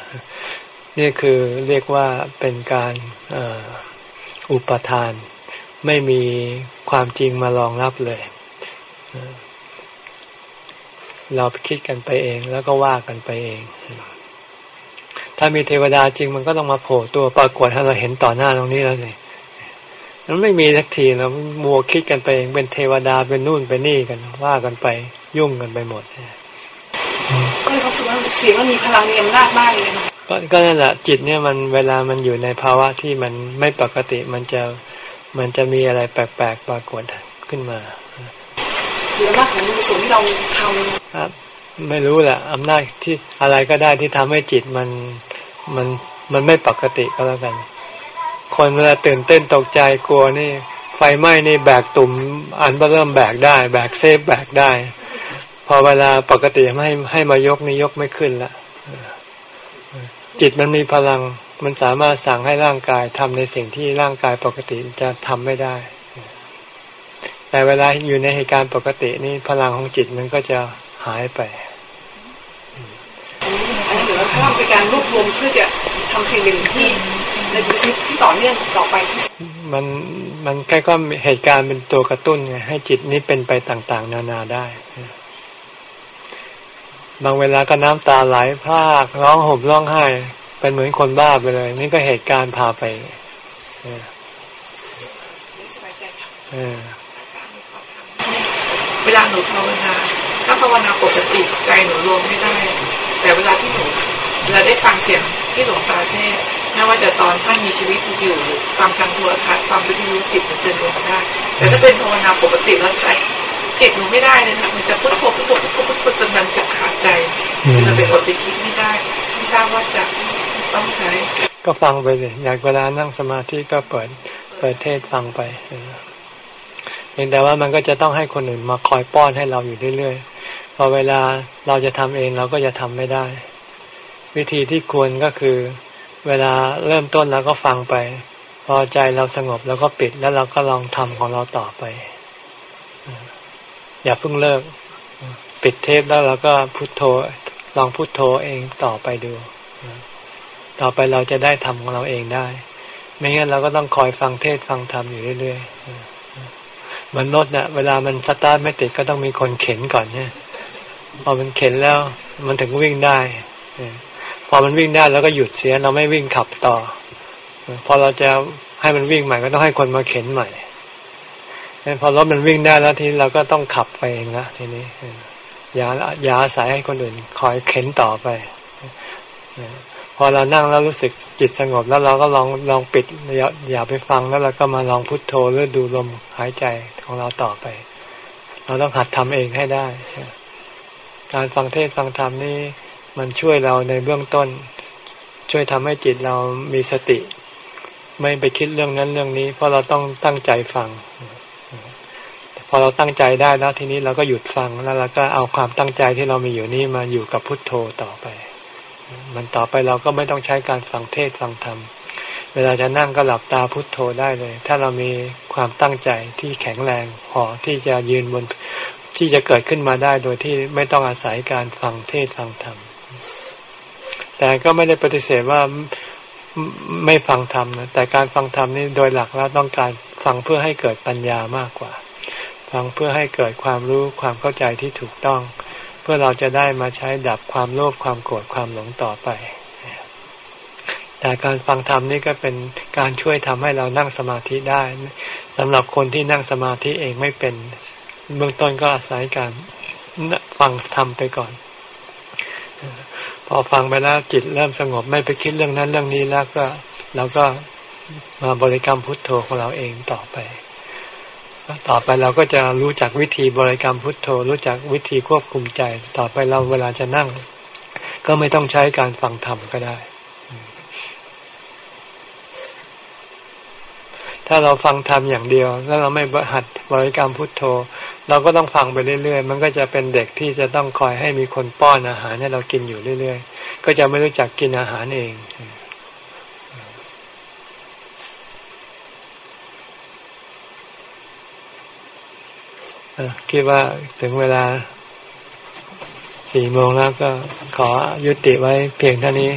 นี่คือเรียกว่าเป็นการอุปทาน ไม่มีความจริงมารองรับเลย เราคิดกันไปเองแล้วก็ว่ากันไปเอง ถ้ามีเทวดาจริงมันก็ต้องมาโผล่ตัวปรากฏให้เราเห็นต่อหน้าตรงนี้แล้วนี่มันไม่มีสักทีเรามัวคิดกันไปเองเป็นเทวดาเป็นนู่นเป็นนี่กัน ว่ากันไปยุ่งกันไปหมดก็เลยรู้สึกว่าเสียงมันมีพลังมีอำนาจมากเลยก็ก็นั่นแหละจิตเนี่ยมันเวลามันอยู่ในภาวะที่มันไม่ปกติมันจะมันจะมีอะไรแปลกๆปรากฏขึ้นมา หรืออำนาจของบุญกุศลที่เราทำครับ ไม่รู้แหละอำนาจที่อะไรก็ได้ที่ทำให้จิตมันมันมันไม่ปกติก็แล้วกัน คนเวลาตื่นเต้นตกใจกลัวนี่ ไฟไหม้นี่แบกตุ่มอันเริ่มแบกได้ แบกเซฟแบกได้ พอเวลาปกติให้ให้มายกนี่ยกไม่ขึ้นละจิตมันมีพลังมันสามารถสั่งให้ร่างกายทำในสิ่งที่ร่างกายปกติจะทำไม่ได้ แต่เวลาอยู่ในเหตุการณ์ปกตินี่พลังของจิตมันก็จะหายไปอันนี้เหมือนว่าเป็นการรวบรวมเพื่อจะทำสิ่งหนึ่งที่ในชีวิตที่ต่อเนื่องต่อไป มันมันแค่ก็เหตุการณ์เป็นตัวกระตุ้นไงให้จิตนี้เป็นไปต่างๆ นานาได้ บางเวลาก็น้ำตาไหลพากร้องห่มร้องไห้ เป็นเหมือนคนบ้าไปเลย นี่ก็เหตุการณ์พาไปเวลา หนูภาวนาถ้าภาวนาปกติใจหนูรวมไม่ได้ แต่เวลาที่หนูเวลาได้ฟังเสียงที่หลวงตาเทศไม่ว่าจะตอนท่านมีชีวิตอยู่ฟังทางโทรทัศน์ฟังวิทยุจิตมันจะรวมได้ แต่ถ้าเป็นภาวนาปกติแล้วใจจิตหนูไม่ได้เลยนะมันจะพุทโธพุทโธพุทโธพุทโธจนมันจะขาดใจมันเป็นอดไปคิดไม่ได้ไม่ทราบว่าจะต้องใช้ ก็ฟังไปเลยอยากเวลานั่งสมาธิก็เปิดเปิดเทศฟังไป เพียงแต่ว่ามันก็จะต้องให้คนอื่นมาคอยป้อนให้เราอยู่เรื่อยๆพอเวลาเราจะทำเองเราก็จะทำไม่ได้ วิธีที่ควรก็คือ เวลาเริ่มต้นเราก็ฟังไป พอใจเราสงบแล้วก็ปิดแล้วเราก็ลองทำของเราต่อไป อย่าเพิ่งเลิก ปิดเทปแล้วเราก็พุโทโธลองพุโทโธเองต่อไปดู ต่อไปเราจะได้ทำของเราเองได้ ไม่งั้นเราก็ต้องคอยฟังเทศฟังธรรมอยู่เรื่อยๆ มันรถเนะ่ะ เวลามันสตาร์ทไม่ติดก็ต้องมีคนเข็นก่อนเนี่ยพอมันเข็นแล้ว มันถึงวิ่งได้พอมันวิ่งได้แล้วก็หยุดเสียเราไม่วิ่งขับต่อ พอเราจะให้มันวิ่งใหม่ก็ต้องให้คนมาเข็นใหม่พอรถมันวิ่งได้แล้วทีเราก็ต้องขับไปเองละทีนี้อย่าอย่าอาศัยให้คนอื่นคอยเข็นต่อไป อเรานั่งแล้วรู้สึกจิตสงบแล้วเราก็ลองลองปิดอย่าอย่าไปฟังแล้วเราก็มาลองพุทโธหรือดูลมหายใจของเราต่อไป เราต้องหัดทำเองให้ได้ การฟังเทศฟังธรรมนี่มันช่วยเราในเบื้องต้น ช่วยทำให้จิตเรามีสติ ไม่ไปคิดเรื่องนั้นเรื่องนี้ เพราะเราต้องตั้งใจฟัง พอเราตั้งใจได้แล้วทีนี้เราก็หยุดฟังแล้วเราก็เอาความตั้งใจที่เรามีอยู่นี่มาอยู่กับพุทโธต่อไป มันต่อไปเราก็ไม่ต้องใช้การฟังเทศฟังธรรม เวลาจะนั่งก็หลับตาพุทโธได้เลย ถ้าเรามีความตั้งใจที่แข็งแรงพอที่จะยืนบนที่จะเกิดขึ้นมาได้โดยที่ไม่ต้องอาศัยการฟังเทศฟังธรรม แต่ก็ไม่ได้ปฏิเสธว่าไม่ฟังธรรมนะแต่การฟังธรรมนี่โดยหลักแล้วต้องการฟังเพื่อให้เกิดปัญญามากกว่า ฟังเพื่อให้เกิดความรู้ความเข้าใจที่ถูกต้อง เพื่อเราจะได้มาใช้ดับความโลภความโกรธความหลงต่อไป แต่การฟังธรรมนี่ก็เป็นการช่วยทำให้เรานั่งสมาธิได้สำหรับคนที่นั่งสมาธิเองไม่เป็นเบื้องต้นก็อาศัยการฟังธรรมไปก่อน พอฟังไปแล้วจิตเริ่มสงบไม่ไปคิดเรื่องนั้นเรื่องนี้แล้วก็เราก็มาบริกรรมพุทโธของเราเองต่อไป ต่อไปเราก็จะรู้จักวิธีบริกรรมพุทโธ รู้จักวิธีควบคุมใจ ต่อไปเราเวลาจะนั่ง ก็ไม่ต้องใช้การฟังธรรมก็ได้ ถ้าเราฟังธรรมอย่างเดียว แล้วเราไม่หัดบริกรรมพุทโธ เราก็ต้องฟังไปเรื่อยๆ มันก็จะเป็นเด็กที่จะต้องคอยให้มีคนป้อนอาหารให้เรากินอยู่เรื่อยๆ ก็จะไม่รู้จักกินอาหารเอง คิดว่าถึงเวลาสี่โมงแล้วก็ขอยุติไว้เพียงเท่านี้